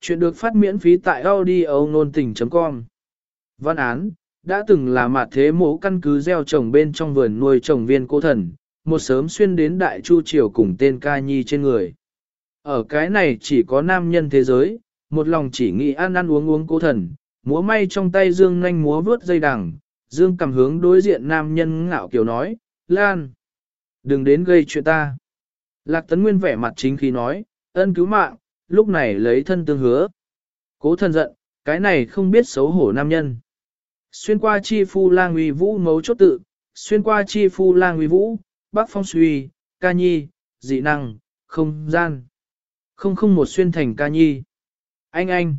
Chuyện được phát miễn phí tại audio nôn tình.com Văn án, đã từng là mặt thế mẫu căn cứ gieo trồng bên trong vườn nuôi trồng viên cô thần, một sớm xuyên đến đại chu triều cùng tên ca nhi trên người. Ở cái này chỉ có nam nhân thế giới, một lòng chỉ nghĩ ăn ăn uống uống cô thần, múa may trong tay dương nhanh múa vướt dây đằng, dương cầm hướng đối diện nam nhân ngạo kiều nói, Lan, đừng đến gây chuyện ta. Lạc tấn nguyên vẻ mặt chính khi nói, ân cứu mạng, lúc này lấy thân tương hứa. Cố thân giận, cái này không biết xấu hổ nam nhân. Xuyên qua chi phu lang uy vũ mấu chốt tự, xuyên qua chi phu lang uy vũ, bác phong suy, ca nhi, dị năng, không gian. Không không một xuyên thành ca nhi. Anh anh.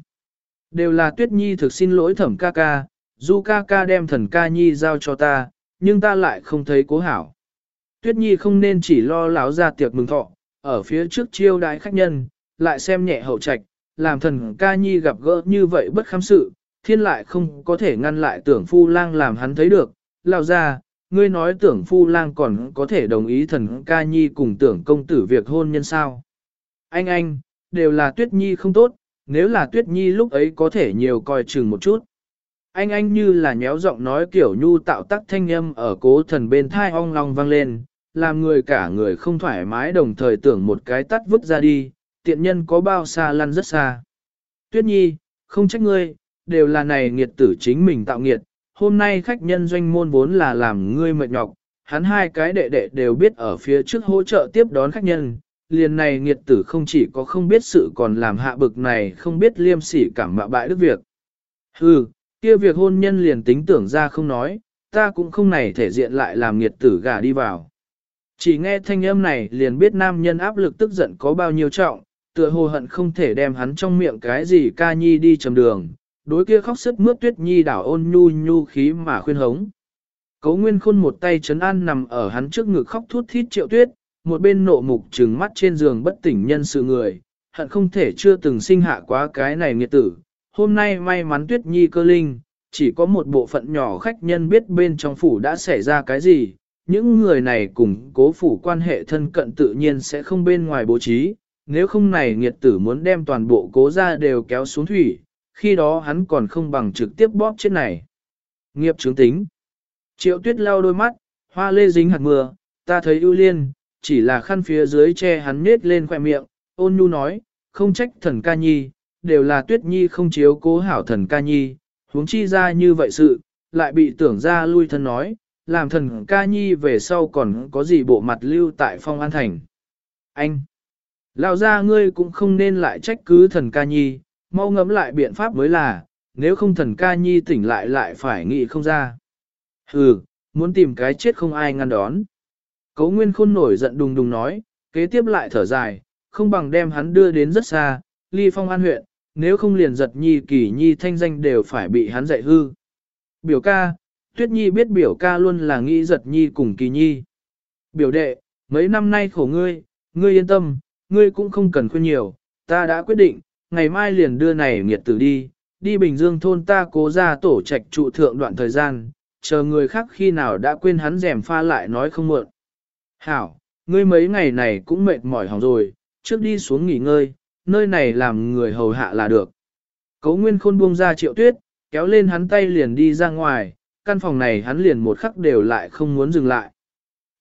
Đều là tuyết nhi thực xin lỗi thẩm ca ca, dù ca ca đem thần ca nhi giao cho ta, nhưng ta lại không thấy cố hảo. Tuyết nhi không nên chỉ lo láo ra tiệc mừng thọ, ở phía trước chiêu đái khách nhân, lại xem nhẹ hậu trạch, làm thần ca nhi gặp gỡ như vậy bất khám sự, thiên lại không có thể ngăn lại tưởng phu lang làm hắn thấy được, lao ra, ngươi nói tưởng phu lang còn có thể đồng ý thần ca nhi cùng tưởng công tử việc hôn nhân sao. Anh anh, đều là tuyết nhi không tốt, nếu là tuyết nhi lúc ấy có thể nhiều coi chừng một chút. Anh anh như là nhéo giọng nói kiểu nhu tạo tác thanh âm ở cố thần bên thai ong long vang lên, làm người cả người không thoải mái đồng thời tưởng một cái tắt vứt ra đi, tiện nhân có bao xa lăn rất xa. Tuyết nhi, không trách ngươi, đều là này nghiệt tử chính mình tạo nghiệt, hôm nay khách nhân doanh môn vốn là làm ngươi mệt nhọc, hắn hai cái đệ đệ đều biết ở phía trước hỗ trợ tiếp đón khách nhân, liền này nghiệt tử không chỉ có không biết sự còn làm hạ bực này không biết liêm sỉ cảm mạ bại đức việc. Hừ, kia việc hôn nhân liền tính tưởng ra không nói, ta cũng không này thể diện lại làm nghiệt tử gà đi vào. Chỉ nghe thanh âm này liền biết nam nhân áp lực tức giận có bao nhiêu trọng, tựa hồ hận không thể đem hắn trong miệng cái gì ca nhi đi chầm đường, đối kia khóc sức mướt tuyết nhi đảo ôn nhu nhu khí mà khuyên hống. Cấu nguyên khôn một tay chấn an nằm ở hắn trước ngực khóc thút thít triệu tuyết, một bên nộ mục trừng mắt trên giường bất tỉnh nhân sự người, hận không thể chưa từng sinh hạ quá cái này nghiệt tử. Hôm nay may mắn tuyết nhi cơ linh, chỉ có một bộ phận nhỏ khách nhân biết bên trong phủ đã xảy ra cái gì, những người này cùng cố phủ quan hệ thân cận tự nhiên sẽ không bên ngoài bố trí, nếu không này nghiệt tử muốn đem toàn bộ cố ra đều kéo xuống thủy, khi đó hắn còn không bằng trực tiếp bóp chết này. Nghiệp chứng tính. Triệu tuyết lau đôi mắt, hoa lê dính hạt mưa, ta thấy ưu liên, chỉ là khăn phía dưới che hắn nết lên khoẻ miệng, ôn nhu nói, không trách thần ca nhi, đều là tuyết nhi không chiếu cố hảo thần ca nhi, huống chi ra như vậy sự, lại bị tưởng ra lui thân nói, làm thần ca nhi về sau còn có gì bộ mặt lưu tại phong an thành. Anh! Lão ra ngươi cũng không nên lại trách cứ thần ca nhi, mau ngẫm lại biện pháp mới là, nếu không thần ca nhi tỉnh lại lại phải nghĩ không ra. Hừ, muốn tìm cái chết không ai ngăn đón. Cấu nguyên khôn nổi giận đùng đùng nói, kế tiếp lại thở dài, không bằng đem hắn đưa đến rất xa, ly phong an huyện, nếu không liền giật nhi kỳ nhi thanh danh đều phải bị hắn dạy hư. Biểu ca, tuyết nhi biết biểu ca luôn là nghĩ giật nhi cùng kỳ nhi. Biểu đệ, mấy năm nay khổ ngươi, ngươi yên tâm, ngươi cũng không cần khuyên nhiều, ta đã quyết định, ngày mai liền đưa này nghiệt tử đi, đi Bình Dương thôn ta cố ra tổ trạch trụ thượng đoạn thời gian, chờ người khác khi nào đã quên hắn rèm pha lại nói không muộn. Hảo, ngươi mấy ngày này cũng mệt mỏi hỏng rồi, trước đi xuống nghỉ ngơi, nơi này làm người hầu hạ là được. Cấu Nguyên Khôn buông ra triệu tuyết, kéo lên hắn tay liền đi ra ngoài, căn phòng này hắn liền một khắc đều lại không muốn dừng lại.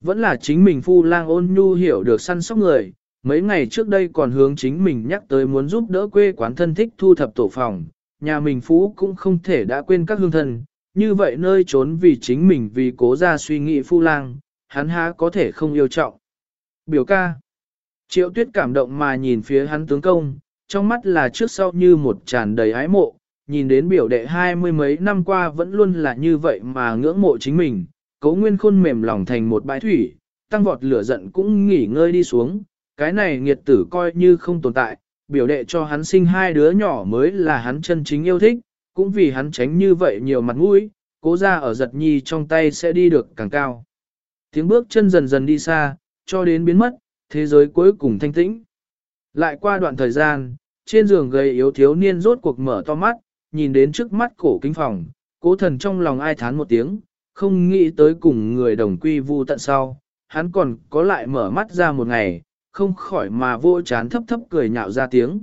Vẫn là chính mình phu lang ôn nhu hiểu được săn sóc người, mấy ngày trước đây còn hướng chính mình nhắc tới muốn giúp đỡ quê quán thân thích thu thập tổ phòng, nhà mình phú cũng không thể đã quên các hương thân, như vậy nơi trốn vì chính mình vì cố ra suy nghĩ phu lang, hắn há có thể không yêu trọng. Biểu ca Triệu tuyết cảm động mà nhìn phía hắn tướng công, trong mắt là trước sau như một tràn đầy ái mộ, nhìn đến biểu đệ hai mươi mấy năm qua vẫn luôn là như vậy mà ngưỡng mộ chính mình, cấu nguyên khôn mềm lòng thành một bãi thủy, tăng vọt lửa giận cũng nghỉ ngơi đi xuống, cái này nghiệt tử coi như không tồn tại, biểu đệ cho hắn sinh hai đứa nhỏ mới là hắn chân chính yêu thích, cũng vì hắn tránh như vậy nhiều mặt mũi, cố ra ở giật nhi trong tay sẽ đi được càng cao. Tiếng bước chân dần dần đi xa, cho đến biến mất, thế giới cuối cùng thanh tĩnh. Lại qua đoạn thời gian, trên giường gầy yếu thiếu niên rốt cuộc mở to mắt, nhìn đến trước mắt cổ kinh phòng, cố thần trong lòng ai thán một tiếng, không nghĩ tới cùng người đồng quy vu tận sau, hắn còn có lại mở mắt ra một ngày, không khỏi mà vô chán thấp thấp cười nhạo ra tiếng.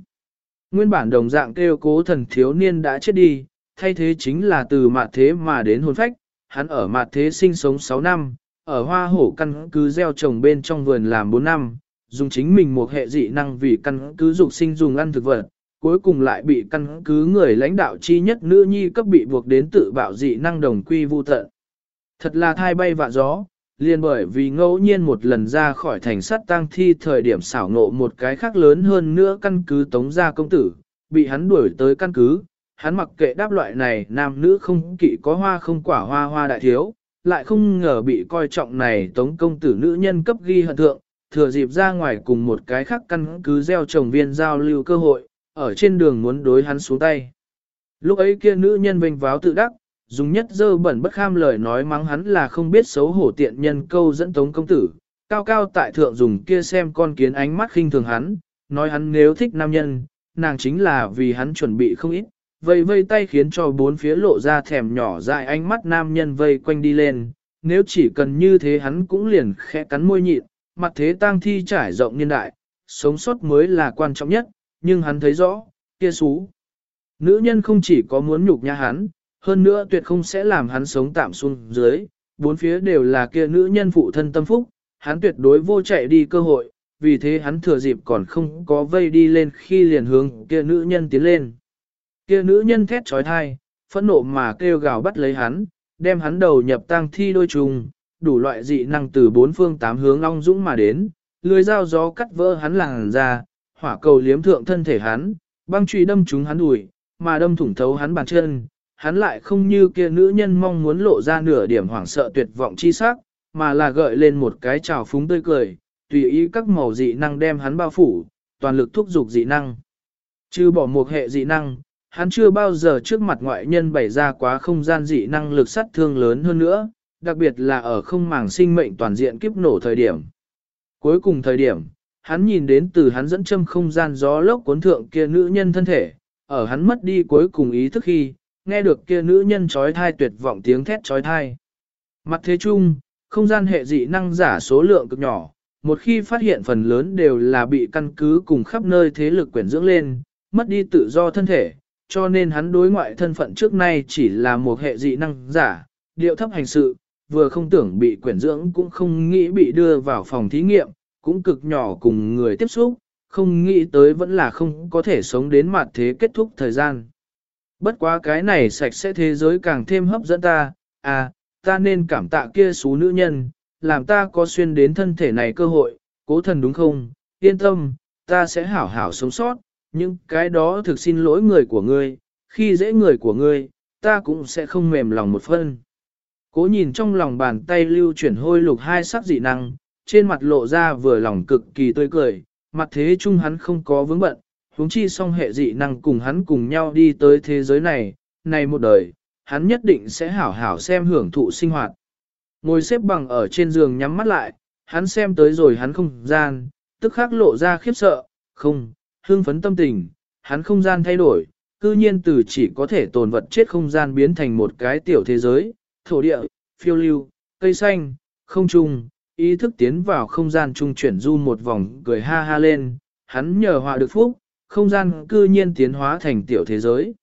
Nguyên bản đồng dạng kêu cố thần thiếu niên đã chết đi, thay thế chính là từ mạt thế mà đến hồn phách, hắn ở mạt thế sinh sống 6 năm, ở hoa hổ căn cứ gieo trồng bên trong vườn làm 4 năm, dùng chính mình một hệ dị năng vì căn cứ dục sinh dùng ăn thực vật, cuối cùng lại bị căn cứ người lãnh đạo chi nhất nữ nhi cấp bị buộc đến tự bạo dị năng đồng quy vu tận. Thật là thai bay vạ gió, liền bởi vì ngẫu nhiên một lần ra khỏi thành sắt tang thi thời điểm xảo nộ một cái khác lớn hơn nữa căn cứ tống gia công tử, bị hắn đuổi tới căn cứ, hắn mặc kệ đáp loại này nam nữ không kỵ có hoa không quả hoa hoa đại thiếu, lại không ngờ bị coi trọng này tống công tử nữ nhân cấp ghi hận thượng, thừa dịp ra ngoài cùng một cái khác căn cứ gieo trồng viên giao lưu cơ hội, ở trên đường muốn đối hắn xuống tay. Lúc ấy kia nữ nhân vinh váo tự đắc, dùng nhất dơ bẩn bất kham lời nói mắng hắn là không biết xấu hổ tiện nhân câu dẫn tống công tử, cao cao tại thượng dùng kia xem con kiến ánh mắt khinh thường hắn, nói hắn nếu thích nam nhân, nàng chính là vì hắn chuẩn bị không ít, vây vây tay khiến cho bốn phía lộ ra thèm nhỏ dại ánh mắt nam nhân vây quanh đi lên, nếu chỉ cần như thế hắn cũng liền khẽ cắn môi nhịn, mặt thế tang thi trải rộng niên đại, sống sót mới là quan trọng nhất, nhưng hắn thấy rõ, kia xú. Nữ nhân không chỉ có muốn nhục nhã hắn, hơn nữa tuyệt không sẽ làm hắn sống tạm xuống dưới, bốn phía đều là kia nữ nhân phụ thân tâm phúc, hắn tuyệt đối vô chạy đi cơ hội, vì thế hắn thừa dịp còn không có vây đi lên khi liền hướng kia nữ nhân tiến lên. Kia nữ nhân thét trói thai, phẫn nộ mà kêu gào bắt lấy hắn, đem hắn đầu nhập tang thi đôi trùng, đủ loại dị năng từ bốn phương tám hướng long dũng mà đến, lưới dao gió cắt vỡ hắn làng ra, hỏa cầu liếm thượng thân thể hắn, băng truy đâm trúng hắn đùi, mà đâm thủng thấu hắn bàn chân, hắn lại không như kia nữ nhân mong muốn lộ ra nửa điểm hoảng sợ tuyệt vọng chi sắc, mà là gợi lên một cái trào phúng tươi cười, tùy ý các màu dị năng đem hắn bao phủ, toàn lực thúc giục dị năng. Chứ bỏ một hệ dị năng, hắn chưa bao giờ trước mặt ngoại nhân bày ra quá không gian dị năng lực sát thương lớn hơn nữa, đặc biệt là ở không màng sinh mệnh toàn diện kiếp nổ thời điểm. Cuối cùng thời điểm, hắn nhìn đến từ hắn dẫn châm không gian gió lốc cuốn thượng kia nữ nhân thân thể, ở hắn mất đi cuối cùng ý thức khi, nghe được kia nữ nhân trói thai tuyệt vọng tiếng thét trói thai. Mặt thế chung, không gian hệ dị năng giả số lượng cực nhỏ, một khi phát hiện phần lớn đều là bị căn cứ cùng khắp nơi thế lực quyển dưỡng lên, mất đi tự do thân thể, cho nên hắn đối ngoại thân phận trước nay chỉ là một hệ dị năng giả, điệu thấp hành sự, vừa không tưởng bị quyển dưỡng cũng không nghĩ bị đưa vào phòng thí nghiệm, cũng cực nhỏ cùng người tiếp xúc, không nghĩ tới vẫn là không có thể sống đến mặt thế kết thúc thời gian. Bất quá cái này sạch sẽ thế giới càng thêm hấp dẫn ta, à, ta nên cảm tạ kia số nữ nhân, làm ta có xuyên đến thân thể này cơ hội, cố thần đúng không, yên tâm, ta sẽ hảo hảo sống sót, nhưng cái đó thực xin lỗi người của ngươi, khi dễ người của ngươi, ta cũng sẽ không mềm lòng một phân. Cố nhìn trong lòng bàn tay lưu chuyển hôi lục hai sắc dị năng, trên mặt lộ ra vừa lòng cực kỳ tươi cười, mặt thế chung hắn không có vướng bận, huống chi song hệ dị năng cùng hắn cùng nhau đi tới thế giới này, này một đời, hắn nhất định sẽ hảo hảo xem hưởng thụ sinh hoạt. Ngồi xếp bằng ở trên giường nhắm mắt lại, hắn xem tới rồi hắn không gian, tức khắc lộ ra khiếp sợ, không, hương phấn tâm tình, hắn không gian thay đổi, cư nhiên từ chỉ có thể tồn vật chết không gian biến thành một cái tiểu thế giới, thổ địa, phiêu lưu, cây xanh, không trung, ý thức tiến vào không gian trung chuyển du một vòng cười ha ha lên, hắn nhờ họa được phúc, không gian cư nhiên tiến hóa thành tiểu thế giới.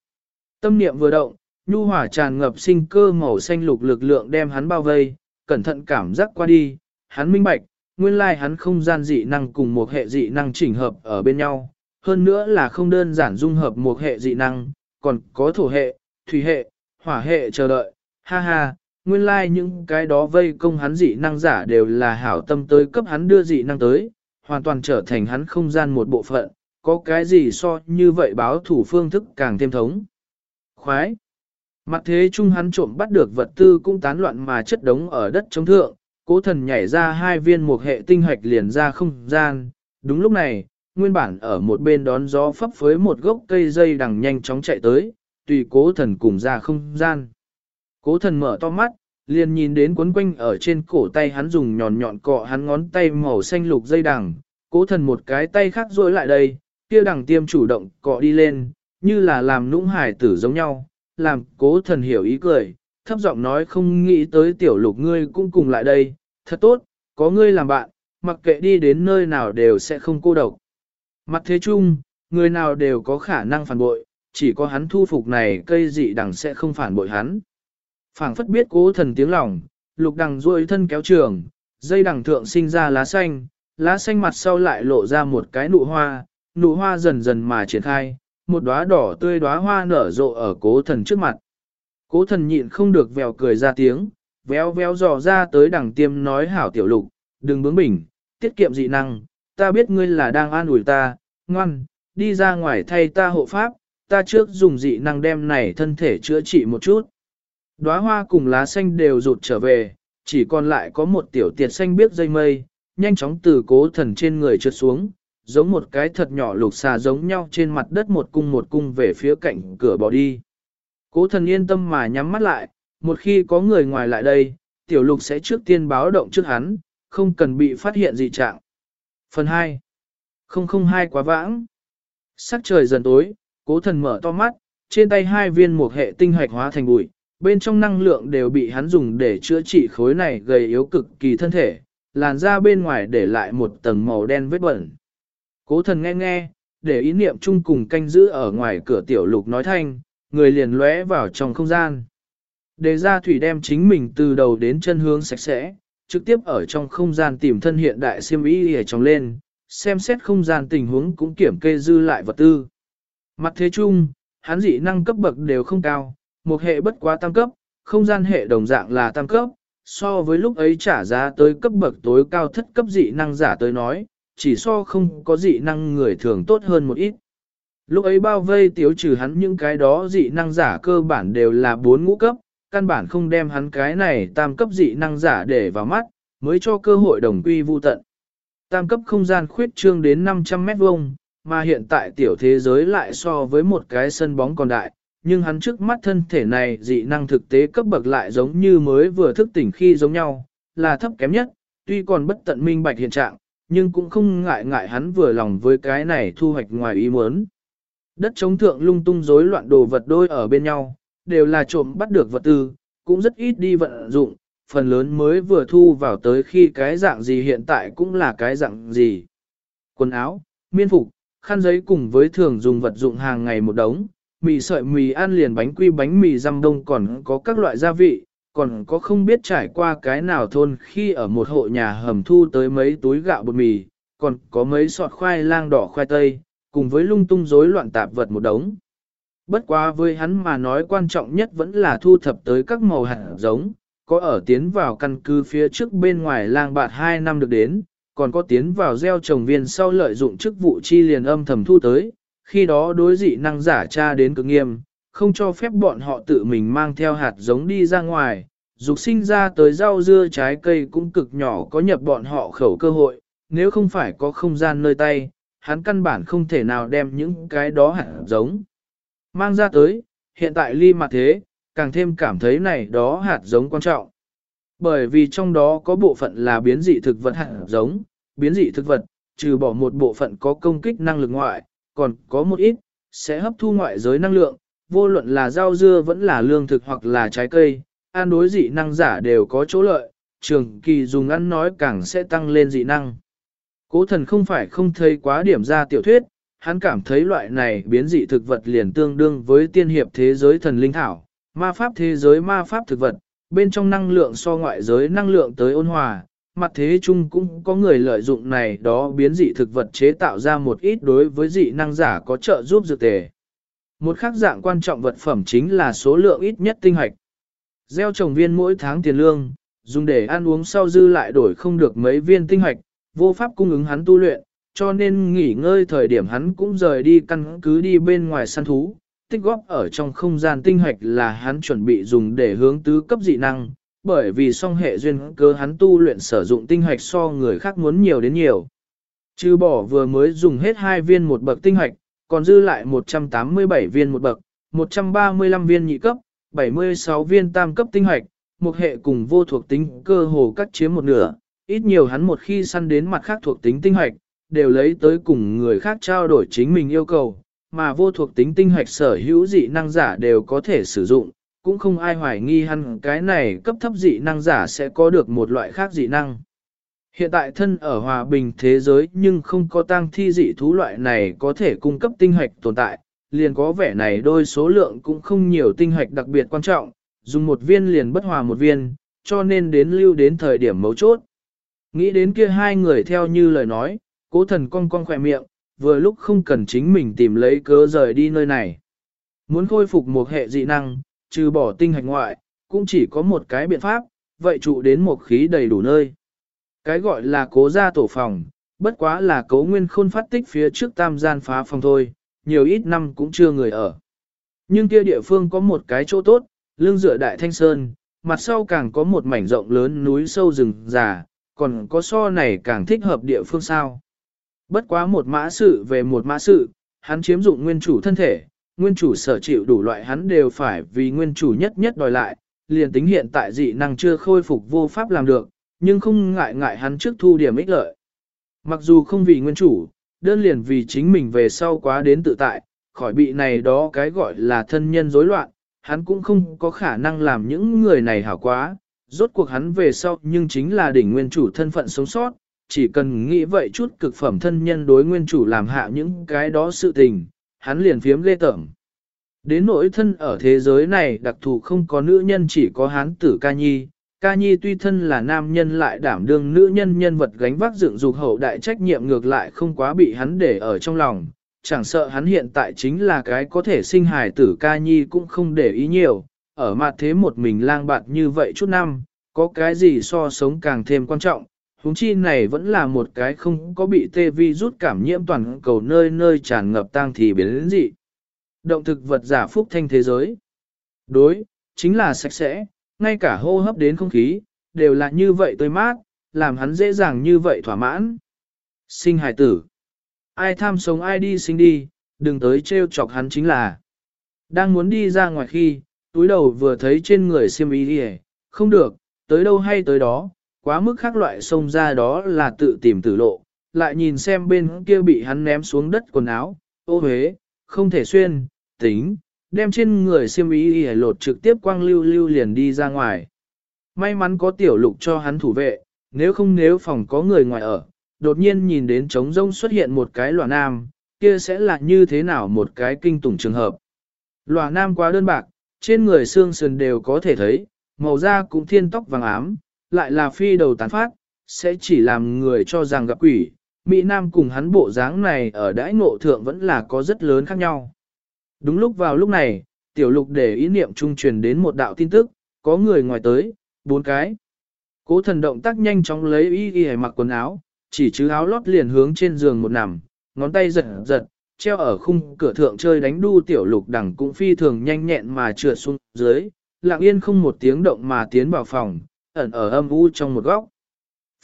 Tâm niệm vừa động, nhu hỏa tràn ngập sinh cơ màu xanh lục lực lượng đem hắn bao vây, cẩn thận cảm giác qua đi, hắn minh bạch, nguyên lai hắn không gian dị năng cùng một hệ dị năng chỉnh hợp ở bên nhau, hơn nữa là không đơn giản dung hợp một hệ dị năng, còn có thổ hệ, thủy hệ, hỏa hệ chờ đợi, ha ha, nguyên lai like những cái đó vây công hắn dị năng giả đều là hảo tâm tới cấp hắn đưa dị năng tới, hoàn toàn trở thành hắn không gian một bộ phận, có cái gì so như vậy báo thủ phương thức càng thêm thống. Khoái! Mặt thế chung hắn trộm bắt được vật tư cũng tán loạn mà chất đống ở đất chống thượng, cố thần nhảy ra hai viên một hệ tinh hoạch liền ra không gian. Đúng lúc này, nguyên bản ở một bên đón gió phấp phới một gốc cây dây đằng nhanh chóng chạy tới, tùy cố thần cùng ra không gian. Cố thần mở to mắt, liền nhìn đến quấn quanh ở trên cổ tay hắn dùng nhọn nhọn cọ hắn ngón tay màu xanh lục dây đằng, cố thần một cái tay khác rối lại đây, kia đằng tiêm chủ động cọ đi lên, như là làm nũng hải tử giống nhau, làm cố thần hiểu ý cười, thấp giọng nói không nghĩ tới tiểu lục ngươi cũng cùng lại đây, thật tốt, có ngươi làm bạn, mặc kệ đi đến nơi nào đều sẽ không cô độc. Mặt thế chung, người nào đều có khả năng phản bội, chỉ có hắn thu phục này cây dị đằng sẽ không phản bội hắn. Phảng phất biết cố thần tiếng lòng, lục đằng duỗi thân kéo trường, dây đằng thượng sinh ra lá xanh, lá xanh mặt sau lại lộ ra một cái nụ hoa, nụ hoa dần dần mà triển khai, một đóa đỏ tươi đóa hoa nở rộ ở cố thần trước mặt. Cố thần nhịn không được vèo cười ra tiếng, véo véo dò ra tới đằng tiêm nói hảo tiểu lục, đừng bướng bỉnh, tiết kiệm dị năng, ta biết ngươi là đang an ủi ta, ngoan, đi ra ngoài thay ta hộ pháp, ta trước dùng dị năng đem này thân thể chữa trị một chút. Đóa hoa cùng lá xanh đều rụt trở về, chỉ còn lại có một tiểu tiệt xanh biết dây mây, nhanh chóng từ cố thần trên người trượt xuống, giống một cái thật nhỏ lục xà giống nhau trên mặt đất một cung một cung về phía cạnh cửa bỏ đi. Cố thần yên tâm mà nhắm mắt lại, một khi có người ngoài lại đây, tiểu lục sẽ trước tiên báo động trước hắn, không cần bị phát hiện dị trạng. Phần 2 002 quá vãng Sắc trời dần tối, cố thần mở to mắt, trên tay hai viên một hệ tinh hoạch hóa thành bụi, bên trong năng lượng đều bị hắn dùng để chữa trị khối này gầy yếu cực kỳ thân thể, làn da bên ngoài để lại một tầng màu đen vết bẩn. Cố thần nghe nghe, để ý niệm chung cùng canh giữ ở ngoài cửa tiểu lục nói thanh, người liền lóe vào trong không gian. Đề ra thủy đem chính mình từ đầu đến chân hướng sạch sẽ, trực tiếp ở trong không gian tìm thân hiện đại siêm ý ở trong lên, xem xét không gian tình huống cũng kiểm kê dư lại vật tư. Mặt thế chung, hắn dị năng cấp bậc đều không cao, một hệ bất quá tam cấp, không gian hệ đồng dạng là tam cấp, so với lúc ấy trả giá tới cấp bậc tối cao thất cấp dị năng giả tới nói, chỉ so không có dị năng người thường tốt hơn một ít. Lúc ấy bao vây tiếu trừ hắn những cái đó dị năng giả cơ bản đều là bốn ngũ cấp, căn bản không đem hắn cái này tam cấp dị năng giả để vào mắt, mới cho cơ hội đồng quy vu tận. Tam cấp không gian khuyết trương đến 500 mét vuông, mà hiện tại tiểu thế giới lại so với một cái sân bóng còn đại, nhưng hắn trước mắt thân thể này dị năng thực tế cấp bậc lại giống như mới vừa thức tỉnh khi giống nhau, là thấp kém nhất, tuy còn bất tận minh bạch hiện trạng, nhưng cũng không ngại ngại hắn vừa lòng với cái này thu hoạch ngoài ý muốn. Đất chống thượng lung tung rối loạn đồ vật đôi ở bên nhau, đều là trộm bắt được vật tư, cũng rất ít đi vận dụng, phần lớn mới vừa thu vào tới khi cái dạng gì hiện tại cũng là cái dạng gì. Quần áo, miên phục, khăn giấy cùng với thường dùng vật dụng hàng ngày một đống, mì sợi mì ăn liền bánh quy bánh mì răm đông còn có các loại gia vị, còn có không biết trải qua cái nào thôn khi ở một hộ nhà hầm thu tới mấy túi gạo bột mì, còn có mấy sọt khoai lang đỏ khoai tây, cùng với lung tung rối loạn tạp vật một đống. Bất quá với hắn mà nói quan trọng nhất vẫn là thu thập tới các màu hạt giống, có ở tiến vào căn cứ phía trước bên ngoài lang bạt 2 năm được đến, còn có tiến vào gieo trồng viên sau lợi dụng chức vụ chi liền âm thầm thu tới, khi đó đối dị năng giả tra đến cực nghiêm, không cho phép bọn họ tự mình mang theo hạt giống đi ra ngoài, dục sinh ra tới rau dưa trái cây cũng cực nhỏ có nhập bọn họ khẩu cơ hội, nếu không phải có không gian nơi tay, hắn căn bản không thể nào đem những cái đó hạt giống mang ra tới, hiện tại ly mặt thế, càng thêm cảm thấy này đó hạt giống quan trọng. Bởi vì trong đó có bộ phận là biến dị thực vật hạt giống, biến dị thực vật, trừ bỏ một bộ phận có công kích năng lực ngoại, còn có một ít, sẽ hấp thu ngoại giới năng lượng, vô luận là rau dưa vẫn là lương thực hoặc là trái cây, ăn đối dị năng giả đều có chỗ lợi, trường kỳ dùng ăn nói càng sẽ tăng lên dị năng. Cố thần không phải không thấy quá điểm ra tiểu thuyết, hắn cảm thấy loại này biến dị thực vật liền tương đương với tiên hiệp thế giới thần linh thảo, ma pháp thế giới ma pháp thực vật, bên trong năng lượng so ngoại giới năng lượng tới ôn hòa, mặt thế chung cũng có người lợi dụng này đó biến dị thực vật chế tạo ra một ít đối với dị năng giả có trợ giúp dược tề. Một khác dạng quan trọng vật phẩm chính là số lượng ít nhất tinh hoạch. Gieo trồng viên mỗi tháng tiền lương, dùng để ăn uống sau dư lại đổi không được mấy viên tinh hoạch, vô pháp cung ứng hắn tu luyện, cho nên nghỉ ngơi thời điểm hắn cũng rời đi căn cứ đi bên ngoài săn thú. Tích góp ở trong không gian tinh hoạch là hắn chuẩn bị dùng để hướng tứ cấp dị năng, bởi vì song hệ duyên cơ hắn tu luyện sử dụng tinh hoạch so người khác muốn nhiều đến nhiều. Trừ bỏ vừa mới dùng hết hai viên một bậc tinh hoạch, còn dư lại 187 viên một bậc, 135 viên nhị cấp, 76 viên tam cấp tinh hoạch, một hệ cùng vô thuộc tính cơ hồ cắt chiếm một nửa, ít nhiều hắn một khi săn đến mặt khác thuộc tính tinh hoạch, đều lấy tới cùng người khác trao đổi chính mình yêu cầu, mà vô thuộc tính tinh hoạch sở hữu dị năng giả đều có thể sử dụng, cũng không ai hoài nghi hắn cái này cấp thấp dị năng giả sẽ có được một loại khác dị năng. Hiện tại thân ở hòa bình thế giới nhưng không có tang thi dị thú loại này có thể cung cấp tinh hoạch tồn tại, liền có vẻ này đôi số lượng cũng không nhiều tinh hoạch đặc biệt quan trọng, dùng một viên liền bất hòa một viên, cho nên đến lưu đến thời điểm mấu chốt. Nghĩ đến kia hai người theo như lời nói, cố thần cong cong khỏe miệng, vừa lúc không cần chính mình tìm lấy cớ rời đi nơi này. Muốn khôi phục một hệ dị năng, trừ bỏ tinh hạch ngoại, cũng chỉ có một cái biện pháp, vậy trụ đến một khí đầy đủ nơi. Cái gọi là cố gia tổ phòng, bất quá là cố nguyên khôn phát tích phía trước tam gian phá phòng thôi, nhiều ít năm cũng chưa người ở. Nhưng kia địa phương có một cái chỗ tốt, lưng dựa đại thanh sơn, mặt sau càng có một mảnh rộng lớn núi sâu rừng già, còn có so này càng thích hợp địa phương sao. Bất quá một mã sự về một mã sự, hắn chiếm dụng nguyên chủ thân thể, nguyên chủ sở chịu đủ loại hắn đều phải vì nguyên chủ nhất nhất đòi lại, liền tính hiện tại dị năng chưa khôi phục vô pháp làm được, nhưng không ngại ngại hắn trước thu điểm ích lợi. Mặc dù không vì nguyên chủ, đơn liền vì chính mình về sau quá đến tự tại, khỏi bị này đó cái gọi là thân nhân rối loạn, hắn cũng không có khả năng làm những người này hảo quá, rốt cuộc hắn về sau nhưng chính là đỉnh nguyên chủ thân phận sống sót, chỉ cần nghĩ vậy chút cực phẩm thân nhân đối nguyên chủ làm hạ những cái đó sự tình, hắn liền phiếm lê tởm. Đến nỗi thân ở thế giới này đặc thù không có nữ nhân chỉ có hán tử ca nhi, ca nhi tuy thân là nam nhân lại đảm đương nữ nhân nhân vật gánh vác dựng dục hậu đại trách nhiệm ngược lại không quá bị hắn để ở trong lòng, chẳng sợ hắn hiện tại chính là cái có thể sinh hài tử ca nhi cũng không để ý nhiều, ở mặt thế một mình lang bạt như vậy chút năm, có cái gì so sống càng thêm quan trọng, huống chi này vẫn là một cái không có bị tê vi rút cảm nhiễm toàn cầu nơi nơi tràn ngập tang thì biến đến dị. Động thực vật giả phúc thanh thế giới. Đối, chính là sạch sẽ, ngay cả hô hấp đến không khí, đều là như vậy tươi mát, làm hắn dễ dàng như vậy thỏa mãn. Sinh hài tử. Ai tham sống ai đi sinh đi, đừng tới trêu chọc hắn chính là. Đang muốn đi ra ngoài khi, túi đầu vừa thấy trên người xiêm y đi không được, tới đâu hay tới đó, quá mức khác loại xông ra đó là tự tìm tử lộ, lại nhìn xem bên kia bị hắn ném xuống đất quần áo, ô huế, không thể xuyên, tính, đem trên người xiêm y y lột trực tiếp quang lưu lưu liền đi ra ngoài. May mắn có tiểu lục cho hắn thủ vệ, nếu không nếu phòng có người ngoài ở, đột nhiên nhìn đến trống rông xuất hiện một cái lòa nam, kia sẽ là như thế nào một cái kinh tủng trường hợp. Lòa nam quá đơn bạc, trên người xương sườn đều có thể thấy, màu da cũng thiên tóc vàng ám, lại là phi đầu tán phát, sẽ chỉ làm người cho rằng gặp quỷ. Mỹ Nam cùng hắn bộ dáng này ở đãi ngộ thượng vẫn là có rất lớn khác nhau. Đúng lúc vào lúc này, tiểu lục để ý niệm trung truyền đến một đạo tin tức, có người ngoài tới, bốn cái. Cố thần động tác nhanh chóng lấy y y mặc quần áo, chỉ chứ áo lót liền hướng trên giường một nằm, ngón tay giật giật, treo ở khung cửa thượng chơi đánh đu tiểu lục đẳng cũng phi thường nhanh nhẹn mà trượt xuống dưới, lặng yên không một tiếng động mà tiến vào phòng, ẩn ở âm u trong một góc.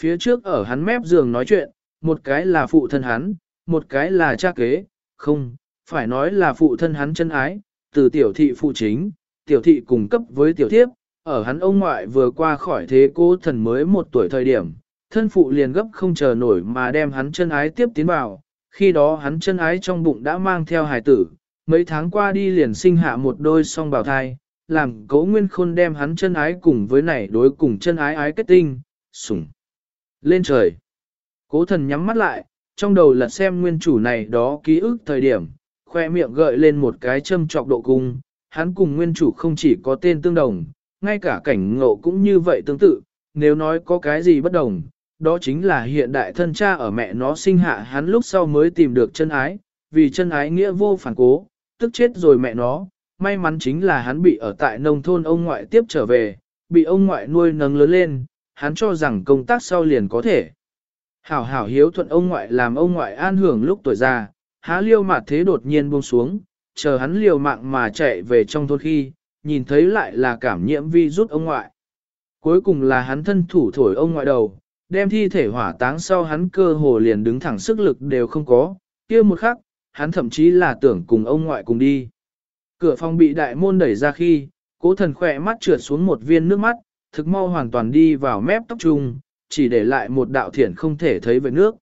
Phía trước ở hắn mép giường nói chuyện, một cái là phụ thân hắn, một cái là cha kế, không, phải nói là phụ thân hắn chân ái, từ tiểu thị phụ chính, tiểu thị cùng cấp với tiểu thiếp, ở hắn ông ngoại vừa qua khỏi thế cô thần mới một tuổi thời điểm, thân phụ liền gấp không chờ nổi mà đem hắn chân ái tiếp tiến vào, khi đó hắn chân ái trong bụng đã mang theo hài tử, mấy tháng qua đi liền sinh hạ một đôi song bào thai, làm cố nguyên khôn đem hắn chân ái cùng với này đối cùng chân ái ái kết tinh, sủng. Lên trời. Cố thần nhắm mắt lại, trong đầu lật xem nguyên chủ này đó ký ức thời điểm, khoe miệng gợi lên một cái châm trọc độ cung, hắn cùng nguyên chủ không chỉ có tên tương đồng, ngay cả cảnh ngộ cũng như vậy tương tự, nếu nói có cái gì bất đồng, đó chính là hiện đại thân cha ở mẹ nó sinh hạ hắn lúc sau mới tìm được chân ái, vì chân ái nghĩa vô phản cố, tức chết rồi mẹ nó, may mắn chính là hắn bị ở tại nông thôn ông ngoại tiếp trở về, bị ông ngoại nuôi nấng lớn lên, hắn cho rằng công tác sau liền có thể. Hảo hảo hiếu thuận ông ngoại làm ông ngoại an hưởng lúc tuổi già, há liêu mạt thế đột nhiên buông xuống, chờ hắn liều mạng mà chạy về trong thôn khi, nhìn thấy lại là cảm nhiễm vi rút ông ngoại. Cuối cùng là hắn thân thủ thổi ông ngoại đầu, đem thi thể hỏa táng sau hắn cơ hồ liền đứng thẳng sức lực đều không có, kia một khắc, hắn thậm chí là tưởng cùng ông ngoại cùng đi. Cửa phòng bị đại môn đẩy ra khi, cố thần khỏe mắt trượt xuống một viên nước mắt, thực mau hoàn toàn đi vào mép tóc trung, chỉ để lại một đạo thiển không thể thấy về nước.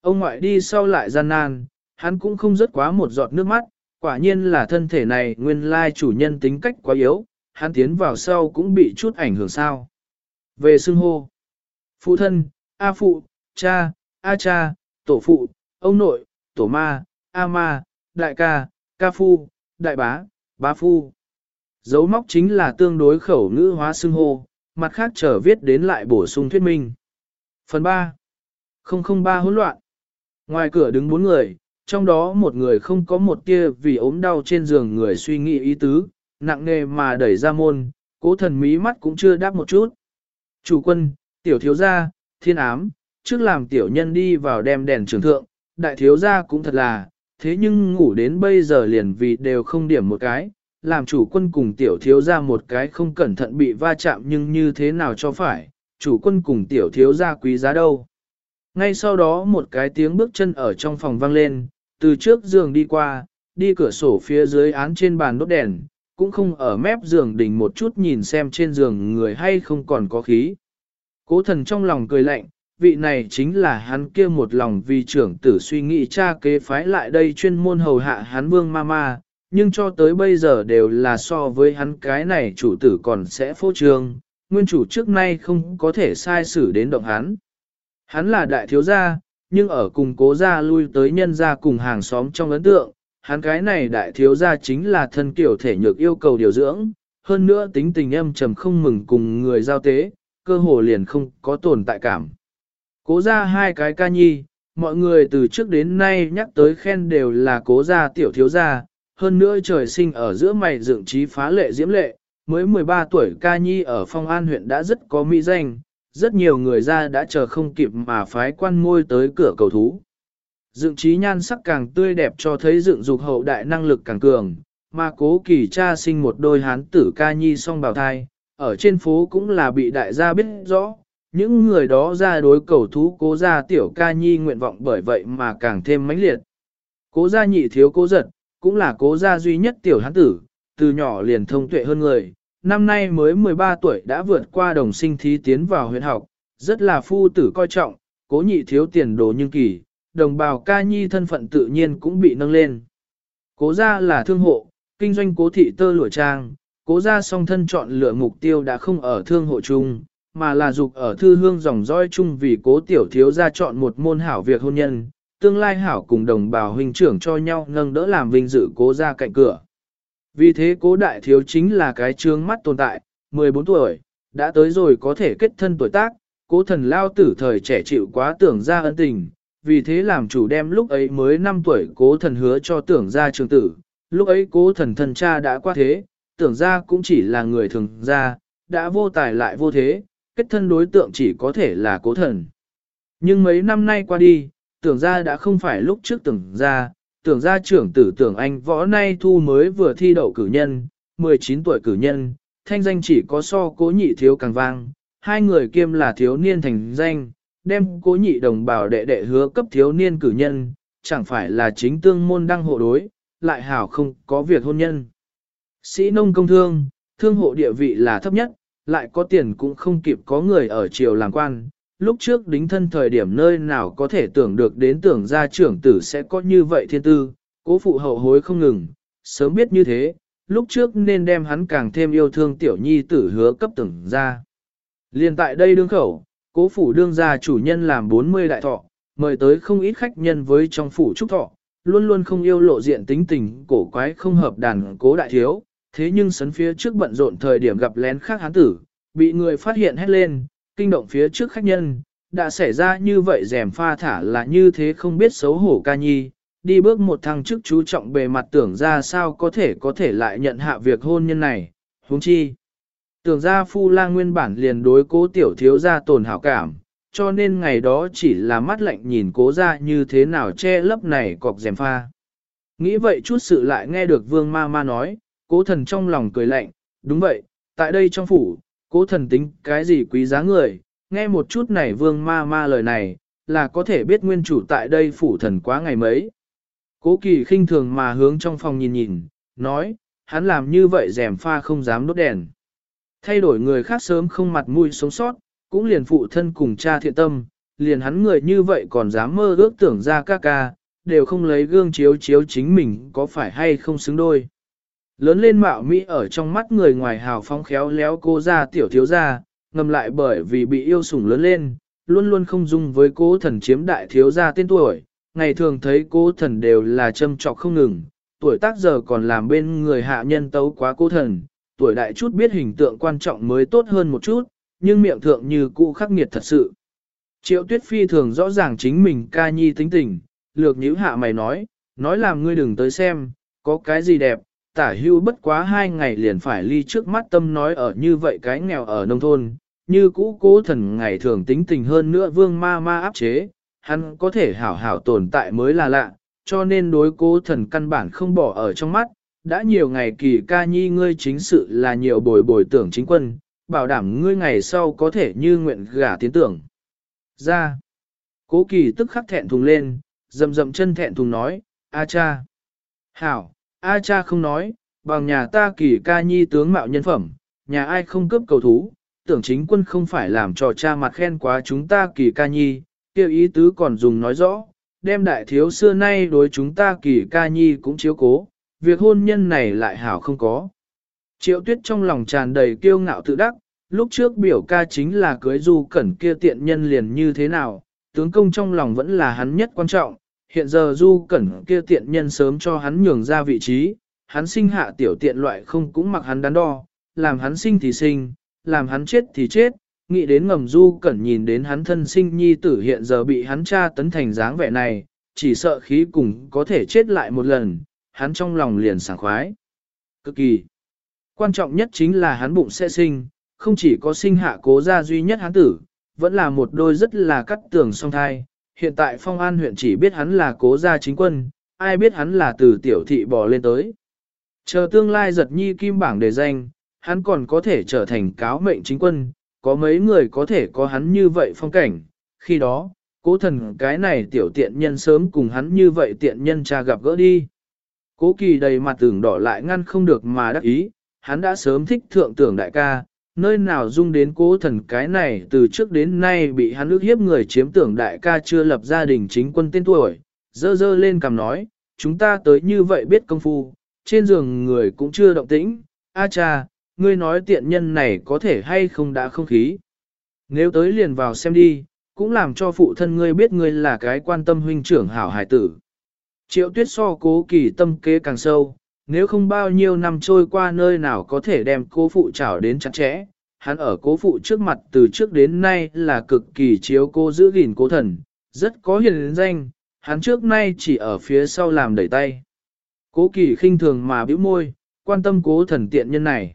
Ông ngoại đi sau lại gian nan, hắn cũng không rớt quá một giọt nước mắt, quả nhiên là thân thể này nguyên lai chủ nhân tính cách quá yếu, hắn tiến vào sau cũng bị chút ảnh hưởng sao. Về xưng hô, phụ thân, A phụ, cha, A cha, tổ phụ, ông nội, tổ ma, A ma, đại ca, ca phu, đại bá, bá phu. Dấu móc chính là tương đối khẩu ngữ hóa xưng hô, mặt khác trở viết đến lại bổ sung thuyết minh. Phần 3. 003 hỗn loạn. Ngoài cửa đứng bốn người, trong đó một người không có một tia vì ốm đau trên giường người suy nghĩ ý tứ, nặng nề mà đẩy ra môn, cố thần mí mắt cũng chưa đáp một chút. Chủ quân, tiểu thiếu gia, thiên ám, trước làm tiểu nhân đi vào đem đèn trường thượng, đại thiếu gia cũng thật là, thế nhưng ngủ đến bây giờ liền vì đều không điểm một cái, làm chủ quân cùng tiểu thiếu gia một cái không cẩn thận bị va chạm nhưng như thế nào cho phải, chủ quân cùng tiểu thiếu gia quý giá đâu. Ngay sau đó một cái tiếng bước chân ở trong phòng vang lên, từ trước giường đi qua, đi cửa sổ phía dưới án trên bàn đốt đèn, cũng không ở mép giường đỉnh một chút nhìn xem trên giường người hay không còn có khí. Cố thần trong lòng cười lạnh, vị này chính là hắn kia một lòng vì trưởng tử suy nghĩ cha kế phái lại đây chuyên môn hầu hạ hắn vương ma ma, nhưng cho tới bây giờ đều là so với hắn cái này chủ tử còn sẽ phô trương, nguyên chủ trước nay không có thể sai xử đến động hắn. Hắn là đại thiếu gia, nhưng ở cùng cố gia lui tới nhân gia cùng hàng xóm trong ấn tượng, hắn cái này đại thiếu gia chính là thân kiểu thể nhược yêu cầu điều dưỡng, hơn nữa tính tình âm trầm không mừng cùng người giao tế, cơ hồ liền không có tồn tại cảm. Cố gia hai cái ca nhi, mọi người từ trước đến nay nhắc tới khen đều là cố gia tiểu thiếu gia, hơn nữa trời sinh ở giữa mày dựng trí phá lệ diễm lệ, mới 13 tuổi ca nhi ở phong an huyện đã rất có mỹ danh, rất nhiều người ra đã chờ không kịp mà phái quan ngôi tới cửa cầu thú. Dựng trí nhan sắc càng tươi đẹp cho thấy dựng dục hậu đại năng lực càng cường, mà cố kỳ cha sinh một đôi hán tử ca nhi song bào thai, ở trên phố cũng là bị đại gia biết rõ, những người đó ra đối cầu thú cố gia tiểu ca nhi nguyện vọng bởi vậy mà càng thêm mãnh liệt. Cố gia nhị thiếu cố giật, cũng là cố gia duy nhất tiểu hán tử, từ nhỏ liền thông tuệ hơn người, năm nay mới 13 tuổi đã vượt qua đồng sinh thí tiến vào huyện học, rất là phu tử coi trọng, cố nhị thiếu tiền đồ nhưng kỳ, đồng bào ca nhi thân phận tự nhiên cũng bị nâng lên. Cố gia là thương hộ, kinh doanh cố thị tơ lụa trang, cố gia song thân chọn lựa mục tiêu đã không ở thương hộ chung, mà là dục ở thư hương dòng dõi chung vì cố tiểu thiếu gia chọn một môn hảo việc hôn nhân, tương lai hảo cùng đồng bào huynh trưởng cho nhau nâng đỡ làm vinh dự cố gia cạnh cửa. Vì thế cố đại thiếu chính là cái trương mắt tồn tại, 14 tuổi, đã tới rồi có thể kết thân tuổi tác, cố thần lao tử thời trẻ chịu quá tưởng ra ân tình, vì thế làm chủ đem lúc ấy mới 5 tuổi cố thần hứa cho tưởng ra trường tử, lúc ấy cố thần thần cha đã qua thế, tưởng ra cũng chỉ là người thường ra, đã vô tài lại vô thế, kết thân đối tượng chỉ có thể là cố thần. Nhưng mấy năm nay qua đi, tưởng ra đã không phải lúc trước tưởng ra, tưởng ra trưởng tử tưởng anh võ nay thu mới vừa thi đậu cử nhân, 19 tuổi cử nhân, thanh danh chỉ có so cố nhị thiếu càng vang, hai người kiêm là thiếu niên thành danh, đem cố nhị đồng bào đệ đệ hứa cấp thiếu niên cử nhân, chẳng phải là chính tương môn đăng hộ đối, lại hảo không có việc hôn nhân. Sĩ nông công thương, thương hộ địa vị là thấp nhất, lại có tiền cũng không kịp có người ở triều làm quan, lúc trước đính thân thời điểm nơi nào có thể tưởng được đến tưởng gia trưởng tử sẽ có như vậy thiên tư, cố phụ hậu hối không ngừng, sớm biết như thế, lúc trước nên đem hắn càng thêm yêu thương tiểu nhi tử hứa cấp tưởng ra. Liên tại đây đương khẩu, cố phủ đương gia chủ nhân làm 40 đại thọ, mời tới không ít khách nhân với trong phủ trúc thọ, luôn luôn không yêu lộ diện tính tình cổ quái không hợp đàn cố đại thiếu, thế nhưng sấn phía trước bận rộn thời điểm gặp lén khác hán tử, bị người phát hiện hét lên, kinh động phía trước khách nhân, đã xảy ra như vậy rèm pha thả là như thế không biết xấu hổ ca nhi, đi bước một thằng trước chú trọng bề mặt tưởng ra sao có thể có thể lại nhận hạ việc hôn nhân này, huống chi. Tưởng ra phu lang nguyên bản liền đối cố tiểu thiếu ra tồn hảo cảm, cho nên ngày đó chỉ là mắt lạnh nhìn cố ra như thế nào che lấp này cọc rèm pha. Nghĩ vậy chút sự lại nghe được vương ma ma nói, cố thần trong lòng cười lạnh, đúng vậy, tại đây trong phủ, cố thần tính cái gì quý giá người, nghe một chút này vương ma ma lời này, là có thể biết nguyên chủ tại đây phủ thần quá ngày mấy. Cố kỳ khinh thường mà hướng trong phòng nhìn nhìn, nói, hắn làm như vậy rèm pha không dám đốt đèn. Thay đổi người khác sớm không mặt mũi sống sót, cũng liền phụ thân cùng cha thiện tâm, liền hắn người như vậy còn dám mơ ước tưởng ra ca ca, đều không lấy gương chiếu chiếu chính mình có phải hay không xứng đôi. Lớn lên mạo Mỹ ở trong mắt người ngoài hào phóng khéo léo cô ra tiểu thiếu ra, ngầm lại bởi vì bị yêu sủng lớn lên, luôn luôn không dung với cố thần chiếm đại thiếu gia tên tuổi, ngày thường thấy cố thần đều là châm trọc không ngừng, tuổi tác giờ còn làm bên người hạ nhân tấu quá cố thần, tuổi đại chút biết hình tượng quan trọng mới tốt hơn một chút, nhưng miệng thượng như cũ khắc nghiệt thật sự. Triệu tuyết phi thường rõ ràng chính mình ca nhi tính tình, lược nhíu hạ mày nói, nói làm ngươi đừng tới xem, có cái gì đẹp, tả hưu bất quá hai ngày liền phải ly trước mắt tâm nói ở như vậy cái nghèo ở nông thôn, như cũ cố thần ngày thường tính tình hơn nữa vương ma ma áp chế, hắn có thể hảo hảo tồn tại mới là lạ, cho nên đối cố thần căn bản không bỏ ở trong mắt, đã nhiều ngày kỳ ca nhi ngươi chính sự là nhiều bồi bồi tưởng chính quân, bảo đảm ngươi ngày sau có thể như nguyện gả tiến tưởng. Ra, cố kỳ tức khắc thẹn thùng lên, dầm dầm chân thẹn thùng nói, A cha. Hảo, A cha không nói, bằng nhà ta kỳ ca nhi tướng mạo nhân phẩm, nhà ai không cướp cầu thú, tưởng chính quân không phải làm trò cha mặt khen quá chúng ta kỳ ca nhi, kêu ý tứ còn dùng nói rõ, đem đại thiếu xưa nay đối chúng ta kỳ ca nhi cũng chiếu cố, việc hôn nhân này lại hảo không có. Triệu tuyết trong lòng tràn đầy kiêu ngạo tự đắc, lúc trước biểu ca chính là cưới du cẩn kia tiện nhân liền như thế nào, tướng công trong lòng vẫn là hắn nhất quan trọng, hiện giờ du cẩn kia tiện nhân sớm cho hắn nhường ra vị trí, hắn sinh hạ tiểu tiện loại không cũng mặc hắn đắn đo, làm hắn sinh thì sinh, làm hắn chết thì chết, nghĩ đến ngầm du cẩn nhìn đến hắn thân sinh nhi tử hiện giờ bị hắn cha tấn thành dáng vẻ này, chỉ sợ khí cùng có thể chết lại một lần, hắn trong lòng liền sảng khoái. Cực kỳ. Quan trọng nhất chính là hắn bụng sẽ sinh, không chỉ có sinh hạ cố gia duy nhất hắn tử, vẫn là một đôi rất là cắt tường song thai. Hiện tại Phong An huyện chỉ biết hắn là cố gia chính quân, ai biết hắn là từ tiểu thị bò lên tới. Chờ tương lai giật nhi kim bảng đề danh, hắn còn có thể trở thành cáo mệnh chính quân, có mấy người có thể có hắn như vậy phong cảnh, khi đó, cố thần cái này tiểu tiện nhân sớm cùng hắn như vậy tiện nhân cha gặp gỡ đi. Cố kỳ đầy mặt tưởng đỏ lại ngăn không được mà đắc ý, hắn đã sớm thích thượng tưởng đại ca, nơi nào dung đến cố thần cái này từ trước đến nay bị hắn ước hiếp người chiếm tưởng đại ca chưa lập gia đình chính quân tên tuổi, dơ dơ lên cầm nói, chúng ta tới như vậy biết công phu, trên giường người cũng chưa động tĩnh, a cha, ngươi nói tiện nhân này có thể hay không đã không khí. Nếu tới liền vào xem đi, cũng làm cho phụ thân ngươi biết ngươi là cái quan tâm huynh trưởng hảo hải tử. Triệu tuyết so cố kỳ tâm kế càng sâu, nếu không bao nhiêu năm trôi qua nơi nào có thể đem cố phụ trảo đến chặt chẽ. Hắn ở cố phụ trước mặt từ trước đến nay là cực kỳ chiếu cô giữ gìn cố thần, rất có hiền danh, hắn trước nay chỉ ở phía sau làm đẩy tay. Cố kỳ khinh thường mà bĩu môi, quan tâm cố thần tiện nhân này.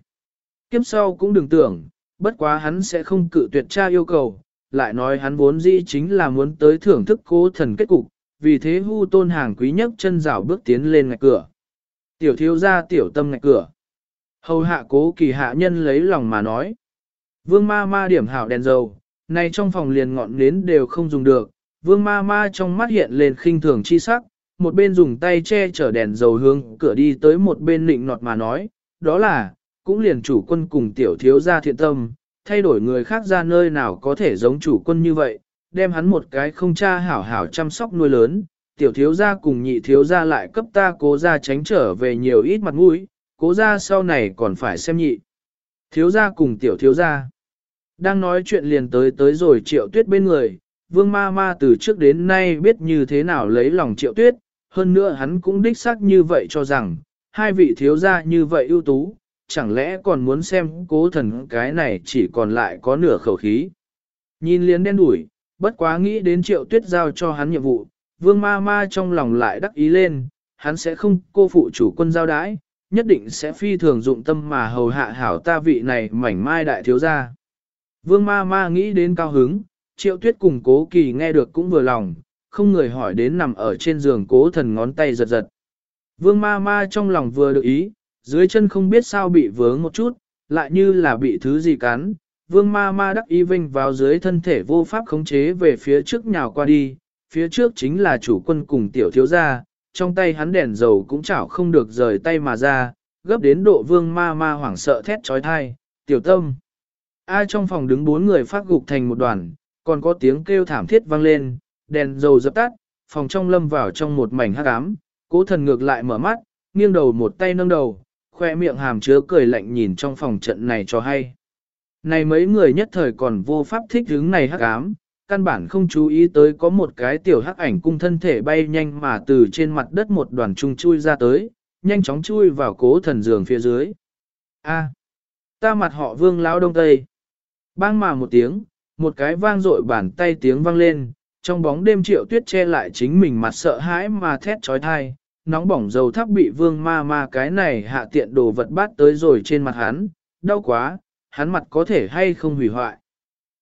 Kiếp sau cũng đừng tưởng, bất quá hắn sẽ không cự tuyệt tra yêu cầu, lại nói hắn vốn dĩ chính là muốn tới thưởng thức cố thần kết cục, vì thế hu tôn hàng quý nhất chân rào bước tiến lên ngạch cửa. Tiểu thiếu ra tiểu tâm ngạch cửa. Hầu hạ cố kỳ hạ nhân lấy lòng mà nói. Vương ma ma điểm hảo đèn dầu, này trong phòng liền ngọn nến đều không dùng được. Vương ma ma trong mắt hiện lên khinh thường chi sắc, một bên dùng tay che chở đèn dầu hướng cửa đi tới một bên nịnh nọt mà nói, đó là, cũng liền chủ quân cùng tiểu thiếu gia thiện tâm, thay đổi người khác ra nơi nào có thể giống chủ quân như vậy, đem hắn một cái không cha hảo hảo chăm sóc nuôi lớn, tiểu thiếu gia cùng nhị thiếu gia lại cấp ta cố gia tránh trở về nhiều ít mặt mũi, cố gia sau này còn phải xem nhị. Thiếu gia cùng tiểu thiếu gia. Đang nói chuyện liền tới tới rồi triệu tuyết bên người, vương ma ma từ trước đến nay biết như thế nào lấy lòng triệu tuyết, hơn nữa hắn cũng đích xác như vậy cho rằng, hai vị thiếu gia như vậy ưu tú, chẳng lẽ còn muốn xem cố thần cái này chỉ còn lại có nửa khẩu khí. Nhìn liền đen đủi, bất quá nghĩ đến triệu tuyết giao cho hắn nhiệm vụ, vương ma ma trong lòng lại đắc ý lên, hắn sẽ không cô phụ chủ quân giao đái, nhất định sẽ phi thường dụng tâm mà hầu hạ hảo ta vị này mảnh mai đại thiếu gia. Vương ma ma nghĩ đến cao hứng, triệu tuyết cùng cố kỳ nghe được cũng vừa lòng, không người hỏi đến nằm ở trên giường cố thần ngón tay giật giật. Vương ma ma trong lòng vừa được ý, dưới chân không biết sao bị vướng một chút, lại như là bị thứ gì cắn. Vương ma ma đắc y vinh vào dưới thân thể vô pháp khống chế về phía trước nhào qua đi, phía trước chính là chủ quân cùng tiểu thiếu gia, trong tay hắn đèn dầu cũng chảo không được rời tay mà ra, gấp đến độ vương ma ma hoảng sợ thét trói thai, tiểu tâm. Ai trong phòng đứng bốn người phát gục thành một đoàn, còn có tiếng kêu thảm thiết vang lên, đèn dầu dập tắt, phòng trong lâm vào trong một mảnh hắc ám, cố thần ngược lại mở mắt, nghiêng đầu một tay nâng đầu, khoe miệng hàm chứa cười lạnh nhìn trong phòng trận này cho hay. Này mấy người nhất thời còn vô pháp thích hướng này hắc ám, căn bản không chú ý tới có một cái tiểu hắc ảnh cung thân thể bay nhanh mà từ trên mặt đất một đoàn trung chui ra tới, nhanh chóng chui vào cố thần giường phía dưới. A, ta mặt họ vương lão đông tây. Bang mà một tiếng, một cái vang dội bàn tay tiếng vang lên, trong bóng đêm triệu tuyết che lại chính mình mặt sợ hãi mà thét trói thai, nóng bỏng dầu thắp bị vương ma ma cái này hạ tiện đồ vật bát tới rồi trên mặt hắn, đau quá, hắn mặt có thể hay không hủy hoại.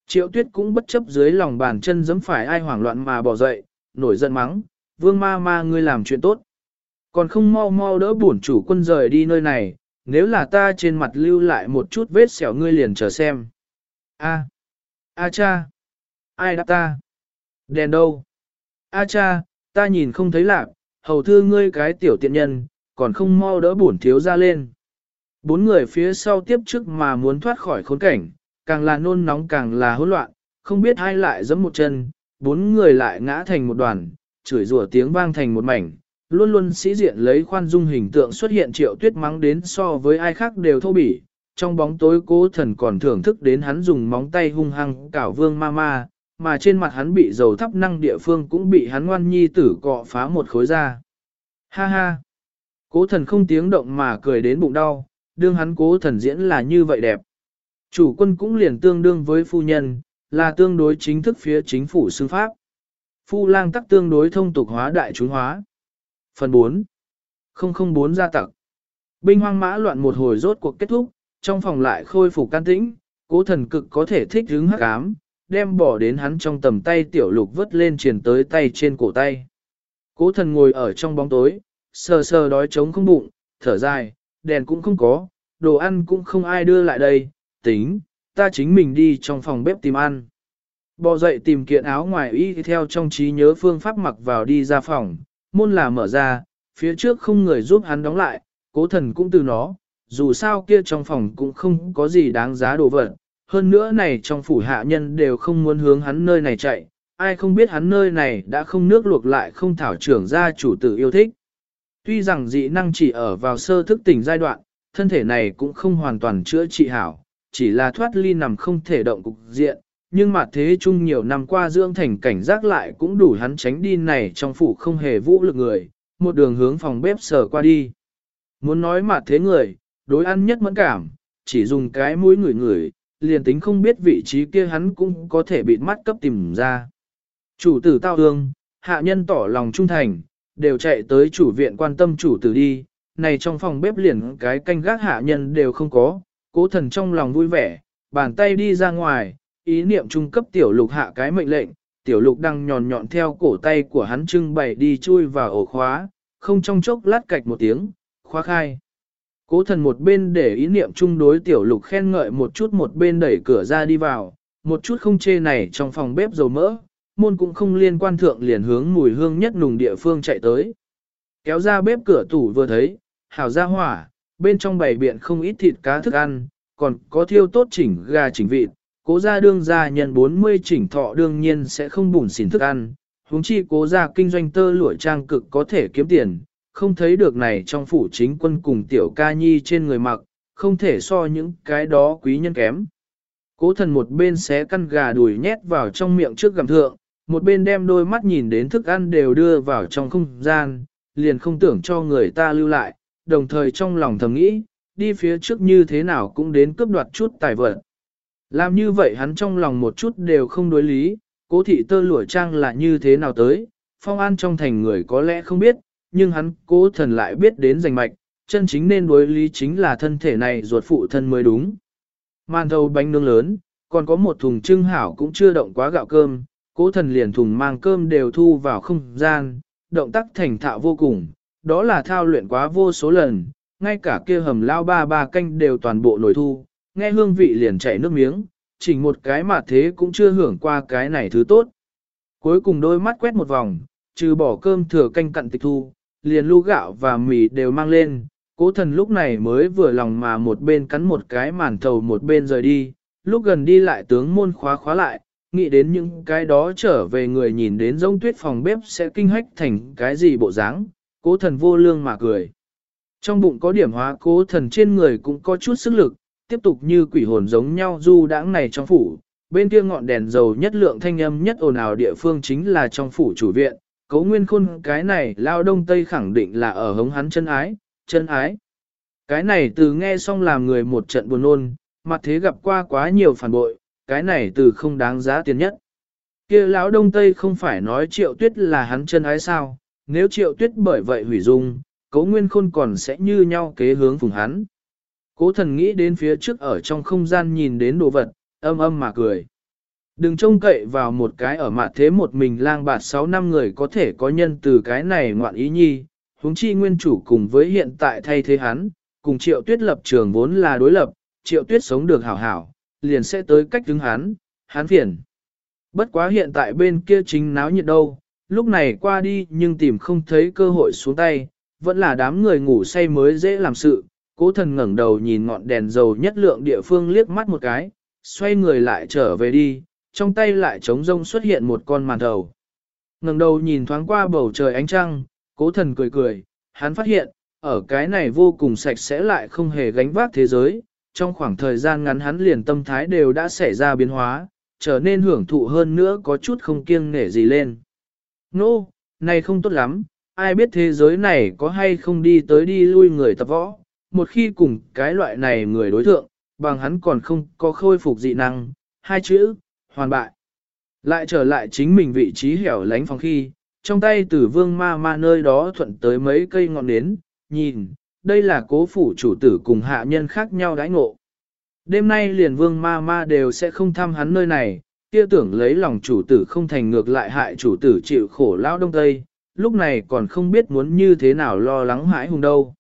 Triệu tuyết cũng bất chấp dưới lòng bàn chân giẫm phải ai hoảng loạn mà bỏ dậy, nổi giận mắng, vương ma ma ngươi làm chuyện tốt. Còn không mau mau đỡ bổn chủ quân rời đi nơi này, nếu là ta trên mặt lưu lại một chút vết sẹo ngươi liền chờ xem. A, a cha, ai đáp ta? Đèn đâu? A cha, ta nhìn không thấy lạc, hầu thư ngươi cái tiểu tiện nhân, còn không mau đỡ bổn thiếu ra lên. Bốn người phía sau tiếp trước mà muốn thoát khỏi khốn cảnh, càng là nôn nóng càng là hỗn loạn, không biết hai lại giẫm một chân, bốn người lại ngã thành một đoàn, chửi rủa tiếng vang thành một mảnh, luôn luôn sĩ diện lấy khoan dung hình tượng xuất hiện triệu tuyết mắng đến so với ai khác đều thô bỉ. Trong bóng tối cố thần còn thưởng thức đến hắn dùng móng tay hung hăng cảo vương ma ma, mà trên mặt hắn bị dầu thắp năng địa phương cũng bị hắn ngoan nhi tử cọ phá một khối ra. Ha ha! Cố thần không tiếng động mà cười đến bụng đau, đương hắn cố thần diễn là như vậy đẹp. Chủ quân cũng liền tương đương với phu nhân, là tương đối chính thức phía chính phủ xưng pháp. Phu lang tắc tương đối thông tục hóa đại chúng hóa. Phần 4 004 gia tặc Binh hoang mã loạn một hồi rốt cuộc kết thúc, trong phòng lại khôi phục can tĩnh, cố thần cực có thể thích hứng hắc ám, đem bỏ đến hắn trong tầm tay tiểu lục vứt lên truyền tới tay trên cổ tay. Cố thần ngồi ở trong bóng tối, sờ sờ đói trống không bụng, thở dài, đèn cũng không có, đồ ăn cũng không ai đưa lại đây, tính, ta chính mình đi trong phòng bếp tìm ăn. Bò dậy tìm kiện áo ngoài y theo trong trí nhớ phương pháp mặc vào đi ra phòng, môn là mở ra, phía trước không người giúp hắn đóng lại, cố thần cũng từ nó, dù sao kia trong phòng cũng không có gì đáng giá đồ vật, hơn nữa này trong phủ hạ nhân đều không muốn hướng hắn nơi này chạy, ai không biết hắn nơi này đã không nước luộc lại không thảo trưởng ra chủ tử yêu thích. Tuy rằng dị năng chỉ ở vào sơ thức tỉnh giai đoạn, thân thể này cũng không hoàn toàn chữa trị hảo, chỉ là thoát ly nằm không thể động cục diện, nhưng mà thế chung nhiều năm qua dưỡng thành cảnh giác lại cũng đủ hắn tránh đi này trong phủ không hề vũ lực người, một đường hướng phòng bếp sở qua đi. Muốn nói mà thế người, đối ăn nhất mẫn cảm, chỉ dùng cái mũi ngửi ngửi liền tính không biết vị trí kia hắn cũng có thể bị mắt cấp tìm ra. Chủ tử tao hương, hạ nhân tỏ lòng trung thành, đều chạy tới chủ viện quan tâm chủ tử đi, này trong phòng bếp liền cái canh gác hạ nhân đều không có, cố thần trong lòng vui vẻ, bàn tay đi ra ngoài, ý niệm trung cấp tiểu lục hạ cái mệnh lệnh, tiểu lục đang nhòn nhọn theo cổ tay của hắn trưng bày đi chui vào ổ khóa, không trong chốc lát cạch một tiếng, khóa khai. Cố thần một bên để ý niệm chung đối tiểu lục khen ngợi một chút một bên đẩy cửa ra đi vào, một chút không chê này trong phòng bếp dầu mỡ, môn cũng không liên quan thượng liền hướng mùi hương nhất nùng địa phương chạy tới. Kéo ra bếp cửa tủ vừa thấy, hào ra hỏa, bên trong bảy biện không ít thịt cá thức ăn, còn có thiêu tốt chỉnh gà chỉnh vịt, cố gia đương gia nhân 40 chỉnh thọ đương nhiên sẽ không bùn xỉn thức ăn, huống chi cố gia kinh doanh tơ lụa trang cực có thể kiếm tiền, không thấy được này trong phủ chính quân cùng tiểu ca nhi trên người mặc, không thể so những cái đó quý nhân kém. Cố thần một bên xé căn gà đùi nhét vào trong miệng trước gầm thượng, một bên đem đôi mắt nhìn đến thức ăn đều đưa vào trong không gian, liền không tưởng cho người ta lưu lại, đồng thời trong lòng thầm nghĩ, đi phía trước như thế nào cũng đến cướp đoạt chút tài vật. Làm như vậy hắn trong lòng một chút đều không đối lý, cố thị tơ lụa trang là như thế nào tới, phong an trong thành người có lẽ không biết, nhưng hắn cố thần lại biết đến rành mạch, chân chính nên đối lý chính là thân thể này ruột phụ thân mới đúng. Màn thầu bánh nướng lớn, còn có một thùng trưng hảo cũng chưa động quá gạo cơm, cố thần liền thùng mang cơm đều thu vào không gian, động tác thành thạo vô cùng, đó là thao luyện quá vô số lần, ngay cả kia hầm lao ba ba canh đều toàn bộ nổi thu, nghe hương vị liền chảy nước miếng, chỉnh một cái mà thế cũng chưa hưởng qua cái này thứ tốt. Cuối cùng đôi mắt quét một vòng, trừ bỏ cơm thừa canh cặn tịch thu, liền lu gạo và mì đều mang lên, cố thần lúc này mới vừa lòng mà một bên cắn một cái màn thầu một bên rời đi, lúc gần đi lại tướng môn khóa khóa lại, nghĩ đến những cái đó trở về người nhìn đến giống tuyết phòng bếp sẽ kinh hách thành cái gì bộ dáng, cố thần vô lương mà cười. Trong bụng có điểm hóa cố thần trên người cũng có chút sức lực, tiếp tục như quỷ hồn giống nhau du đãng này trong phủ, bên kia ngọn đèn dầu nhất lượng thanh âm nhất ồn ào địa phương chính là trong phủ chủ viện, cấu nguyên khôn cái này lao đông tây khẳng định là ở hống hắn chân ái, chân ái. Cái này từ nghe xong làm người một trận buồn nôn, mặt thế gặp qua quá nhiều phản bội, cái này từ không đáng giá tiền nhất. kia lão đông tây không phải nói triệu tuyết là hắn chân ái sao, nếu triệu tuyết bởi vậy hủy dung, cấu nguyên khôn còn sẽ như nhau kế hướng phùng hắn. Cố thần nghĩ đến phía trước ở trong không gian nhìn đến đồ vật, âm âm mà cười. Đừng trông cậy vào một cái ở mặt thế một mình lang bạt 6 năm người có thể có nhân từ cái này ngoạn ý nhi, huống chi nguyên chủ cùng với hiện tại thay thế hắn, cùng triệu tuyết lập trường vốn là đối lập, triệu tuyết sống được hảo hảo, liền sẽ tới cách đứng hắn, hắn phiền. Bất quá hiện tại bên kia chính náo nhiệt đâu, lúc này qua đi nhưng tìm không thấy cơ hội xuống tay, vẫn là đám người ngủ say mới dễ làm sự, cố thần ngẩng đầu nhìn ngọn đèn dầu nhất lượng địa phương liếc mắt một cái, xoay người lại trở về đi, trong tay lại trống rông xuất hiện một con màn thầu. ngẩng đầu nhìn thoáng qua bầu trời ánh trăng, cố thần cười cười, hắn phát hiện, ở cái này vô cùng sạch sẽ lại không hề gánh vác thế giới, trong khoảng thời gian ngắn hắn liền tâm thái đều đã xảy ra biến hóa, trở nên hưởng thụ hơn nữa có chút không kiêng nể gì lên. Nô, no, này không tốt lắm, ai biết thế giới này có hay không đi tới đi lui người tập võ, một khi cùng cái loại này người đối thượng, bằng hắn còn không có khôi phục dị năng, hai chữ, hoàn bại. Lại trở lại chính mình vị trí hẻo lánh phòng khi, trong tay tử vương ma ma nơi đó thuận tới mấy cây ngọn nến, nhìn, đây là cố phủ chủ tử cùng hạ nhân khác nhau đãi ngộ. Đêm nay liền vương ma ma đều sẽ không thăm hắn nơi này, kia tưởng lấy lòng chủ tử không thành ngược lại hại chủ tử chịu khổ lao đông tây, lúc này còn không biết muốn như thế nào lo lắng hãi hùng đâu.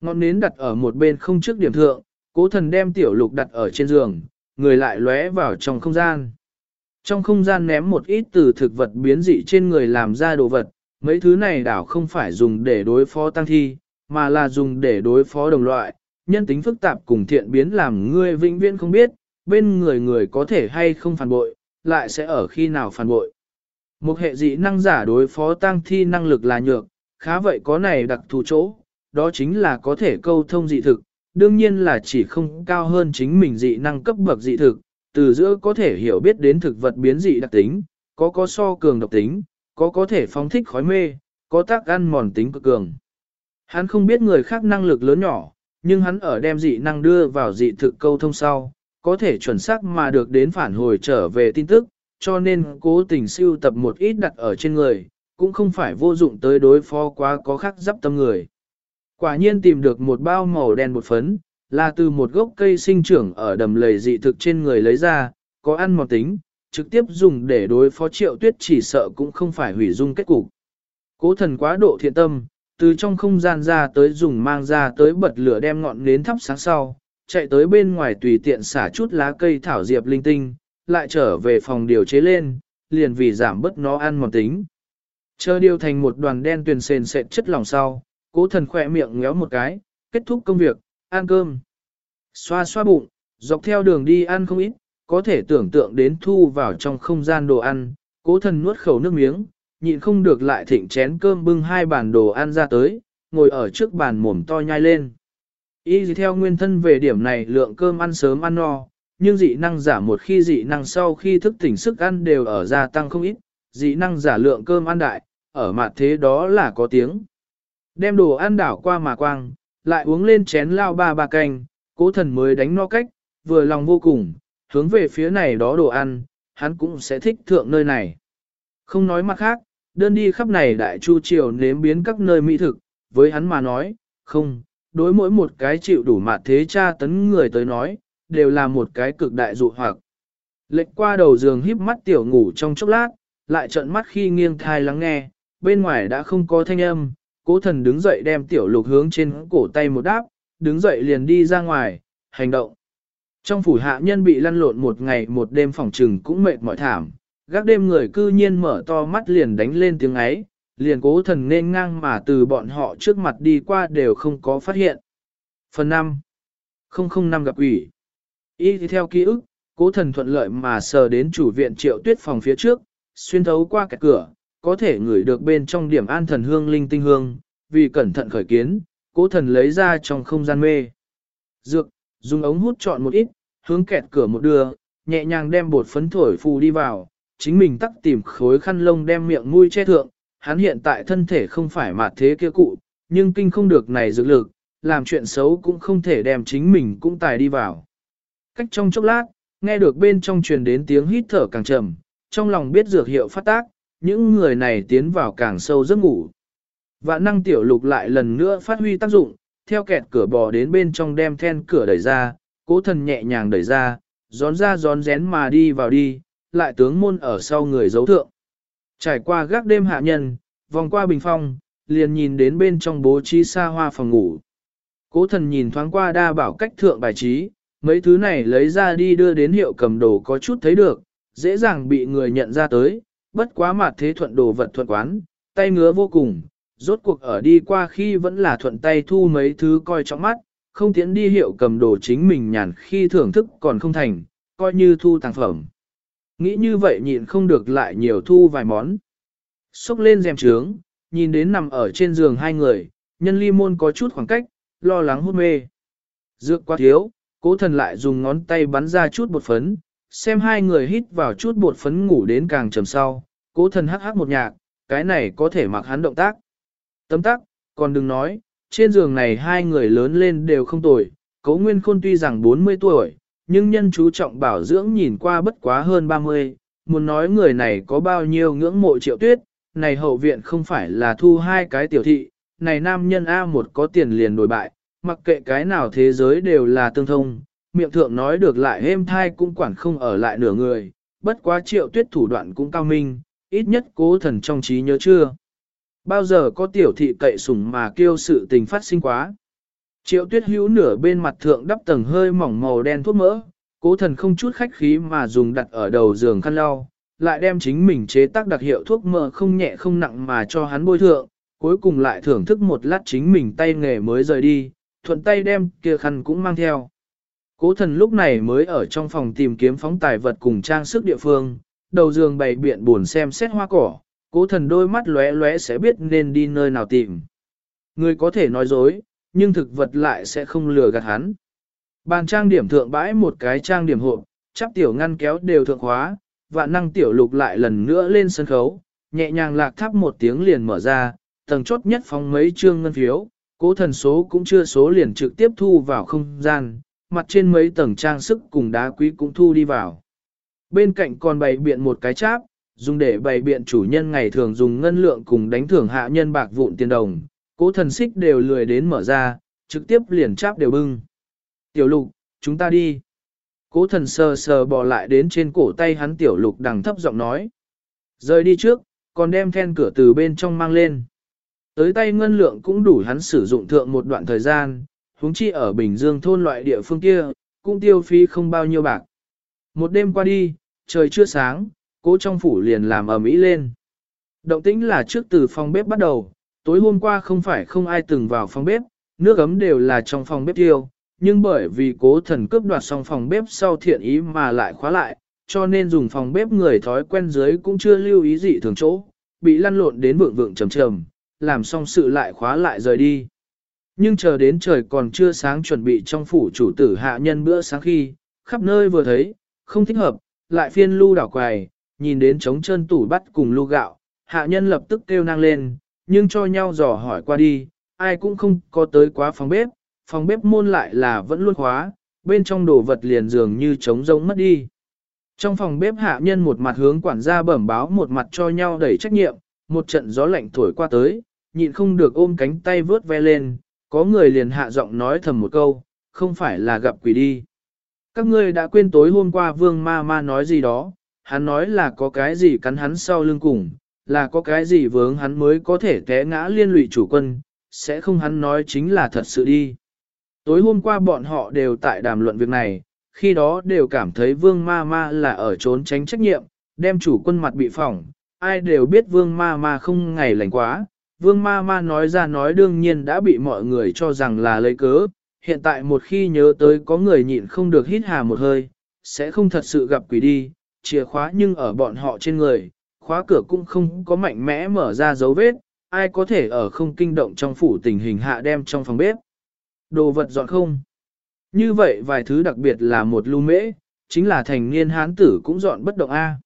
Ngọn nến đặt ở một bên không trước điểm thượng, cố thần đem tiểu lục đặt ở trên giường, người lại lóe vào trong không gian. Trong không gian ném một ít từ thực vật biến dị trên người làm ra đồ vật, mấy thứ này đảo không phải dùng để đối phó tăng thi, mà là dùng để đối phó đồng loại, nhân tính phức tạp cùng thiện biến làm người vĩnh viễn không biết, bên người người có thể hay không phản bội, lại sẽ ở khi nào phản bội. Một hệ dị năng giả đối phó tăng thi năng lực là nhược, khá vậy có này đặc thù chỗ, đó chính là có thể câu thông dị thực, đương nhiên là chỉ không cao hơn chính mình dị năng cấp bậc dị thực, từ giữa có thể hiểu biết đến thực vật biến dị đặc tính, có có so cường độc tính, có có thể phóng thích khói mê, có tác ăn mòn tính cực cường. Hắn không biết người khác năng lực lớn nhỏ, nhưng hắn ở đem dị năng đưa vào dị thực câu thông sau, có thể chuẩn xác mà được đến phản hồi trở về tin tức, cho nên cố tình siêu tập một ít đặt ở trên người, cũng không phải vô dụng tới đối phó quá có khắc dắp tâm người. Quả nhiên tìm được một bao màu đen bột phấn, là từ một gốc cây sinh trưởng ở đầm lầy dị thực trên người lấy ra, có ăn mòn tính, trực tiếp dùng để đối phó triệu tuyết chỉ sợ cũng không phải hủy dung kết cục. Cố thần quá độ thiện tâm, từ trong không gian ra tới dùng mang ra tới bật lửa đem ngọn nến thắp sáng sau, chạy tới bên ngoài tùy tiện xả chút lá cây thảo diệp linh tinh, lại trở về phòng điều chế lên, liền vì giảm bớt nó ăn mòn tính. Chờ điều thành một đoàn đen tuyền sền sệt chất lòng sau, cố thần khỏe miệng ngéo một cái, kết thúc công việc, ăn cơm. Xoa xoa bụng, dọc theo đường đi ăn không ít, có thể tưởng tượng đến thu vào trong không gian đồ ăn, cố thần nuốt khẩu nước miếng, nhịn không được lại thịnh chén cơm bưng hai bàn đồ ăn ra tới, ngồi ở trước bàn mồm to nhai lên. Y theo nguyên thân về điểm này lượng cơm ăn sớm ăn no, nhưng dị năng giả một khi dị năng sau khi thức tỉnh sức ăn đều ở gia tăng không ít, dị năng giả lượng cơm ăn đại, ở mặt thế đó là có tiếng. Đem đồ ăn đảo qua mà quang, lại uống lên chén lao ba ba canh, cố thần mới đánh no cách, vừa lòng vô cùng, hướng về phía này đó đồ ăn, hắn cũng sẽ thích thượng nơi này. Không nói mặt khác, đơn đi khắp này đại chu triều nếm biến các nơi mỹ thực, với hắn mà nói, không, đối mỗi một cái chịu đủ mặt thế cha tấn người tới nói, đều là một cái cực đại dụ hoặc. Lệnh qua đầu giường híp mắt tiểu ngủ trong chốc lát, lại trợn mắt khi nghiêng thai lắng nghe, bên ngoài đã không có thanh âm, cố thần đứng dậy đem tiểu lục hướng trên cổ tay một đáp, đứng dậy liền đi ra ngoài, hành động. Trong phủ hạ nhân bị lăn lộn một ngày một đêm phòng trừng cũng mệt mỏi thảm, gác đêm người cư nhiên mở to mắt liền đánh lên tiếng ấy, liền cố thần nên ngang mà từ bọn họ trước mặt đi qua đều không có phát hiện. Phần 5. 005 gặp ủy. Y thì theo ký ức, cố thần thuận lợi mà sờ đến chủ viện triệu tuyết phòng phía trước, xuyên thấu qua cái cửa, có thể ngửi được bên trong điểm an thần hương linh tinh hương, vì cẩn thận khởi kiến, cố thần lấy ra trong không gian mê. Dược, dùng ống hút chọn một ít, hướng kẹt cửa một đưa, nhẹ nhàng đem bột phấn thổi phù đi vào, chính mình tắt tìm khối khăn lông đem miệng mũi che thượng, hắn hiện tại thân thể không phải mặt thế kia cụ, nhưng kinh không được này dược lực, làm chuyện xấu cũng không thể đem chính mình cũng tài đi vào. Cách trong chốc lát, nghe được bên trong truyền đến tiếng hít thở càng trầm, trong lòng biết dược hiệu phát tác, những người này tiến vào càng sâu giấc ngủ. Vạn năng tiểu lục lại lần nữa phát huy tác dụng, theo kẹt cửa bò đến bên trong đem then cửa đẩy ra, cố thần nhẹ nhàng đẩy ra, gión ra gión rén mà đi vào đi, lại tướng môn ở sau người giấu thượng. Trải qua gác đêm hạ nhân, vòng qua bình phong, liền nhìn đến bên trong bố trí xa hoa phòng ngủ. Cố thần nhìn thoáng qua đa bảo cách thượng bài trí, mấy thứ này lấy ra đi đưa đến hiệu cầm đồ có chút thấy được, dễ dàng bị người nhận ra tới, bất quá mặt thế thuận đồ vật thuận quán, tay ngứa vô cùng, rốt cuộc ở đi qua khi vẫn là thuận tay thu mấy thứ coi trọng mắt, không tiến đi hiệu cầm đồ chính mình nhàn khi thưởng thức còn không thành, coi như thu tàng phẩm. Nghĩ như vậy nhịn không được lại nhiều thu vài món. Xúc lên rèm trướng, nhìn đến nằm ở trên giường hai người, nhân ly môn có chút khoảng cách, lo lắng hôn mê. Dược quá thiếu, cố thần lại dùng ngón tay bắn ra chút bột phấn, xem hai người hít vào chút bột phấn ngủ đến càng trầm sau, cố thần hắc hắc một nhạc, cái này có thể mặc hắn động tác. Tấm tắc, còn đừng nói, trên giường này hai người lớn lên đều không tuổi, cố nguyên khôn tuy rằng 40 tuổi, nhưng nhân chú trọng bảo dưỡng nhìn qua bất quá hơn 30, muốn nói người này có bao nhiêu ngưỡng mộ triệu tuyết, này hậu viện không phải là thu hai cái tiểu thị, này nam nhân A một có tiền liền đổi bại, mặc kệ cái nào thế giới đều là tương thông, miệng thượng nói được lại êm thai cũng quản không ở lại nửa người, bất quá triệu tuyết thủ đoạn cũng cao minh, ít nhất cố thần trong trí nhớ chưa. Bao giờ có tiểu thị cậy sủng mà kêu sự tình phát sinh quá. Triệu tuyết hữu nửa bên mặt thượng đắp tầng hơi mỏng màu đen thuốc mỡ, cố thần không chút khách khí mà dùng đặt ở đầu giường khăn lau, lại đem chính mình chế tác đặc hiệu thuốc mỡ không nhẹ không nặng mà cho hắn bôi thượng, cuối cùng lại thưởng thức một lát chính mình tay nghề mới rời đi, thuận tay đem kia khăn cũng mang theo. Cố thần lúc này mới ở trong phòng tìm kiếm phóng tài vật cùng trang sức địa phương, đầu giường bày biện buồn xem xét hoa cỏ, cố thần đôi mắt lóe lóe sẽ biết nên đi nơi nào tìm. Người có thể nói dối, nhưng thực vật lại sẽ không lừa gạt hắn. Bàn trang điểm thượng bãi một cái trang điểm hộp, chắp tiểu ngăn kéo đều thượng hóa, và năng tiểu lục lại lần nữa lên sân khấu, nhẹ nhàng lạc thắp một tiếng liền mở ra, tầng chốt nhất phóng mấy trương ngân phiếu, cố thần số cũng chưa số liền trực tiếp thu vào không gian, mặt trên mấy tầng trang sức cùng đá quý cũng thu đi vào. Bên cạnh còn bày biện một cái cháp, dùng để bày biện chủ nhân ngày thường dùng ngân lượng cùng đánh thưởng hạ nhân bạc vụn tiền đồng, cố thần xích đều lười đến mở ra, trực tiếp liền cháp đều bưng. Tiểu lục, chúng ta đi. Cố thần sờ sờ bỏ lại đến trên cổ tay hắn tiểu lục đằng thấp giọng nói. Rời đi trước, còn đem then cửa từ bên trong mang lên. Tới tay ngân lượng cũng đủ hắn sử dụng thượng một đoạn thời gian, huống chi ở Bình Dương thôn loại địa phương kia, cũng tiêu phí không bao nhiêu bạc. Một đêm qua đi, trời chưa sáng, cố trong phủ liền làm ở mỹ lên. Động tĩnh là trước từ phòng bếp bắt đầu, tối hôm qua không phải không ai từng vào phòng bếp, nước ấm đều là trong phòng bếp tiêu, nhưng bởi vì cố thần cướp đoạt xong phòng bếp sau thiện ý mà lại khóa lại, cho nên dùng phòng bếp người thói quen dưới cũng chưa lưu ý gì thường chỗ, bị lăn lộn đến vượng vượng trầm trầm, làm xong sự lại khóa lại rời đi. Nhưng chờ đến trời còn chưa sáng chuẩn bị trong phủ chủ tử hạ nhân bữa sáng khi, khắp nơi vừa thấy, không thích hợp, lại phiên lưu đảo quài, nhìn đến trống chân tủ bắt cùng lưu gạo, hạ nhân lập tức kêu năng lên, nhưng cho nhau dò hỏi qua đi, ai cũng không có tới quá phòng bếp, phòng bếp môn lại là vẫn luôn khóa, bên trong đồ vật liền dường như trống rỗng mất đi. Trong phòng bếp hạ nhân một mặt hướng quản gia bẩm báo một mặt cho nhau đẩy trách nhiệm, một trận gió lạnh thổi qua tới, nhịn không được ôm cánh tay vớt ve lên, có người liền hạ giọng nói thầm một câu, không phải là gặp quỷ đi. Các ngươi đã quên tối hôm qua vương ma ma nói gì đó, hắn nói là có cái gì cắn hắn sau lưng cùng, là có cái gì vướng hắn mới có thể té ngã liên lụy chủ quân, sẽ không hắn nói chính là thật sự đi. Tối hôm qua bọn họ đều tại đàm luận việc này, khi đó đều cảm thấy vương ma ma là ở trốn tránh trách nhiệm, đem chủ quân mặt bị phỏng, ai đều biết vương ma ma không ngày lành quá, vương ma ma nói ra nói đương nhiên đã bị mọi người cho rằng là lấy cớ, hiện tại một khi nhớ tới có người nhịn không được hít hà một hơi, sẽ không thật sự gặp quỷ đi, chìa khóa nhưng ở bọn họ trên người, khóa cửa cũng không có mạnh mẽ mở ra dấu vết, ai có thể ở không kinh động trong phủ tình hình hạ đem trong phòng bếp. Đồ vật dọn không? Như vậy vài thứ đặc biệt là một lưu mễ, chính là thành niên hán tử cũng dọn bất động A.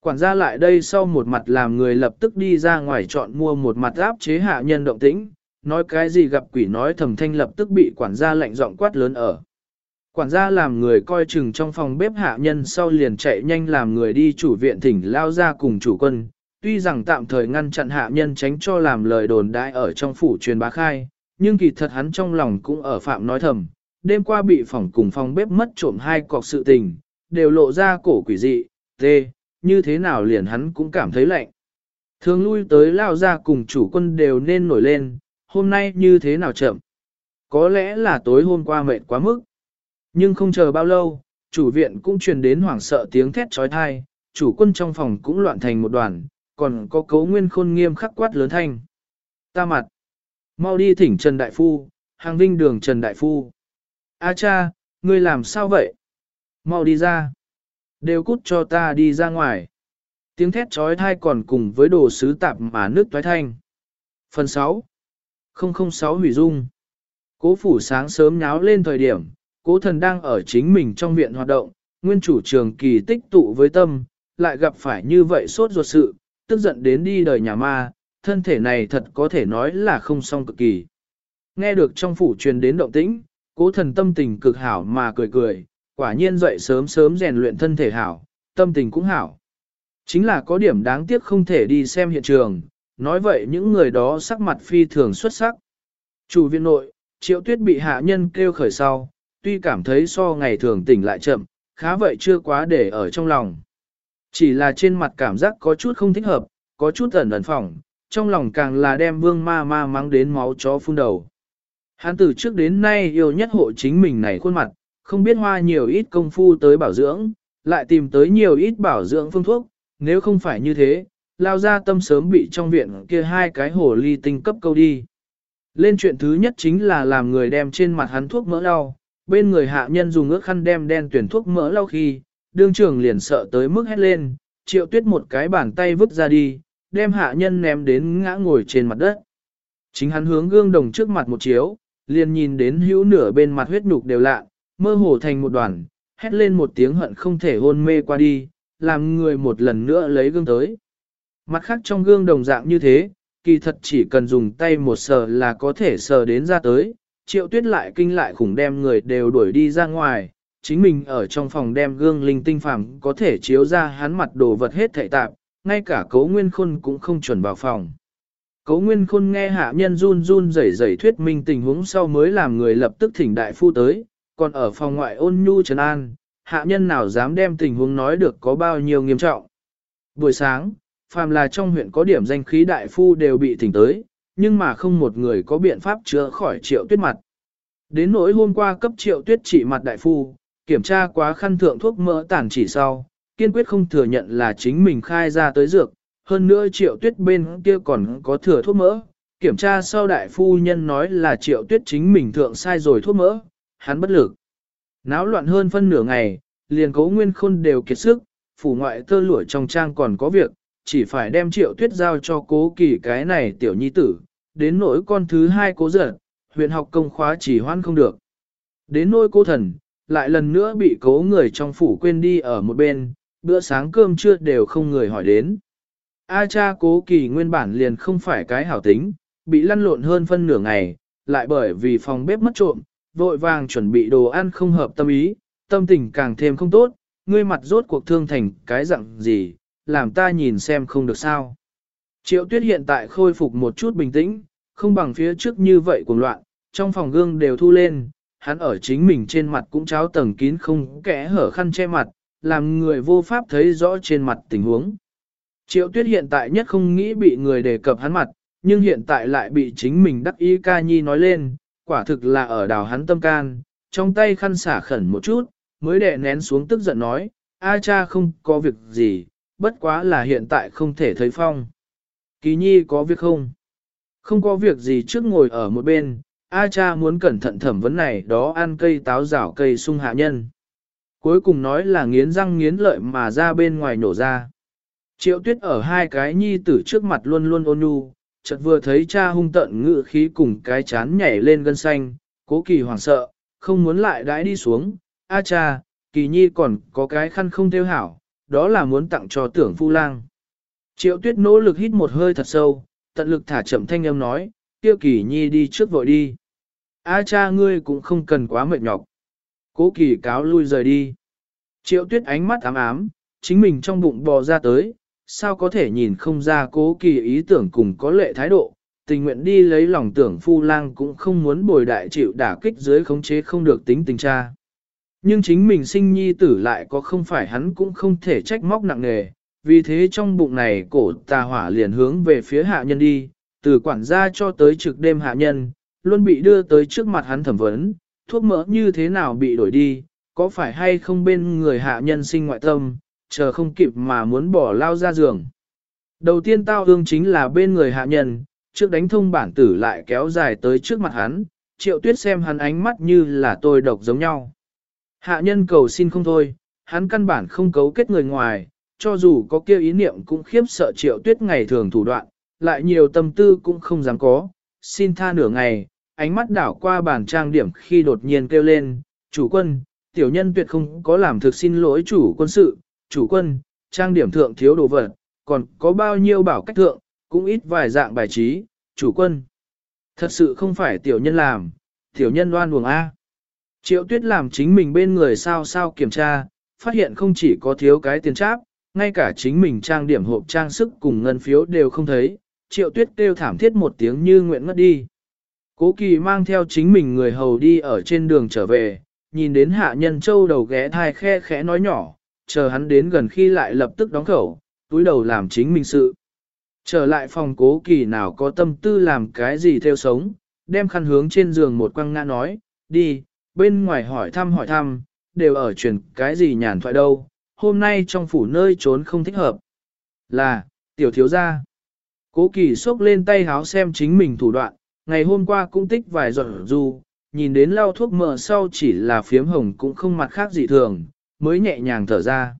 Quản gia lại đây sau một mặt làm người lập tức đi ra ngoài chọn mua một mặt áp chế hạ nhân động tĩnh, nói cái gì gặp quỷ nói thầm thanh lập tức bị quản gia lạnh giọng quát lớn ở. Quản gia làm người coi chừng trong phòng bếp hạ nhân sau liền chạy nhanh làm người đi chủ viện thỉnh lao ra cùng chủ quân, tuy rằng tạm thời ngăn chặn hạ nhân tránh cho làm lời đồn đại ở trong phủ truyền bá khai, nhưng kỳ thật hắn trong lòng cũng ở phạm nói thầm, đêm qua bị phòng cùng phòng bếp mất trộm hai cọc sự tình, đều lộ ra cổ quỷ dị, tê, như thế nào liền hắn cũng cảm thấy lạnh. Thường lui tới lao ra cùng chủ quân đều nên nổi lên, hôm nay như thế nào chậm. Có lẽ là tối hôm qua mệt quá mức. Nhưng không chờ bao lâu, chủ viện cũng truyền đến hoảng sợ tiếng thét trói thai, chủ quân trong phòng cũng loạn thành một đoàn, còn có cấu nguyên khôn nghiêm khắc quát lớn thanh. Ta mặt. Mau đi thỉnh Trần Đại Phu, hàng vinh đường Trần Đại Phu. A cha, ngươi làm sao vậy? Mau đi ra. Đều cút cho ta đi ra ngoài. Tiếng thét trói thai còn cùng với đồ sứ tạp mà nước toái thanh. Phần 6 006 hủy dung Cố phủ sáng sớm nháo lên thời điểm, cố thần đang ở chính mình trong viện hoạt động, nguyên chủ trường kỳ tích tụ với tâm, lại gặp phải như vậy sốt ruột sự, tức giận đến đi đời nhà ma, thân thể này thật có thể nói là không song cực kỳ. Nghe được trong phủ truyền đến động tĩnh, cố thần tâm tình cực hảo mà cười cười, quả nhiên dậy sớm sớm rèn luyện thân thể hảo, tâm tình cũng hảo. Chính là có điểm đáng tiếc không thể đi xem hiện trường, nói vậy những người đó sắc mặt phi thường xuất sắc. Chủ viện nội, triệu tuyết bị hạ nhân kêu khởi sau, tuy cảm thấy so ngày thường tỉnh lại chậm, khá vậy chưa quá để ở trong lòng. Chỉ là trên mặt cảm giác có chút không thích hợp, có chút ẩn ẩn phỏng, trong lòng càng là đem vương ma ma mắng đến máu chó phun đầu. Hắn từ trước đến nay yêu nhất hộ chính mình này khuôn mặt, không biết hoa nhiều ít công phu tới bảo dưỡng, lại tìm tới nhiều ít bảo dưỡng phương thuốc, nếu không phải như thế, lao ra tâm sớm bị trong viện kia hai cái hồ ly tinh cấp câu đi. Lên chuyện thứ nhất chính là làm người đem trên mặt hắn thuốc mỡ lau, bên người hạ nhân dùng ước khăn đem đen tuyển thuốc mỡ lau khi, đương trưởng liền sợ tới mức hét lên, triệu tuyết một cái bàn tay vứt ra đi, đem hạ nhân ném đến ngã ngồi trên mặt đất. Chính hắn hướng gương đồng trước mặt một chiếu, liền nhìn đến hữu nửa bên mặt huyết nhục đều lạ, mơ hồ thành một đoàn, hét lên một tiếng hận không thể hôn mê qua đi, làm người một lần nữa lấy gương tới. Mặt khác trong gương đồng dạng như thế, kỳ thật chỉ cần dùng tay một sờ là có thể sờ đến ra tới, triệu tuyết lại kinh lại khủng đem người đều đuổi đi ra ngoài, chính mình ở trong phòng đem gương linh tinh phàm có thể chiếu ra hắn mặt đồ vật hết thảy tạp, ngay cả cấu nguyên khôn cũng không chuẩn vào phòng. Cấu nguyên khôn nghe hạ nhân run run rẩy rẩy thuyết minh tình huống sau mới làm người lập tức thỉnh đại phu tới, còn ở phòng ngoại ôn nhu trấn an, hạ nhân nào dám đem tình huống nói được có bao nhiêu nghiêm trọng. Buổi sáng, phàm là trong huyện có điểm danh khí đại phu đều bị thỉnh tới, nhưng mà không một người có biện pháp chữa khỏi triệu tuyết mặt. Đến nỗi hôm qua cấp triệu tuyết trị mặt đại phu, kiểm tra quá khăn thượng thuốc mỡ tản chỉ sau, kiên quyết không thừa nhận là chính mình khai ra tới dược, hơn nữa triệu tuyết bên kia còn có thừa thuốc mỡ. Kiểm tra sau đại phu nhân nói là triệu tuyết chính mình thượng sai rồi thuốc mỡ, hắn bất lực. Náo loạn hơn phân nửa ngày, liền cố nguyên khôn đều kiệt sức, phủ ngoại tơ lụa trong trang còn có việc, chỉ phải đem triệu tuyết giao cho cố kỳ cái này tiểu nhi tử, đến nỗi con thứ hai cố giật, huyện học công khóa chỉ hoan không được. Đến nỗi cô thần, lại lần nữa bị cố người trong phủ quên đi ở một bên, bữa sáng cơm trưa đều không người hỏi đến. A cha cố kỳ nguyên bản liền không phải cái hảo tính, bị lăn lộn hơn phân nửa ngày, lại bởi vì phòng bếp mất trộm, vội vàng chuẩn bị đồ ăn không hợp tâm ý, tâm tình càng thêm không tốt, ngươi mặt rốt cuộc thương thành cái dạng gì, làm ta nhìn xem không được sao. Triệu tuyết hiện tại khôi phục một chút bình tĩnh, không bằng phía trước như vậy cuồng loạn, trong phòng gương đều thu lên, hắn ở chính mình trên mặt cũng cháo tầng kín không kẽ hở khăn che mặt, làm người vô pháp thấy rõ trên mặt tình huống. Triệu tuyết hiện tại nhất không nghĩ bị người đề cập hắn mặt, nhưng hiện tại lại bị chính mình đắc ý ca nhi nói lên, quả thực là ở đào hắn tâm can, trong tay khăn xả khẩn một chút, mới đè nén xuống tức giận nói, a cha không có việc gì, bất quá là hiện tại không thể thấy phong. Kỳ nhi có việc không? Không có việc gì trước ngồi ở một bên, A cha muốn cẩn thận thẩm vấn này đó ăn cây táo rảo cây sung hạ nhân. Cuối cùng nói là nghiến răng nghiến lợi mà ra bên ngoài nổ ra. Triệu tuyết ở hai cái nhi tử trước mặt luôn luôn ôn nhu, chợt vừa thấy cha hung tận ngự khí cùng cái chán nhảy lên gân xanh, cố kỳ hoảng sợ, không muốn lại đãi đi xuống. A cha, kỳ nhi còn có cái khăn không theo hảo, đó là muốn tặng cho tưởng phu lang. Triệu tuyết nỗ lực hít một hơi thật sâu, tận lực thả chậm thanh âm nói, kia kỳ nhi đi trước vội đi. A cha ngươi cũng không cần quá mệt nhọc. Cố kỳ cáo lui rời đi. Triệu tuyết ánh mắt ám ám, chính mình trong bụng bò ra tới, sao có thể nhìn không ra cố kỳ ý tưởng cùng có lệ thái độ, tình nguyện đi lấy lòng tưởng phu lang cũng không muốn bồi đại chịu đả kích dưới khống chế không được tính tình cha. Nhưng chính mình sinh nhi tử lại có không phải hắn cũng không thể trách móc nặng nề, vì thế trong bụng này cổ tà hỏa liền hướng về phía hạ nhân đi, từ quản gia cho tới trực đêm hạ nhân, luôn bị đưa tới trước mặt hắn thẩm vấn, thuốc mỡ như thế nào bị đổi đi, có phải hay không bên người hạ nhân sinh ngoại tâm, chờ không kịp mà muốn bỏ lao ra giường. Đầu tiên tao ương chính là bên người hạ nhân, trước đánh thông bản tử lại kéo dài tới trước mặt hắn, triệu tuyết xem hắn ánh mắt như là tôi độc giống nhau. Hạ nhân cầu xin không thôi, hắn căn bản không cấu kết người ngoài, cho dù có kia ý niệm cũng khiếp sợ triệu tuyết ngày thường thủ đoạn, lại nhiều tâm tư cũng không dám có, xin tha nửa ngày, ánh mắt đảo qua bàn trang điểm khi đột nhiên kêu lên, chủ quân, tiểu nhân tuyệt không có làm thực xin lỗi chủ quân sự, chủ quân, trang điểm thượng thiếu đồ vật, còn có bao nhiêu bảo cách thượng, cũng ít vài dạng bài trí, chủ quân. Thật sự không phải tiểu nhân làm, tiểu nhân đoan buồng A. Triệu tuyết làm chính mình bên người sao sao kiểm tra, phát hiện không chỉ có thiếu cái tiền tráp, ngay cả chính mình trang điểm hộp trang sức cùng ngân phiếu đều không thấy, triệu tuyết kêu thảm thiết một tiếng như nguyện ngất đi. Cố kỳ mang theo chính mình người hầu đi ở trên đường trở về, nhìn đến hạ nhân châu đầu ghé thai khe khẽ nói nhỏ, chờ hắn đến gần khi lại lập tức đóng khẩu, túi đầu làm chính mình sự. Trở lại phòng cố kỳ nào có tâm tư làm cái gì theo sống, đem khăn hướng trên giường một quăng ngã nói, đi, bên ngoài hỏi thăm hỏi thăm, đều ở truyền cái gì nhàn thoại đâu, hôm nay trong phủ nơi trốn không thích hợp. Là, tiểu thiếu gia. Cố kỳ xốc lên tay háo xem chính mình thủ đoạn, ngày hôm qua cũng tích vài giọt du, nhìn đến lau thuốc mỡ sau chỉ là phiếm hồng cũng không mặt khác gì thường, mới nhẹ nhàng thở ra.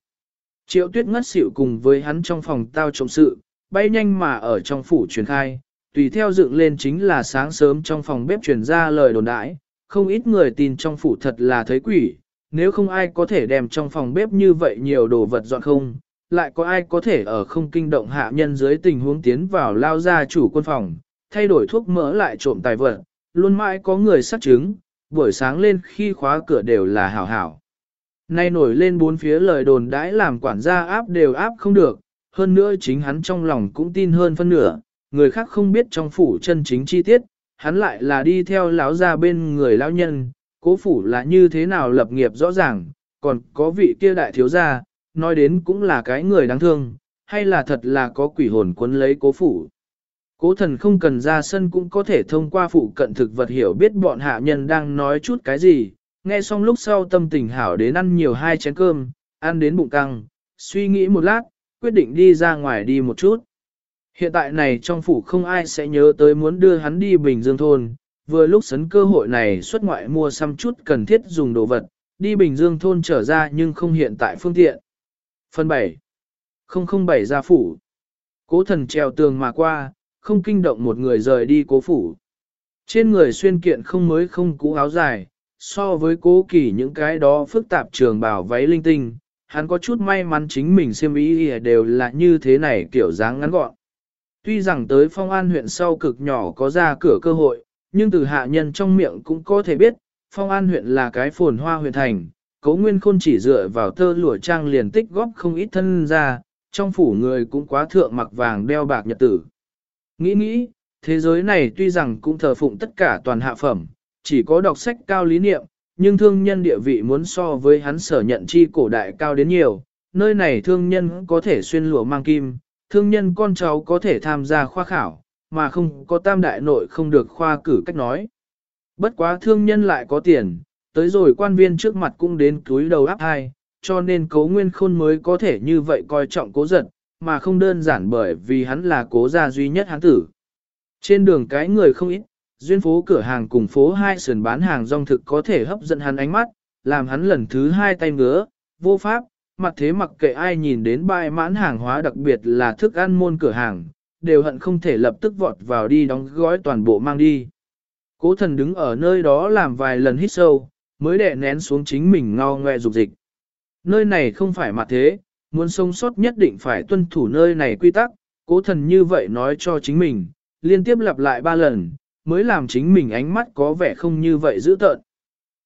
Triệu tuyết ngất xỉu cùng với hắn trong phòng tao trọng sự, bay nhanh mà ở trong phủ truyền khai, tùy theo dựng lên chính là sáng sớm trong phòng bếp truyền ra lời đồn đãi, không ít người tin trong phủ thật là thấy quỷ, nếu không ai có thể đem trong phòng bếp như vậy nhiều đồ vật dọn không, lại có ai có thể ở không kinh động hạ nhân dưới tình huống tiến vào lao ra chủ quân phòng, thay đổi thuốc mỡ lại trộm tài vật, luôn mãi có người sát chứng, buổi sáng lên khi khóa cửa đều là hảo hảo. Nay nổi lên bốn phía lời đồn đãi làm quản gia áp đều áp không được, hơn nữa chính hắn trong lòng cũng tin hơn phân nửa, người khác không biết trong phủ chân chính chi tiết, hắn lại là đi theo lão gia bên người lão nhân, cố phủ là như thế nào lập nghiệp rõ ràng, còn có vị kia đại thiếu gia, nói đến cũng là cái người đáng thương, hay là thật là có quỷ hồn cuốn lấy cố phủ. Cố thần không cần ra sân cũng có thể thông qua phụ cận thực vật hiểu biết bọn hạ nhân đang nói chút cái gì, nghe xong lúc sau tâm tình hảo đến ăn nhiều hai chén cơm, ăn đến bụng căng, suy nghĩ một lát, quyết định đi ra ngoài đi một chút. Hiện tại này trong phủ không ai sẽ nhớ tới muốn đưa hắn đi Bình Dương Thôn, vừa lúc sấn cơ hội này xuất ngoại mua xăm chút cần thiết dùng đồ vật, đi Bình Dương Thôn trở ra nhưng không hiện tại phương tiện. Phần 7 007 gia phủ Cố thần treo tường mà qua, không kinh động một người rời đi cố phủ. Trên người xuyên kiện không mới không cũ áo dài, so với cố kỳ những cái đó phức tạp trường bảo váy linh tinh, hắn có chút may mắn chính mình xem ý đều là như thế này kiểu dáng ngắn gọn. Tuy rằng tới phong an huyện sau cực nhỏ có ra cửa cơ hội, nhưng từ hạ nhân trong miệng cũng có thể biết, phong an huyện là cái phồn hoa huyện thành, cấu nguyên khôn chỉ dựa vào tơ lụa trang liền tích góp không ít thân ra, trong phủ người cũng quá thượng mặc vàng đeo bạc nhật tử. Nghĩ nghĩ, thế giới này tuy rằng cũng thờ phụng tất cả toàn hạ phẩm, chỉ có đọc sách cao lý niệm, nhưng thương nhân địa vị muốn so với hắn sở nhận chi cổ đại cao đến nhiều, nơi này thương nhân có thể xuyên lụa mang kim, thương nhân con cháu có thể tham gia khoa khảo, mà không có tam đại nội không được khoa cử cách nói. Bất quá thương nhân lại có tiền, tới rồi quan viên trước mặt cũng đến túi đầu áp hai, cho nên cố nguyên khôn mới có thể như vậy coi trọng cố giật, mà không đơn giản bởi vì hắn là cố gia duy nhất hắn tử. Trên đường cái người không ít, duyên phố cửa hàng cùng phố hai sườn bán hàng rong thực có thể hấp dẫn hắn ánh mắt, làm hắn lần thứ hai tay ngứa, vô pháp, mặt thế mặc kệ ai nhìn đến bài mãn hàng hóa đặc biệt là thức ăn môn cửa hàng, đều hận không thể lập tức vọt vào đi đóng gói toàn bộ mang đi. Cố thần đứng ở nơi đó làm vài lần hít sâu, mới đè nén xuống chính mình ngao ngoe dục dịch. Nơi này không phải mặt thế, muốn sống sót nhất định phải tuân thủ nơi này quy tắc, cố thần như vậy nói cho chính mình, liên tiếp lặp lại ba lần, mới làm chính mình ánh mắt có vẻ không như vậy dữ tợn.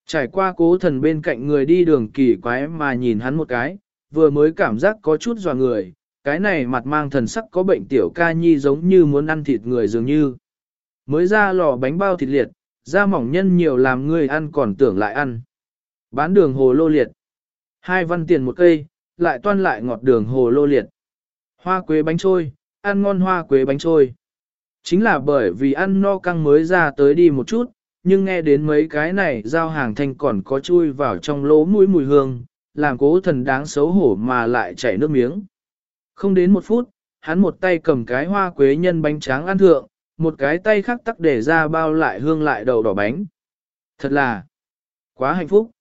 Trải qua cố thần bên cạnh người đi đường kỳ quái mà nhìn hắn một cái, vừa mới cảm giác có chút dò người, cái này mặt mang thần sắc có bệnh tiểu ca nhi giống như muốn ăn thịt người dường như. Mới ra lò bánh bao thịt liệt, da mỏng nhân nhiều làm người ăn còn tưởng lại ăn. Bán đường hồ lô liệt. Hai văn tiền một cây, lại toan lại ngọt đường hồ lô liệt. Hoa quế bánh trôi, ăn ngon hoa quế bánh trôi. Chính là bởi vì ăn no căng mới ra tới đi một chút, nhưng nghe đến mấy cái này giao hàng thanh còn có chui vào trong lỗ mũi mùi hương, làm cố thần đáng xấu hổ mà lại chảy nước miếng. Không đến một phút, hắn một tay cầm cái hoa quế nhân bánh tráng ăn thượng, một cái tay khác tắc để ra bao lại hương lại đầu đỏ bánh. Thật là quá hạnh phúc.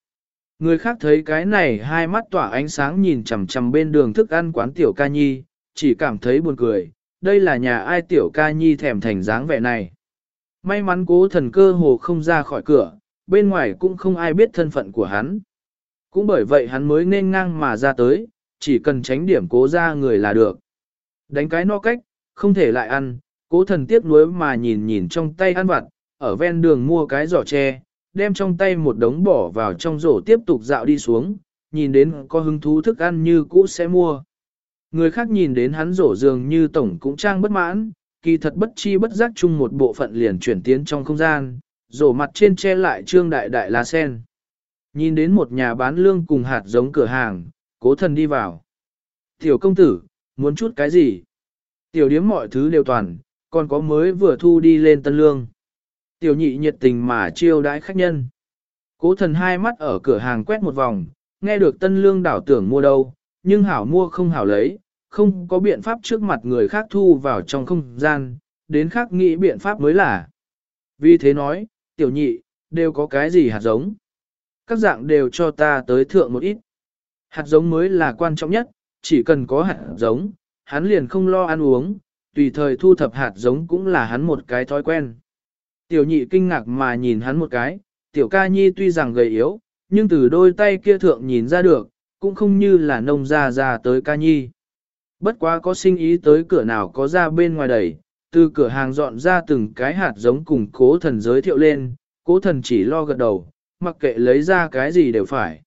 Người khác thấy cái này hai mắt tỏa ánh sáng nhìn chằm chằm bên đường thức ăn quán tiểu ca nhi, chỉ cảm thấy buồn cười, đây là nhà ai tiểu ca nhi thèm thành dáng vẻ này. May mắn cố thần cơ hồ không ra khỏi cửa, bên ngoài cũng không ai biết thân phận của hắn. Cũng bởi vậy hắn mới nên ngang mà ra tới, chỉ cần tránh điểm cố ra người là được. Đánh cái no cách, không thể lại ăn, cố thần tiếc nuối mà nhìn nhìn trong tay ăn vặt, ở ven đường mua cái giỏ tre, đem trong tay một đống bỏ vào trong rổ tiếp tục dạo đi xuống, nhìn đến có hứng thú thức ăn như cũ sẽ mua. Người khác nhìn đến hắn rổ dường như tổng cũng trang bất mãn, kỳ thật bất chi bất giác chung một bộ phận liền chuyển tiến trong không gian, rổ mặt trên che lại trương đại đại lá sen. Nhìn đến một nhà bán lương cùng hạt giống cửa hàng, cố thần đi vào. Tiểu công tử, muốn chút cái gì? Tiểu điếm mọi thứ đều toàn, còn có mới vừa thu đi lên tân lương. Tiểu nhị nhiệt tình mà chiêu đãi khách nhân. Cố thần hai mắt ở cửa hàng quét một vòng, nghe được tân lương đảo tưởng mua đâu, nhưng hảo mua không hảo lấy, không có biện pháp trước mặt người khác thu vào trong không gian, đến khác nghĩ biện pháp mới là. Vì thế nói, tiểu nhị, đều có cái gì hạt giống. Các dạng đều cho ta tới thượng một ít. Hạt giống mới là quan trọng nhất, chỉ cần có hạt giống, hắn liền không lo ăn uống, tùy thời thu thập hạt giống cũng là hắn một cái thói quen. Tiểu nhị kinh ngạc mà nhìn hắn một cái, tiểu ca nhi tuy rằng gầy yếu, nhưng từ đôi tay kia thượng nhìn ra được, cũng không như là nông ra ra tới ca nhi. Bất quá có sinh ý tới cửa nào có ra bên ngoài đẩy, từ cửa hàng dọn ra từng cái hạt giống cùng cố thần giới thiệu lên, cố thần chỉ lo gật đầu, mặc kệ lấy ra cái gì đều phải.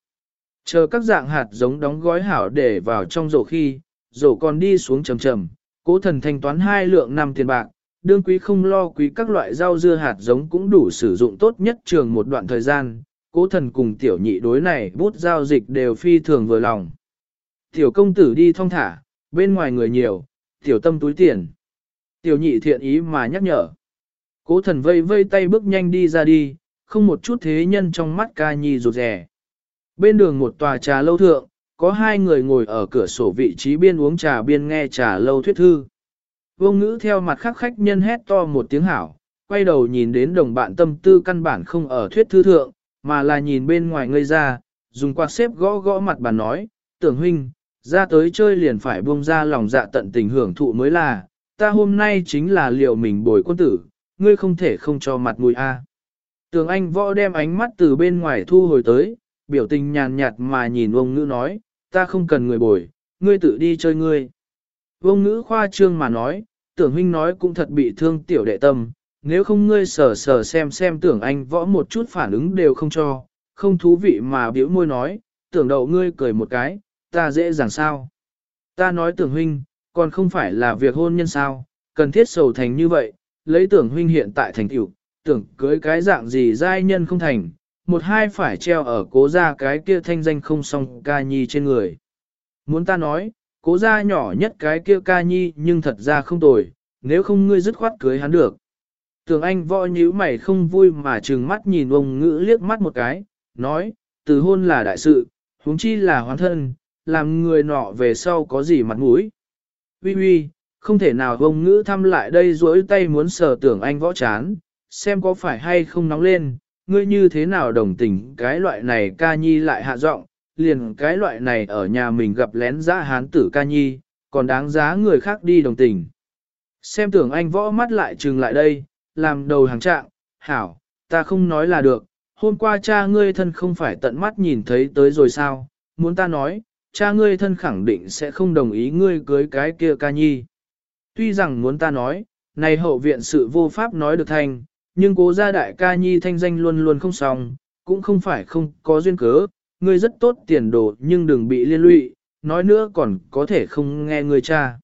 Chờ các dạng hạt giống đóng gói hảo để vào trong rổ khi, rổ còn đi xuống trầm trầm, cố thần thanh toán hai lượng năm tiền bạc, đương quý không lo quý các loại rau dưa hạt giống cũng đủ sử dụng tốt nhất trường một đoạn thời gian, cố thần cùng tiểu nhị đối này bút giao dịch đều phi thường vừa lòng. Tiểu công tử đi thong thả, bên ngoài người nhiều, tiểu tâm túi tiền. Tiểu nhị thiện ý mà nhắc nhở. Cố thần vây vây tay bước nhanh đi ra đi, không một chút thế nhân trong mắt ca nhi rụt rè. Bên đường một tòa trà lâu thượng, có hai người ngồi ở cửa sổ vị trí biên uống trà biên nghe trà lâu thuyết thư. Vô ngữ theo mặt khắc khách nhân hét to một tiếng hảo, quay đầu nhìn đến đồng bạn tâm tư căn bản không ở thuyết thư thượng, mà là nhìn bên ngoài ngây ra, dùng quạt xếp gõ gõ mặt bàn nói, tưởng huynh, ra tới chơi liền phải buông ra lòng dạ tận tình hưởng thụ mới là, ta hôm nay chính là liệu mình bồi quân tử, ngươi không thể không cho mặt mũi a. Tường Anh võ đem ánh mắt từ bên ngoài thu hồi tới, biểu tình nhàn nhạt mà nhìn ông ngữ nói, ta không cần người bồi, ngươi tự đi chơi ngươi. Ông ngữ khoa trương mà nói, tưởng huynh nói cũng thật bị thương tiểu đệ tâm, nếu không ngươi sờ sờ xem xem tưởng anh võ một chút phản ứng đều không cho, không thú vị mà biểu môi nói, tưởng đầu ngươi cười một cái, ta dễ dàng sao. Ta nói tưởng huynh, còn không phải là việc hôn nhân sao, cần thiết sầu thành như vậy, lấy tưởng huynh hiện tại thành tiểu, tưởng cưới cái dạng gì giai nhân không thành, một hai phải treo ở cố gia cái kia thanh danh không song ca nhi trên người. Muốn ta nói, cố gia nhỏ nhất cái kia ca nhi nhưng thật ra không tồi, nếu không ngươi dứt khoát cưới hắn được. Tưởng anh võ nhíu mày không vui mà trừng mắt nhìn ông ngữ liếc mắt một cái, nói, từ hôn là đại sự, huống chi là hoàn thân, làm người nọ về sau có gì mặt mũi. Ui ui, không thể nào ông ngữ thăm lại đây rỗi tay muốn sờ tưởng anh võ chán, xem có phải hay không nóng lên, ngươi như thế nào đồng tình cái loại này ca nhi lại hạ giọng, liền cái loại này ở nhà mình gặp lén dã hán tử ca nhi, còn đáng giá người khác đi đồng tình. Xem tưởng anh võ mắt lại trừng lại đây, làm đầu hàng trạng, hảo, ta không nói là được, hôm qua cha ngươi thân không phải tận mắt nhìn thấy tới rồi sao, muốn ta nói, cha ngươi thân khẳng định sẽ không đồng ý ngươi cưới cái kia ca nhi. Tuy rằng muốn ta nói, này hậu viện sự vô pháp nói được thành, nhưng cố gia đại ca nhi thanh danh luôn luôn không xong, cũng không phải không có duyên cớ, ngươi rất tốt tiền đồ nhưng đừng bị liên lụy, nói nữa còn có thể không nghe người cha.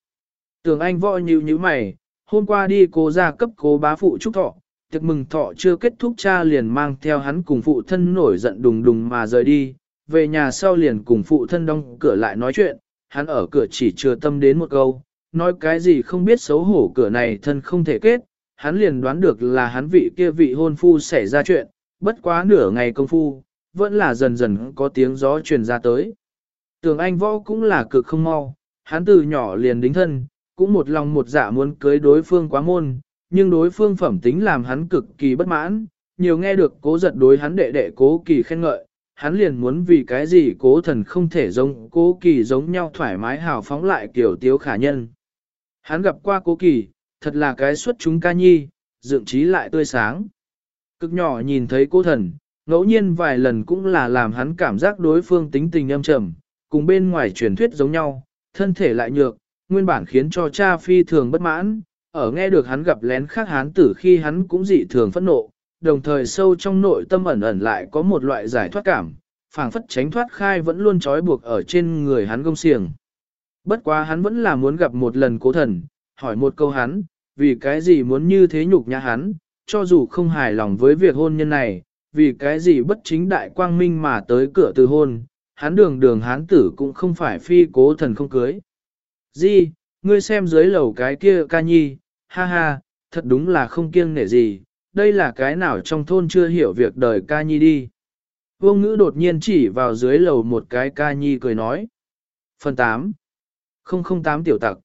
Tưởng anh võ nhíu như mày, hôm qua đi cố gia cấp cố bá phụ trúc thọ, tiệc mừng thọ chưa kết thúc cha liền mang theo hắn cùng phụ thân nổi giận đùng đùng mà rời đi, về nhà sau liền cùng phụ thân đóng cửa lại nói chuyện, hắn ở cửa chỉ chưa tâm đến một câu, nói cái gì không biết xấu hổ cửa này thân không thể kết, hắn liền đoán được là hắn vị kia vị hôn phu xảy ra chuyện, bất quá nửa ngày công phu, vẫn là dần dần có tiếng gió truyền ra tới. Tưởng anh võ cũng là cực không mau, hắn từ nhỏ liền đính thân, cũng một lòng một dạ muốn cưới đối phương quá môn, nhưng đối phương phẩm tính làm hắn cực kỳ bất mãn, nhiều nghe được cố giật đối hắn đệ đệ cố kỳ khen ngợi, hắn liền muốn vì cái gì cố thần không thể giống cố kỳ giống nhau thoải mái hào phóng lại kiểu tiếu khả nhân. Hắn gặp qua cố kỳ, thật là cái xuất chúng ca nhi, dựng trí lại tươi sáng. Cực nhỏ nhìn thấy cố thần, ngẫu nhiên vài lần cũng là làm hắn cảm giác đối phương tính tình âm trầm, cùng bên ngoài truyền thuyết giống nhau, thân thể lại nhược, nguyên bản khiến cho cha phi thường bất mãn, ở nghe được hắn gặp lén khác hán tử khi hắn cũng dị thường phẫn nộ, đồng thời sâu trong nội tâm ẩn ẩn lại có một loại giải thoát cảm, phảng phất tránh thoát khai vẫn luôn trói buộc ở trên người hắn gông xiềng. Bất quá hắn vẫn là muốn gặp một lần cố thần, hỏi một câu hắn, vì cái gì muốn như thế nhục nhã hắn, cho dù không hài lòng với việc hôn nhân này, vì cái gì bất chính đại quang minh mà tới cửa từ hôn, hắn đường đường hán tử cũng không phải phi cố thần không cưới. Di, ngươi xem dưới lầu cái kia ca nhi, ha ha, thật đúng là không kiêng nể gì, đây là cái nào trong thôn chưa hiểu việc đời ca nhi đi. Vô ngữ đột nhiên chỉ vào dưới lầu một cái ca nhi cười nói. Phần 8 008 tiểu tặc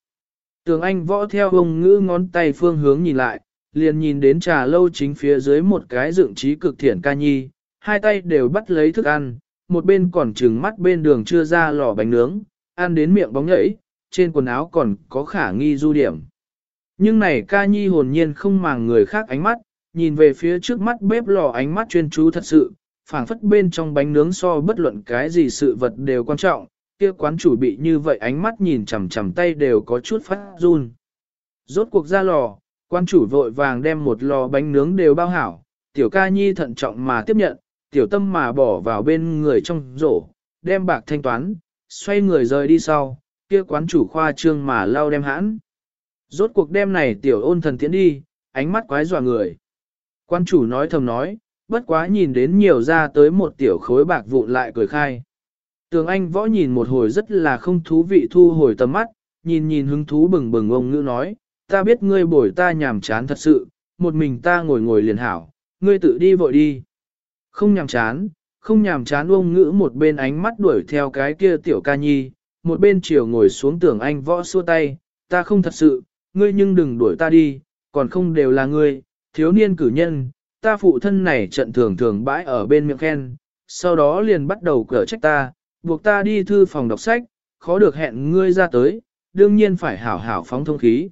Tường Anh võ theo ông ngữ ngón tay phương hướng nhìn lại, liền nhìn đến trà lâu chính phía dưới một cái dựng trí cực thiện ca nhi, hai tay đều bắt lấy thức ăn, một bên còn trừng mắt bên đường chưa ra lò bánh nướng, ăn đến miệng bóng nhảy, trên quần áo còn có khả nghi du điểm. Nhưng này ca nhi hồn nhiên không màng người khác ánh mắt, nhìn về phía trước mắt bếp lò ánh mắt chuyên chú thật sự, phảng phất bên trong bánh nướng so bất luận cái gì sự vật đều quan trọng, kia quán chủ bị như vậy ánh mắt nhìn chằm chằm tay đều có chút phát run. Rốt cuộc ra lò, quan chủ vội vàng đem một lò bánh nướng đều bao hảo, tiểu ca nhi thận trọng mà tiếp nhận, tiểu tâm mà bỏ vào bên người trong rổ, đem bạc thanh toán, xoay người rời đi sau, kia quán chủ khoa trương mà lau đem hãn. Rốt cuộc đêm này tiểu ôn thần tiễn đi, ánh mắt quái dọa người. Quan chủ nói thầm nói, bất quá nhìn đến nhiều ra tới một tiểu khối bạc vụn lại cười khai. Tường Anh võ nhìn một hồi rất là không thú vị thu hồi tầm mắt, nhìn nhìn hứng thú bừng bừng ông ngữ nói, ta biết ngươi bổi ta nhàm chán thật sự, một mình ta ngồi ngồi liền hảo, ngươi tự đi vội đi. Không nhàm chán, không nhàm chán ông ngữ một bên ánh mắt đuổi theo cái kia tiểu ca nhi, một bên chiều ngồi xuống tường anh võ xua tay, ta không thật sự, ngươi nhưng đừng đuổi ta đi, còn không đều là ngươi, thiếu niên cử nhân, ta phụ thân này trận thường thường bãi ở bên miệng khen, sau đó liền bắt đầu cở trách ta, buộc ta đi thư phòng đọc sách, khó được hẹn ngươi ra tới, đương nhiên phải hảo hảo phóng thông khí.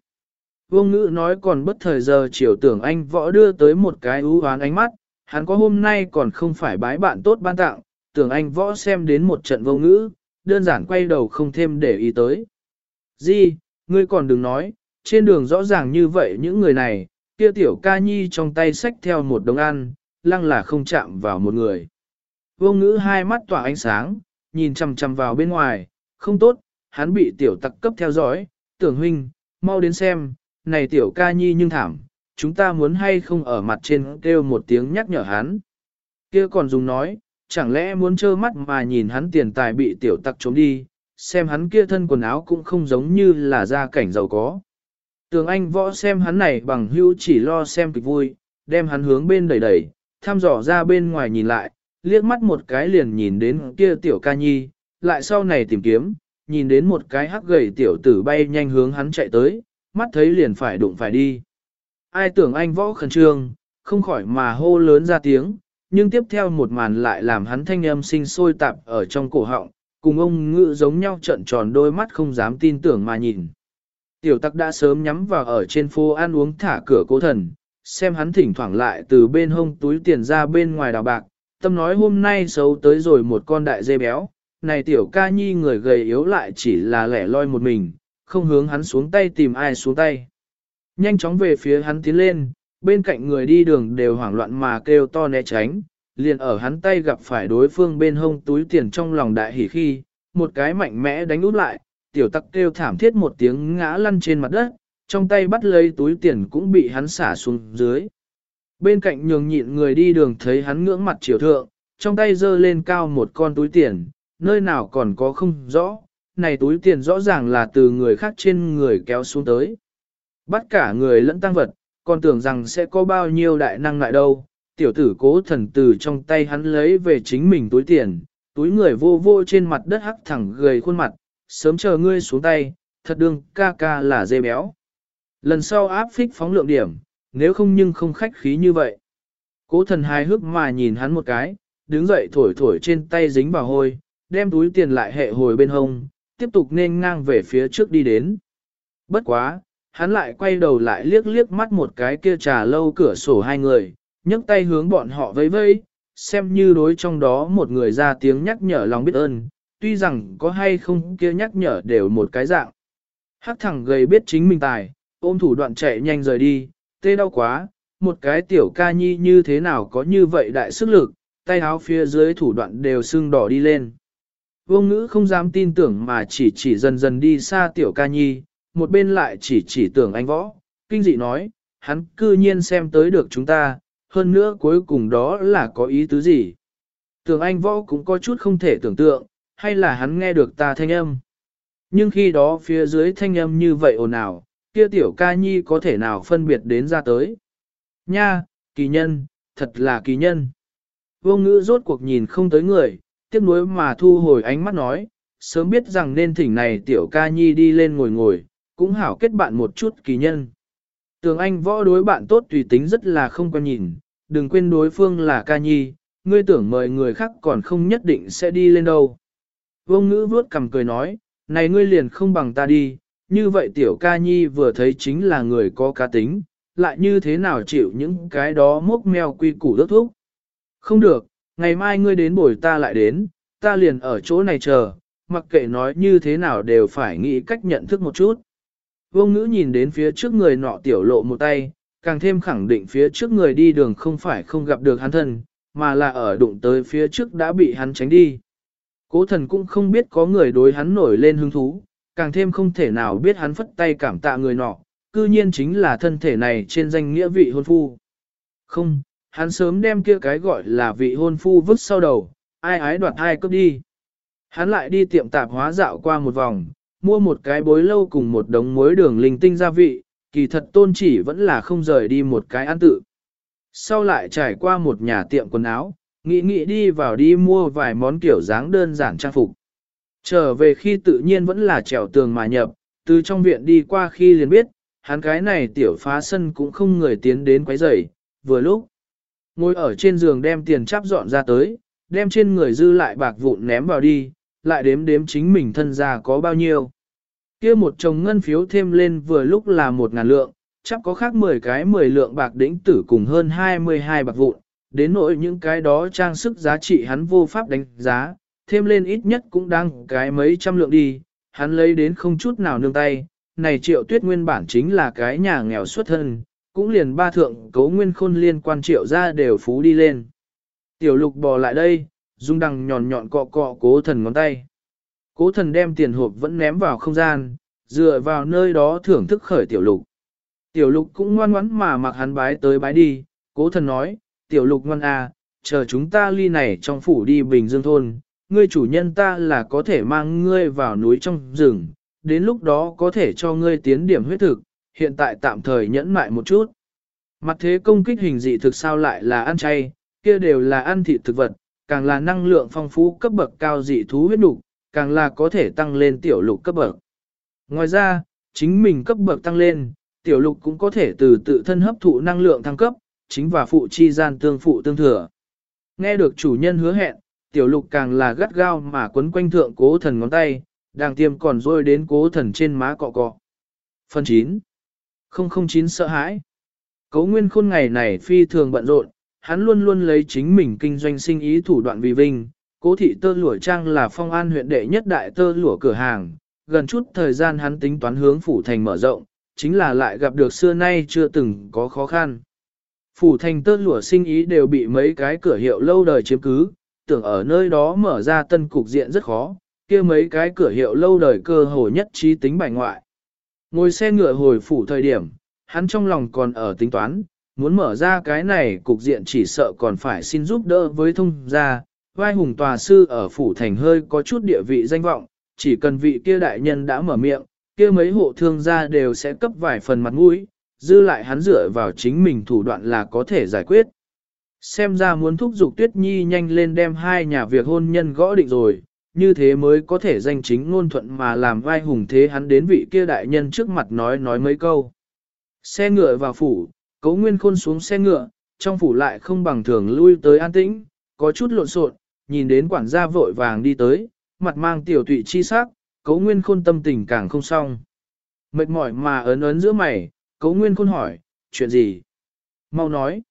Vương ngữ nói còn bất thời giờ chiều tưởng anh võ đưa tới một cái ưu hoán ánh mắt, hắn có hôm nay còn không phải bái bạn tốt ban tặng, tưởng anh võ xem đến một trận vô ngữ, đơn giản quay đầu không thêm để ý tới. Di, ngươi còn đừng nói, trên đường rõ ràng như vậy những người này, kia tiểu ca nhi trong tay xách theo một đống ăn, lăng là không chạm vào một người. Vô ngữ hai mắt tỏa ánh sáng, nhìn chằm chằm vào bên ngoài, không tốt, hắn bị tiểu tặc cấp theo dõi, tưởng huynh, mau đến xem, này tiểu ca nhi nhưng thảm, chúng ta muốn hay không ở mặt trên kêu một tiếng nhắc nhở hắn. Kia còn dùng nói, chẳng lẽ muốn trơ mắt mà nhìn hắn tiền tài bị tiểu tặc trốn đi, xem hắn kia thân quần áo cũng không giống như là gia cảnh giàu có. Tường Anh võ xem hắn này bằng hữu chỉ lo xem kịch vui, đem hắn hướng bên đẩy đẩy, thăm dò ra bên ngoài nhìn lại, liếc mắt một cái liền nhìn đến kia tiểu ca nhi, lại sau này tìm kiếm, nhìn đến một cái hắc gầy tiểu tử bay nhanh hướng hắn chạy tới, mắt thấy liền phải đụng phải đi. Ai tưởng anh võ khẩn trương, không khỏi mà hô lớn ra tiếng, nhưng tiếp theo một màn lại làm hắn thanh âm sinh sôi tạp ở trong cổ họng, cùng ông ngự giống nhau trận tròn đôi mắt không dám tin tưởng mà nhìn. Tiểu tắc đã sớm nhắm vào ở trên phố ăn uống thả cửa cố thần, xem hắn thỉnh thoảng lại từ bên hông túi tiền ra bên ngoài đào bạc, tâm nói hôm nay xấu tới rồi một con đại dê béo, này tiểu ca nhi người gầy yếu lại chỉ là lẻ loi một mình, không hướng hắn xuống tay tìm ai xuống tay. Nhanh chóng về phía hắn tiến lên, bên cạnh người đi đường đều hoảng loạn mà kêu to né tránh, liền ở hắn tay gặp phải đối phương bên hông túi tiền trong lòng đại hỉ khi, một cái mạnh mẽ đánh út lại, tiểu tắc kêu thảm thiết một tiếng ngã lăn trên mặt đất, trong tay bắt lấy túi tiền cũng bị hắn xả xuống dưới. Bên cạnh nhường nhịn người đi đường thấy hắn ngưỡng mặt chiều thượng, trong tay giơ lên cao một con túi tiền, nơi nào còn có không rõ, này túi tiền rõ ràng là từ người khác trên người kéo xuống tới. Bắt cả người lẫn tăng vật, còn tưởng rằng sẽ có bao nhiêu đại năng lại đâu. Tiểu tử cố thần từ trong tay hắn lấy về chính mình túi tiền, túi người vô vô trên mặt đất hắc thẳng gầy khuôn mặt, sớm chờ ngươi xuống tay, thật đương ca ca là dê béo. Lần sau áp phích phóng lượng điểm, nếu không nhưng không khách khí như vậy. Cố thần hài hước mà nhìn hắn một cái, đứng dậy thổi thổi trên tay dính vào hôi, đem túi tiền lại hệ hồi bên hông, tiếp tục nên ngang về phía trước đi đến. Bất quá, hắn lại quay đầu lại liếc liếc mắt một cái kia trà lâu cửa sổ hai người, nhấc tay hướng bọn họ vẫy vẫy, xem như đối trong đó một người ra tiếng nhắc nhở lòng biết ơn, tuy rằng có hay không kia nhắc nhở đều một cái dạng. Hắc thẳng gầy biết chính mình tài, ôm thủ đoạn chạy nhanh rời đi, tê đau quá, một cái tiểu ca nhi như thế nào có như vậy đại sức lực, tay áo phía dưới thủ đoạn đều sưng đỏ đi lên. Vô ngữ không dám tin tưởng mà chỉ chỉ dần dần đi xa tiểu ca nhi, một bên lại chỉ chỉ tưởng anh võ, kinh dị nói, hắn cư nhiên xem tới được chúng ta, hơn nữa cuối cùng đó là có ý tứ gì. Tưởng anh võ cũng có chút không thể tưởng tượng, hay là hắn nghe được ta thanh âm. Nhưng khi đó phía dưới thanh âm như vậy ồn ào, kia tiểu ca nhi có thể nào phân biệt đến ra tới. Nha, kỳ nhân, thật là kỳ nhân. Vô ngữ rốt cuộc nhìn không tới người, tiếc nuối mà thu hồi ánh mắt nói, sớm biết rằng nên thỉnh này tiểu ca nhi đi lên ngồi ngồi, cũng hảo kết bạn một chút kỳ nhân. Tường Anh võ đối bạn tốt tùy tính rất là không quan nhìn, đừng quên đối phương là ca nhi, ngươi tưởng mời người khác còn không nhất định sẽ đi lên đâu. Vô ngữ vuốt cầm cười nói, này ngươi liền không bằng ta đi, như vậy tiểu ca nhi vừa thấy chính là người có cá tính, lại như thế nào chịu những cái đó mốc mèo quy củ đốt thuốc. Không được, ngày mai ngươi đến buổi ta lại đến, ta liền ở chỗ này chờ, mặc kệ nói như thế nào đều phải nghĩ cách nhận thức một chút. Vô ngữ nhìn đến phía trước người nọ tiểu lộ một tay, càng thêm khẳng định phía trước người đi đường không phải không gặp được hắn thân, mà là ở đụng tới phía trước đã bị hắn tránh đi. Cố thần cũng không biết có người đối hắn nổi lên hứng thú, càng thêm không thể nào biết hắn phất tay cảm tạ người nọ, cư nhiên chính là thân thể này trên danh nghĩa vị hôn phu. Không, hắn sớm đem kia cái gọi là vị hôn phu vứt sau đầu, ai ái đoạt ai cướp đi. Hắn lại đi tiệm tạp hóa dạo qua một vòng, mua một cái bối lâu cùng một đống muối đường linh tinh gia vị, kỳ thật tôn chỉ vẫn là không rời đi một cái ăn tự. Sau lại trải qua một nhà tiệm quần áo, nghĩ nghĩ đi vào đi mua vài món kiểu dáng đơn giản trang phục. Trở về khi tự nhiên vẫn là trèo tường mà nhập, từ trong viện đi qua khi liền biết, hắn cái này tiểu phá sân cũng không người tiến đến quấy rầy, vừa lúc. Ngồi ở trên giường đem tiền chắp dọn ra tới, đem trên người dư lại bạc vụn ném vào đi, lại đếm đếm chính mình thân ra có bao nhiêu. kia một chồng ngân phiếu thêm lên vừa lúc là một ngàn lượng, chắc có khác 10 cái 10 lượng bạc đỉnh tử cùng hơn 22 bạc vụn, đến nỗi những cái đó trang sức giá trị hắn vô pháp đánh giá, thêm lên ít nhất cũng đang cái mấy trăm lượng đi, hắn lấy đến không chút nào nương tay, này triệu tuyết nguyên bản chính là cái nhà nghèo xuất thân, cũng liền ba thượng cấu nguyên khôn liên quan triệu ra đều phú đi lên. Tiểu lục bò lại đây, dung đằng nhọn nhọn cọ cọ cố thần ngón tay. Cố thần đem tiền hộp vẫn ném vào không gian, dựa vào nơi đó thưởng thức khởi tiểu lục. Tiểu lục cũng ngoan ngoãn mà mặc hắn bái tới bái đi, cố thần nói, tiểu lục ngoan à, chờ chúng ta ly này trong phủ đi Bình Dương Thôn, ngươi chủ nhân ta là có thể mang ngươi vào núi trong rừng, đến lúc đó có thể cho ngươi tiến điểm huyết thực, hiện tại tạm thời nhẫn mại một chút. Mặt thế công kích hình dị thực sao lại là ăn chay, kia đều là ăn thịt thực vật, càng là năng lượng phong phú cấp bậc cao dị thú huyết nục, càng là có thể tăng lên tiểu lục cấp bậc. Ngoài ra, chính mình cấp bậc tăng lên, tiểu lục cũng có thể từ tự thân hấp thụ năng lượng thăng cấp, chính và phụ chi gian tương phụ tương thừa. Nghe được chủ nhân hứa hẹn, tiểu lục càng là gắt gao mà quấn quanh thượng cố thần ngón tay, đang tiêm còn rôi đến cố thần trên má cọ cọ. Phần 9 009 sợ hãi Cố nguyên khôn ngày này phi thường bận rộn, hắn luôn luôn lấy chính mình kinh doanh sinh ý thủ đoạn vì vinh, Cố thị tơ lụa trang là phong an huyện đệ nhất đại tơ lụa cửa hàng, gần chút thời gian hắn tính toán hướng phủ thành mở rộng, chính là lại gặp được xưa nay chưa từng có khó khăn. Phủ thành tơ lụa sinh ý đều bị mấy cái cửa hiệu lâu đời chiếm cứ, tưởng ở nơi đó mở ra tân cục diện rất khó, kia mấy cái cửa hiệu lâu đời cơ hồ nhất trí tính bài ngoại. Ngồi xe ngựa hồi phủ thời điểm, hắn trong lòng còn ở tính toán, muốn mở ra cái này cục diện chỉ sợ còn phải xin giúp đỡ với thông gia, vai hùng tòa sư ở phủ thành hơi có chút địa vị danh vọng, chỉ cần vị kia đại nhân đã mở miệng, kia mấy hộ thương gia đều sẽ cấp vài phần mặt mũi, dư lại hắn dựa vào chính mình thủ đoạn là có thể giải quyết. Xem ra muốn thúc giục Tuyết Nhi nhanh lên đem hai nhà việc hôn nhân gõ định rồi, như thế mới có thể danh chính ngôn thuận mà làm vai hùng thế hắn đến vị kia đại nhân trước mặt nói nói mấy câu. Xe ngựa vào phủ, cấu nguyên khôn xuống xe ngựa, trong phủ lại không bằng thường lui tới an tĩnh, có chút lộn xộn, nhìn đến quản gia vội vàng đi tới, mặt mang tiểu tụy chi sắc, cấu nguyên khôn tâm tình càng không xong. Mệt mỏi mà ấn ấn giữa mày, cấu nguyên khôn hỏi, chuyện gì? Mau nói.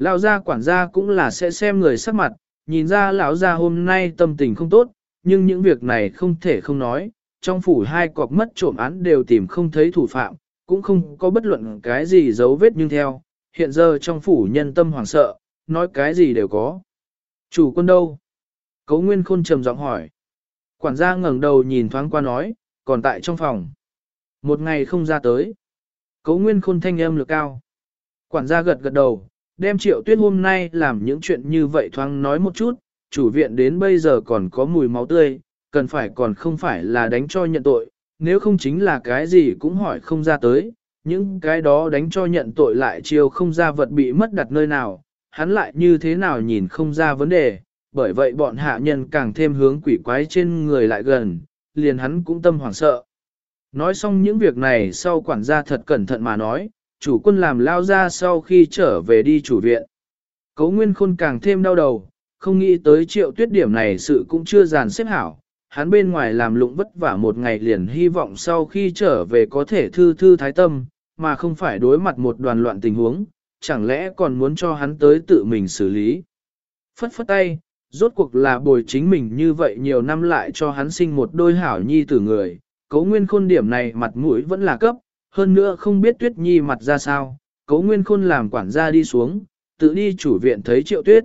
Lão gia quản gia cũng là sẽ xem người sắc mặt, nhìn ra lão gia hôm nay tâm tình không tốt, nhưng những việc này không thể không nói, trong phủ hai cọc mất trộm án đều tìm không thấy thủ phạm, cũng không có bất luận cái gì dấu vết nhưng theo, hiện giờ trong phủ nhân tâm hoảng sợ, nói cái gì đều có. Chủ quân đâu? Cấu Nguyên Khôn trầm giọng hỏi. Quản gia ngẩng đầu nhìn thoáng qua nói, còn tại trong phòng. Một ngày không ra tới. Cấu Nguyên Khôn thanh âm lực cao. Quản gia gật gật đầu, đem triệu tuyết hôm nay làm những chuyện như vậy thoáng nói một chút, chủ viện đến bây giờ còn có mùi máu tươi, cần phải còn không phải là đánh cho nhận tội, nếu không chính là cái gì cũng hỏi không ra tới, những cái đó đánh cho nhận tội lại chiêu không ra vật bị mất đặt nơi nào, hắn lại như thế nào nhìn không ra vấn đề, bởi vậy bọn hạ nhân càng thêm hướng quỷ quái trên người lại gần, liền hắn cũng tâm hoảng sợ. Nói xong những việc này sau quản gia thật cẩn thận mà nói, chủ quân làm lao ra sau khi trở về đi chủ viện. Cấu nguyên khôn càng thêm đau đầu, không nghĩ tới triệu tuyết điểm này sự cũng chưa dàn xếp hảo. Hắn bên ngoài làm lụng vất vả một ngày liền hy vọng sau khi trở về có thể thư thư thái tâm, mà không phải đối mặt một đoàn loạn tình huống, chẳng lẽ còn muốn cho hắn tới tự mình xử lý. Phất phất tay, rốt cuộc là bồi chính mình như vậy nhiều năm lại cho hắn sinh một đôi hảo nhi tử người, cấu nguyên khôn điểm này mặt mũi vẫn là cấp, hơn nữa không biết tuyết nhi mặt ra sao, cấu nguyên khôn làm quản gia đi xuống, tự đi chủ viện thấy triệu tuyết.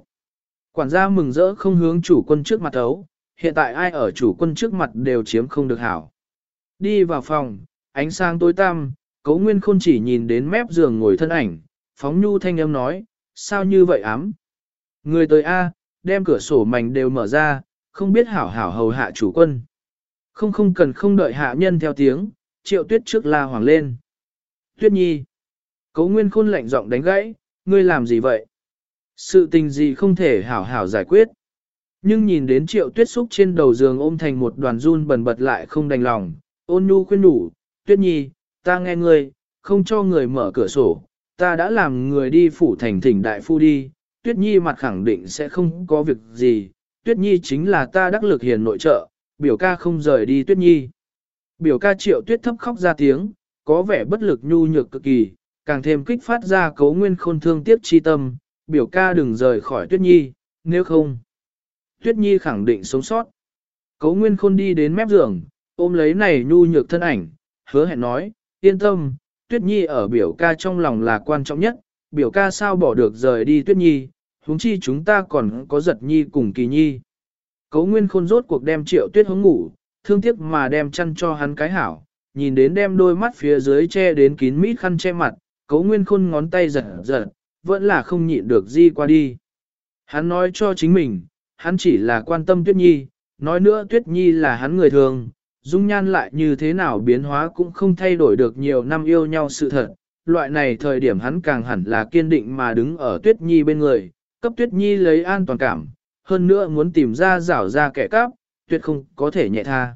Quản gia mừng rỡ không hướng chủ quân trước mặt ấu, hiện tại ai ở chủ quân trước mặt đều chiếm không được hảo. Đi vào phòng, ánh sáng tối tăm, cấu nguyên khôn chỉ nhìn đến mép giường ngồi thân ảnh, phóng nhu thanh âm nói, sao như vậy ám. Người tới A, đem cửa sổ mảnh đều mở ra, không biết hảo hảo hầu hạ chủ quân. Không không cần không đợi hạ nhân theo tiếng, triệu tuyết trước la hoàng lên. Tuyết nhi. Cấu nguyên khôn lạnh giọng đánh gãy, ngươi làm gì vậy? Sự tình gì không thể hảo hảo giải quyết. Nhưng nhìn đến triệu tuyết xúc trên đầu giường ôm thành một đoàn run bần bật lại không đành lòng, ôn nhu khuyên đủ, tuyết nhi, ta nghe ngươi, không cho người mở cửa sổ, ta đã làm người đi phủ thành thỉnh đại phu đi, tuyết nhi mặt khẳng định sẽ không có việc gì, tuyết nhi chính là ta đắc lực hiền nội trợ, biểu ca không rời đi tuyết nhi. Biểu ca triệu tuyết thấp khóc ra tiếng, có vẻ bất lực nhu nhược cực kỳ, càng thêm kích phát ra cấu nguyên khôn thương tiếc chi tâm, biểu ca đừng rời khỏi tuyết nhi, nếu không. Tuyết nhi khẳng định sống sót. Cấu nguyên khôn đi đến mép giường, ôm lấy này nhu nhược thân ảnh, hứa hẹn nói, yên tâm, tuyết nhi ở biểu ca trong lòng là quan trọng nhất, biểu ca sao bỏ được rời đi tuyết nhi, huống chi chúng ta còn có giật nhi cùng kỳ nhi. Cấu nguyên khôn rốt cuộc đem triệu tuyết hướng ngủ, thương tiếc mà đem chăn cho hắn cái hảo, nhìn đến đem đôi mắt phía dưới che đến kín mít khăn che mặt, cấu nguyên khôn ngón tay giật giật, vẫn là không nhịn được di qua đi. Hắn nói cho chính mình, hắn chỉ là quan tâm Tuyết Nhi, nói nữa Tuyết Nhi là hắn người thường, dung nhan lại như thế nào biến hóa cũng không thay đổi được nhiều năm yêu nhau sự thật. Loại này thời điểm hắn càng hẳn là kiên định mà đứng ở Tuyết Nhi bên người, cấp Tuyết Nhi lấy an toàn cảm, hơn nữa muốn tìm ra rảo ra kẻ cắp, tuyệt không có thể nhẹ tha.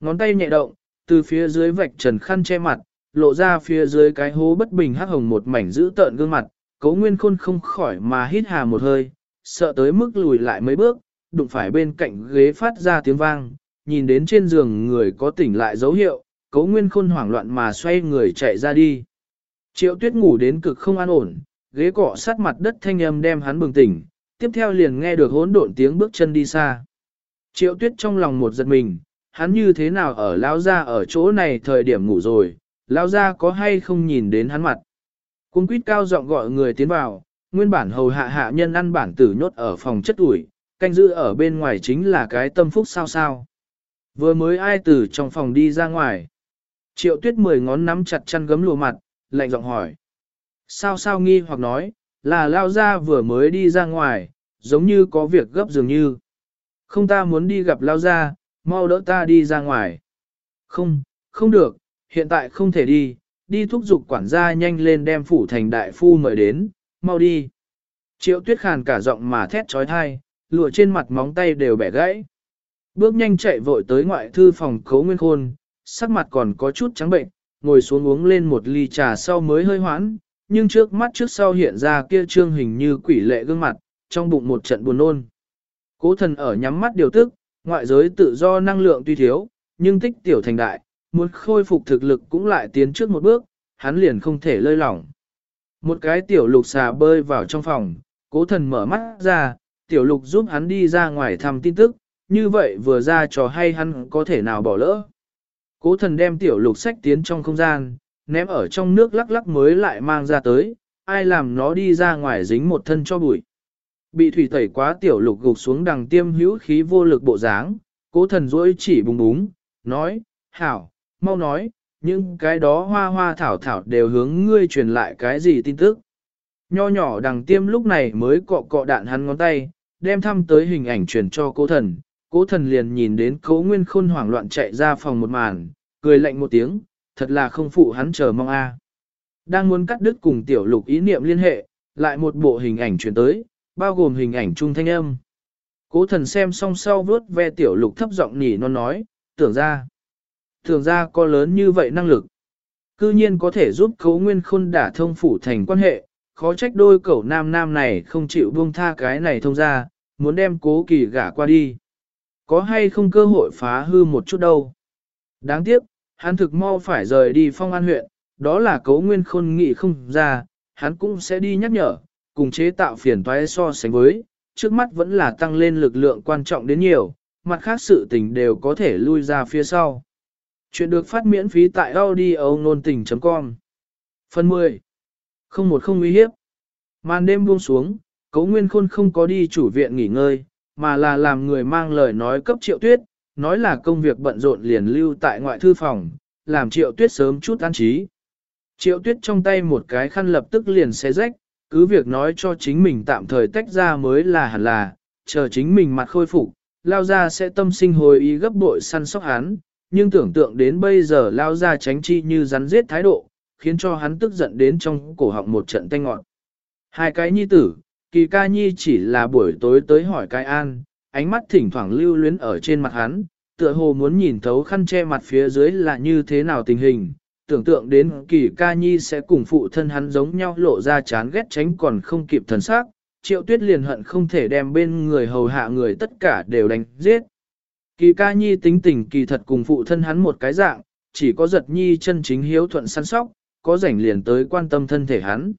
Ngón tay nhẹ động, từ phía dưới vạch trần khăn che mặt, lộ ra phía dưới cái hố bất bình hắc hồng một mảnh giữ tợn gương mặt, Cố Nguyên Khôn không khỏi mà hít hà một hơi, sợ tới mức lùi lại mấy bước, đụng phải bên cạnh ghế phát ra tiếng vang, nhìn đến trên giường người có tỉnh lại dấu hiệu, Cố Nguyên Khôn hoảng loạn mà xoay người chạy ra đi. Triệu Tuyết ngủ đến cực không an ổn, ghế cọ sát mặt đất thanh âm đem hắn bừng tỉnh, tiếp theo liền nghe được hỗn độn tiếng bước chân đi xa. Triệu tuyết trong lòng một giật mình, hắn như thế nào ở lao ra ở chỗ này thời điểm ngủ rồi, lao ra có hay không nhìn đến hắn mặt. Cung quýt cao giọng gọi người tiến vào, nguyên bản hầu hạ hạ nhân ăn bản tử nhốt ở phòng chất ủi, canh giữ ở bên ngoài chính là cái tâm phúc sao sao. Vừa mới ai từ trong phòng đi ra ngoài. Triệu tuyết mười ngón nắm chặt chăn gấm lùa mặt, lạnh giọng hỏi. Sao sao nghi hoặc nói, là lao ra vừa mới đi ra ngoài, giống như có việc gấp dường như. Không ta muốn đi gặp lao ra, mau đỡ ta đi ra ngoài. Không, không được, hiện tại không thể đi, đi thúc giục quản gia nhanh lên đem phủ thành đại phu mời đến, mau đi. Triệu tuyết khàn cả giọng mà thét trói thai, lụa trên mặt móng tay đều bẻ gãy. Bước nhanh chạy vội tới ngoại thư phòng cấu nguyên khôn, sắc mặt còn có chút trắng bệnh, ngồi xuống uống lên một ly trà sau mới hơi hoãn, nhưng trước mắt trước sau hiện ra kia trương hình như quỷ lệ gương mặt, trong bụng một trận buồn nôn. Cố thần ở nhắm mắt điều tức, ngoại giới tự do năng lượng tuy thiếu, nhưng tích tiểu thành đại, muốn khôi phục thực lực cũng lại tiến trước một bước, hắn liền không thể lơi lỏng. Một cái tiểu lục xà bơi vào trong phòng, cố thần mở mắt ra, tiểu lục giúp hắn đi ra ngoài thăm tin tức, như vậy vừa ra trò hay hắn có thể nào bỏ lỡ. Cố thần đem tiểu lục sách tiến trong không gian, ném ở trong nước lắc lắc mới lại mang ra tới, ai làm nó đi ra ngoài dính một thân cho bụi. Bị thủy tẩy quá tiểu lục gục xuống đằng tiêm hữu khí vô lực bộ dáng, cố thần rỗi chỉ bùng búng, nói, hảo, mau nói, những cái đó hoa hoa thảo thảo đều hướng ngươi truyền lại cái gì tin tức. Nho nhỏ đằng tiêm lúc này mới cọ cọ đạn hắn ngón tay, đem thăm tới hình ảnh truyền cho cố thần, cố thần liền nhìn đến cố nguyên khôn hoảng loạn chạy ra phòng một màn, cười lạnh một tiếng, thật là không phụ hắn chờ mong a. Đang muốn cắt đứt cùng tiểu lục ý niệm liên hệ, lại một bộ hình ảnh truyền tới, bao gồm hình ảnh trung thanh âm. Cố thần xem xong sau vớt ve tiểu lục thấp giọng nhỉ non nói, tưởng ra. Tưởng ra có lớn như vậy năng lực. Cư nhiên có thể giúp cấu nguyên khôn đả thông phủ thành quan hệ, khó trách đôi cẩu nam nam này không chịu buông tha cái này thông ra, muốn đem cố kỳ gả qua đi. Có hay không cơ hội phá hư một chút đâu. Đáng tiếc, hắn thực mau phải rời đi phong an huyện, đó là cấu nguyên khôn nghị không ra, hắn cũng sẽ đi nhắc nhở, cùng chế tạo phiền toái so sánh với, trước mắt vẫn là tăng lên lực lượng quan trọng đến nhiều, mặt khác sự tình đều có thể lui ra phía sau. Chuyện được phát miễn phí tại audio nôn tình.com Phần 10 Không một không uy hiếp Màn đêm buông xuống, cấu nguyên khôn không có đi chủ viện nghỉ ngơi, mà là làm người mang lời nói cấp triệu tuyết, nói là công việc bận rộn liền lưu tại ngoại thư phòng, làm triệu tuyết sớm chút an trí. Triệu tuyết trong tay một cái khăn lập tức liền xé rách, cứ việc nói cho chính mình tạm thời tách ra mới là hẳn là, chờ chính mình mặt khôi phục, lao ra sẽ tâm sinh hồi ý gấp bội săn sóc hắn, nhưng tưởng tượng đến bây giờ lao ra tránh chi như rắn giết thái độ, khiến cho hắn tức giận đến trong cổ họng một trận tanh ngọn. Hai cái nhi tử, kỳ ca nhi chỉ là buổi tối tới hỏi cái an, ánh mắt thỉnh thoảng lưu luyến ở trên mặt hắn, tựa hồ muốn nhìn thấu khăn che mặt phía dưới là như thế nào tình hình, tưởng tượng đến kỳ ca nhi sẽ cùng phụ thân hắn giống nhau lộ ra chán ghét tránh còn không kịp thần sắc, triệu tuyết liền hận không thể đem bên người hầu hạ người tất cả đều đánh giết. Kỳ ca nhi tính tình kỳ thật cùng phụ thân hắn một cái dạng, chỉ có giật nhi chân chính hiếu thuận săn sóc, có rảnh liền tới quan tâm thân thể hắn.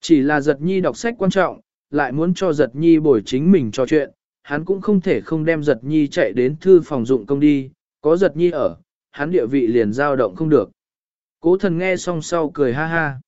Chỉ là giật nhi đọc sách quan trọng, lại muốn cho giật nhi bồi chính mình trò chuyện, hắn cũng không thể không đem giật nhi chạy đến thư phòng dụng công đi, có giật nhi ở, hắn địa vị liền dao động không được. Cố thần nghe xong sau cười ha ha.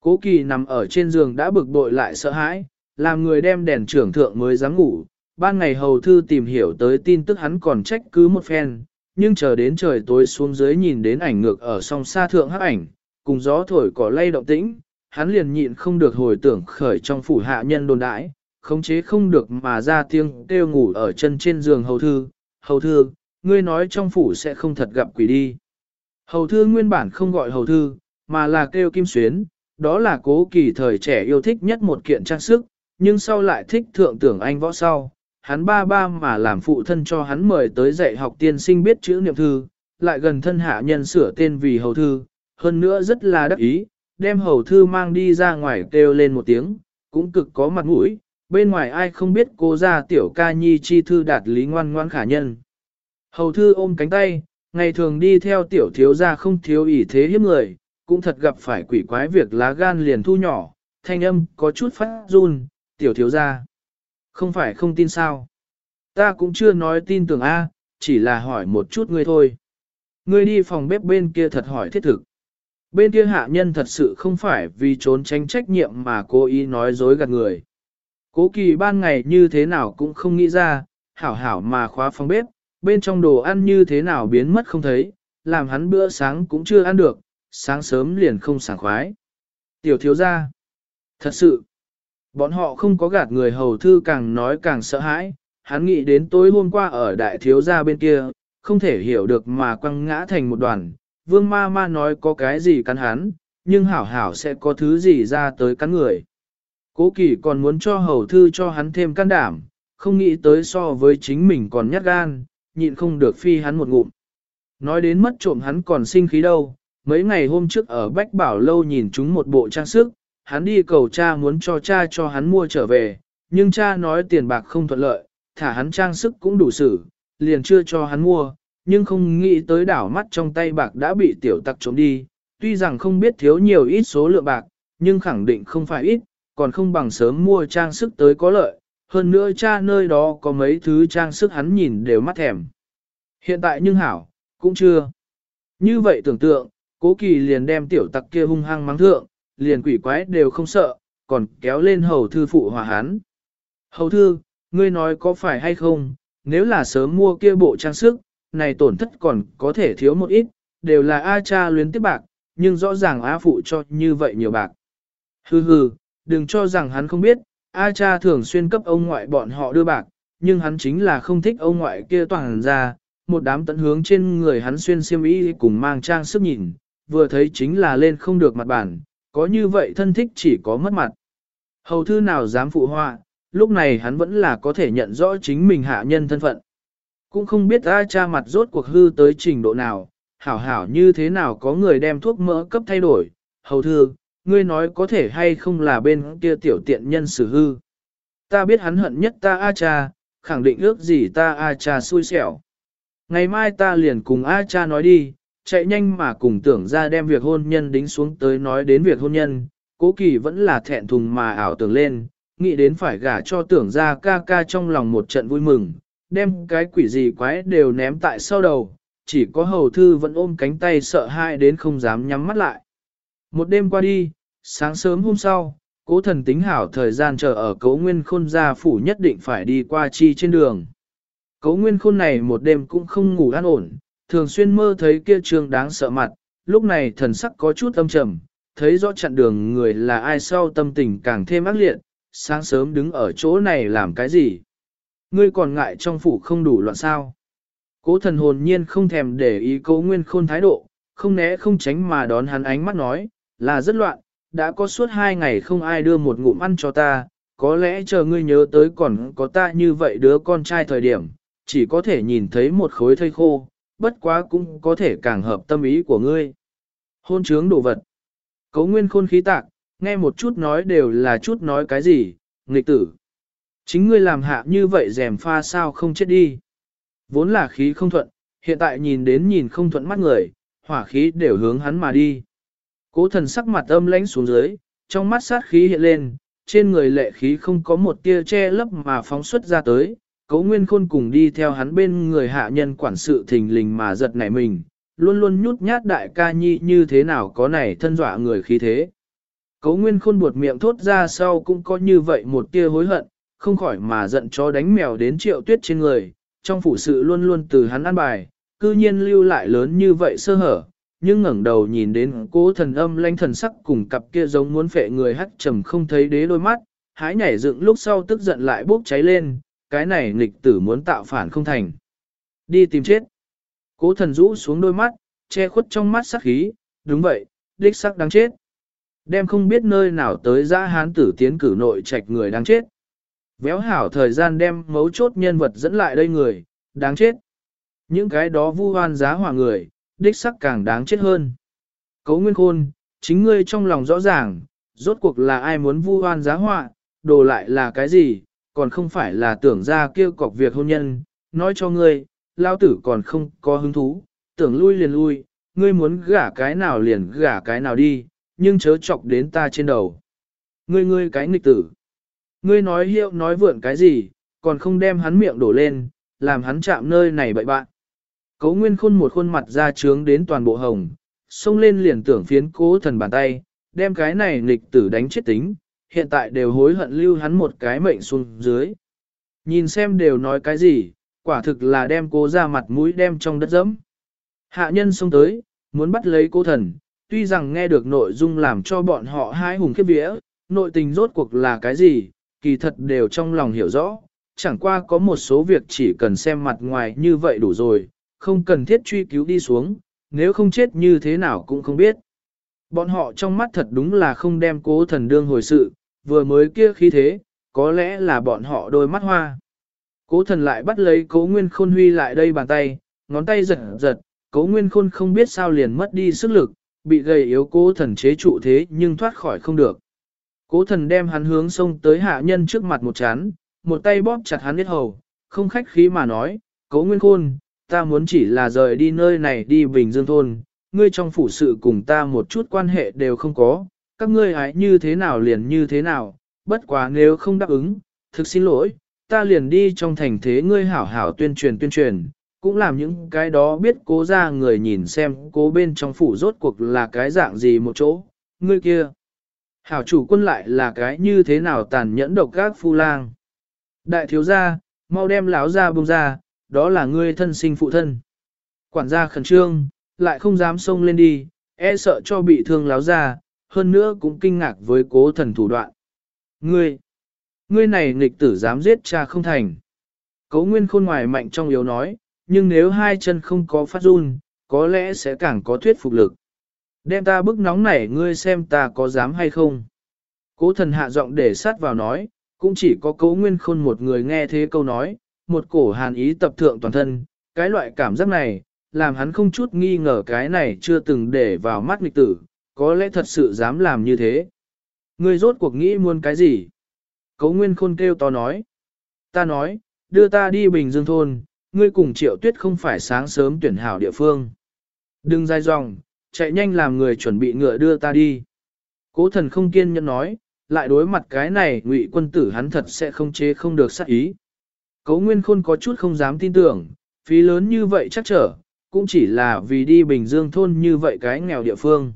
Cố kỳ nằm ở trên giường đã bực bội lại sợ hãi, làm người đem đèn trưởng thượng mới dám ngủ. Ban ngày hầu thư tìm hiểu tới tin tức hắn còn trách cứ một phen, nhưng chờ đến trời tối xuống dưới nhìn đến ảnh ngược ở song xa thượng hắc ảnh, cùng gió thổi cỏ lay động tĩnh, hắn liền nhịn không được hồi tưởng khởi trong phủ hạ nhân đồn đãi, khống chế không được mà ra tiếng kêu ngủ ở chân trên giường hầu thư. Hầu thư, ngươi nói trong phủ sẽ không thật gặp quỷ đi. Hầu thư nguyên bản không gọi hầu thư, mà là kêu kim xuyến, đó là cố kỳ thời trẻ yêu thích nhất một kiện trang sức, nhưng sau lại thích thượng tưởng anh võ sau. Hắn ba ba mà làm phụ thân cho hắn mời tới dạy học tiên sinh biết chữ niệm thư, lại gần thân hạ nhân sửa tên vì hầu thư, hơn nữa rất là đắc ý, đem hầu thư mang đi ra ngoài kêu lên một tiếng, cũng cực có mặt mũi, bên ngoài ai không biết cô ra tiểu ca nhi chi thư đạt lý ngoan ngoan khả nhân. Hầu thư ôm cánh tay, ngày thường đi theo tiểu thiếu gia không thiếu ỷ thế hiếp người, cũng thật gặp phải quỷ quái việc lá gan liền thu nhỏ, thanh âm có chút phát run, tiểu thiếu gia. Không phải không tin sao. ta cũng chưa nói tin tưởng A, chỉ là hỏi một chút ngươi thôi. Ngươi đi phòng bếp bên kia thật hỏi thiết thực. Bên kia hạ nhân thật sự không phải vì trốn tránh trách nhiệm mà cố ý nói dối gạt người. Cố kỳ ban ngày như thế nào cũng không nghĩ ra, hảo hảo mà khóa phòng bếp, bên trong đồ ăn như thế nào biến mất không thấy, làm hắn bữa sáng cũng chưa ăn được, sáng sớm liền không sảng khoái. Tiểu thiếu gia, thật sự, bọn họ không có gạt người hầu thư càng nói càng sợ hãi, hắn nghĩ đến tối hôm qua ở đại thiếu gia bên kia, không thể hiểu được mà quăng ngã thành một đoàn, vương ma ma nói có cái gì cắn hắn, nhưng hảo hảo sẽ có thứ gì ra tới cắn người. Cố kỳ còn muốn cho hầu thư cho hắn thêm can đảm, không nghĩ tới so với chính mình còn nhát gan, nhịn không được phi hắn một ngụm. Nói đến mất trộm hắn còn sinh khí đâu, mấy ngày hôm trước ở Bách Bảo Lâu nhìn chúng một bộ trang sức, hắn đi cầu cha muốn cho cha cho hắn mua trở về, nhưng cha nói tiền bạc không thuận lợi, thả hắn trang sức cũng đủ sử, liền chưa cho hắn mua, nhưng không nghĩ tới đảo mắt trong tay bạc đã bị tiểu tặc trộm đi, tuy rằng không biết thiếu nhiều ít số lượng bạc, nhưng khẳng định không phải ít, còn không bằng sớm mua trang sức tới có lợi, hơn nữa cha nơi đó có mấy thứ trang sức hắn nhìn đều mắt thèm. Hiện tại nhưng hảo, cũng chưa. Như vậy tưởng tượng, cố kỳ liền đem tiểu tặc kia hung hăng mắng thượng, liền quỷ quái đều không sợ, còn kéo lên hầu thư phụ hòa hắn. Hầu thư, ngươi nói có phải hay không, nếu là sớm mua kia bộ trang sức, này tổn thất còn có thể thiếu một ít, đều là A cha luyến tiếp bạc, nhưng rõ ràng A phụ cho như vậy nhiều bạc. Hừ hừ, đừng cho rằng hắn không biết, A cha thường xuyên cấp ông ngoại bọn họ đưa bạc, nhưng hắn chính là không thích ông ngoại kia toàn ra, một đám tận hướng trên người hắn xuyên xiêm y cùng mang trang sức nhìn, vừa thấy chính là lên không được mặt bản, có như vậy thân thích chỉ có mất mặt. Hầu thư nào dám phụ họa, lúc này hắn vẫn là có thể nhận rõ chính mình hạ nhân thân phận. Cũng không biết A cha mặt rốt cuộc hư tới trình độ nào, hảo hảo như thế nào có người đem thuốc mỡ cấp thay đổi, hầu thư, ngươi nói có thể hay không là bên kia tiểu tiện nhân xử hư. Ta biết hắn hận nhất ta A cha, khẳng định ước gì ta A cha xui xẻo. Ngày mai ta liền cùng A cha nói đi, chạy nhanh mà cùng tưởng ra đem việc hôn nhân đính xuống tới nói đến việc hôn nhân, cố kỳ vẫn là thẹn thùng mà ảo tưởng lên, nghĩ đến phải gả cho tưởng ra ca ca trong lòng một trận vui mừng, đem cái quỷ gì quái đều ném tại sau đầu, chỉ có hầu thư vẫn ôm cánh tay sợ hãi đến không dám nhắm mắt lại. Một đêm qua đi, sáng sớm hôm sau, cố thần tính hảo thời gian chờ ở cấu nguyên khôn gia phủ nhất định phải đi qua chi trên đường. Cấu nguyên khôn này một đêm cũng không ngủ an ổn, thường xuyên mơ thấy kia trường đáng sợ mặt, lúc này thần sắc có chút âm trầm, thấy rõ chặn đường người là ai sau tâm tình càng thêm ác liệt, sáng sớm đứng ở chỗ này làm cái gì. Ngươi còn ngại trong phủ không đủ loạn sao. Cố thần hồn nhiên không thèm để ý cố nguyên khôn thái độ, không né không tránh mà đón hắn ánh mắt nói, là rất loạn, đã có suốt hai ngày không ai đưa một ngụm ăn cho ta, có lẽ chờ ngươi nhớ tới còn có ta như vậy đứa con trai thời điểm, chỉ có thể nhìn thấy một khối thây khô, bất quá cũng có thể càng hợp tâm ý của ngươi. Hôn trướng đồ vật. Cấu nguyên khôn khí tạc, nghe một chút nói đều là chút nói cái gì, nghịch tử. Chính ngươi làm hạ như vậy rèm pha sao không chết đi. Vốn là khí không thuận, hiện tại nhìn đến nhìn không thuận mắt người, hỏa khí đều hướng hắn mà đi. Cố thần sắc mặt âm lãnh xuống dưới, trong mắt sát khí hiện lên, trên người lệ khí không có một tia che lấp mà phóng xuất ra tới. Cố nguyên khôn cùng đi theo hắn bên người hạ nhân quản sự thình lình mà giật nảy mình, luôn luôn nhút nhát đại ca nhi như thế nào có này thân dọa người khí thế. Cố nguyên khôn buột miệng thốt ra sau cũng có như vậy một tia hối hận, không khỏi mà giận chó đánh mèo đến triệu tuyết trên người, trong phủ sự luôn luôn từ hắn ăn bài, cư nhiên lưu lại lớn như vậy sơ hở, nhưng ngẩng đầu nhìn đến cố thần âm lanh thần sắc cùng cặp kia giống muốn phệ người hắt trầm không thấy đế đôi mắt, hái nhảy dựng lúc sau tức giận lại bốc cháy lên, cái này nghịch tử muốn tạo phản không thành. Đi tìm chết. Cố thần rũ xuống đôi mắt, che khuất trong mắt sắc khí, đúng vậy, đích sắc đáng chết. Đem không biết nơi nào tới ra hán tử tiến cử nội trạch người đáng chết. Véo hảo thời gian đem mấu chốt nhân vật dẫn lại đây người, đáng chết. Những cái đó vu hoan giá hỏa người, đích sắc càng đáng chết hơn. Cấu nguyên khôn, chính ngươi trong lòng rõ ràng, rốt cuộc là ai muốn vu hoan giá họa, đồ lại là cái gì, còn không phải là tưởng ra kêu cọc việc hôn nhân, nói cho ngươi, lao tử còn không có hứng thú, tưởng lui liền lui, ngươi muốn gả cái nào liền gả cái nào đi, nhưng chớ chọc đến ta trên đầu. Ngươi ngươi cái nghịch tử. Ngươi nói hiệu nói vượn cái gì, còn không đem hắn miệng đổ lên, làm hắn chạm nơi này bậy bạn. Cấu nguyên khôn một khuôn mặt ra trướng đến toàn bộ hồng, xông lên liền tưởng phiến cố thần bàn tay, đem cái này nghịch tử đánh chết tính, hiện tại đều hối hận lưu hắn một cái mệnh xuống dưới. Nhìn xem đều nói cái gì, quả thực là đem cố ra mặt mũi đem trong đất dẫm. Hạ nhân xông tới, muốn bắt lấy cố thần, tuy rằng nghe được nội dung làm cho bọn họ hai hùng khiếp vía, nội tình rốt cuộc là cái gì, kỳ thật đều trong lòng hiểu rõ, chẳng qua có một số việc chỉ cần xem mặt ngoài như vậy đủ rồi, không cần thiết truy cứu đi xuống, nếu không chết như thế nào cũng không biết. Bọn họ trong mắt thật đúng là không đem cố thần đương hồi sự, vừa mới kia khí thế, có lẽ là bọn họ đôi mắt hoa. Cố thần lại bắt lấy cố nguyên khôn huy lại đây bàn tay, ngón tay giật giật, cố nguyên khôn không biết sao liền mất đi sức lực, bị gầy yếu cố thần chế trụ thế nhưng thoát khỏi không được. Cố thần đem hắn hướng sông tới hạ nhân trước mặt một chán, một tay bóp chặt hắn hết hầu, không khách khí mà nói, cố nguyên khôn, ta muốn chỉ là rời đi nơi này đi Bình Dương Thôn, ngươi trong phủ sự cùng ta một chút quan hệ đều không có, các ngươi hãy như thế nào liền như thế nào, bất quá nếu không đáp ứng, thực xin lỗi, ta liền đi trong thành thế ngươi hảo hảo tuyên truyền tuyên truyền, cũng làm những cái đó biết cố ra người nhìn xem cố bên trong phủ rốt cuộc là cái dạng gì một chỗ, ngươi kia. Hảo chủ quân lại là cái như thế nào tàn nhẫn độc các phu lang. Đại thiếu gia, mau đem lão ra bông ra, đó là ngươi thân sinh phụ thân. Quản gia khẩn trương, lại không dám xông lên đi, e sợ cho bị thương láo ra, hơn nữa cũng kinh ngạc với cố thần thủ đoạn. Ngươi, ngươi này nghịch tử dám giết cha không thành. Cấu nguyên khôn ngoài mạnh trong yếu nói, nhưng nếu hai chân không có phát run, có lẽ sẽ càng có thuyết phục lực. Đem ta bức nóng nảy ngươi xem ta có dám hay không. Cố thần hạ giọng để sát vào nói, cũng chỉ có cấu nguyên khôn một người nghe thế câu nói, một cổ hàn ý tập thượng toàn thân, cái loại cảm giác này, làm hắn không chút nghi ngờ cái này chưa từng để vào mắt nghịch tử, có lẽ thật sự dám làm như thế. Ngươi rốt cuộc nghĩ muốn cái gì? Cấu Nguyên Khôn kêu to nói. Ta nói, đưa ta đi Bình Dương Thôn, ngươi cùng triệu tuyết không phải sáng sớm tuyển hảo địa phương. Đừng dài dòng, chạy nhanh làm người chuẩn bị ngựa đưa ta đi. Cố thần không kiên nhẫn nói, lại đối mặt cái này ngụy quân tử hắn thật sẽ không chế không được sát ý. Cố Nguyên Khôn có chút không dám tin tưởng, phí lớn như vậy chắc trở, cũng chỉ là vì đi Bình Dương thôn như vậy cái nghèo địa phương.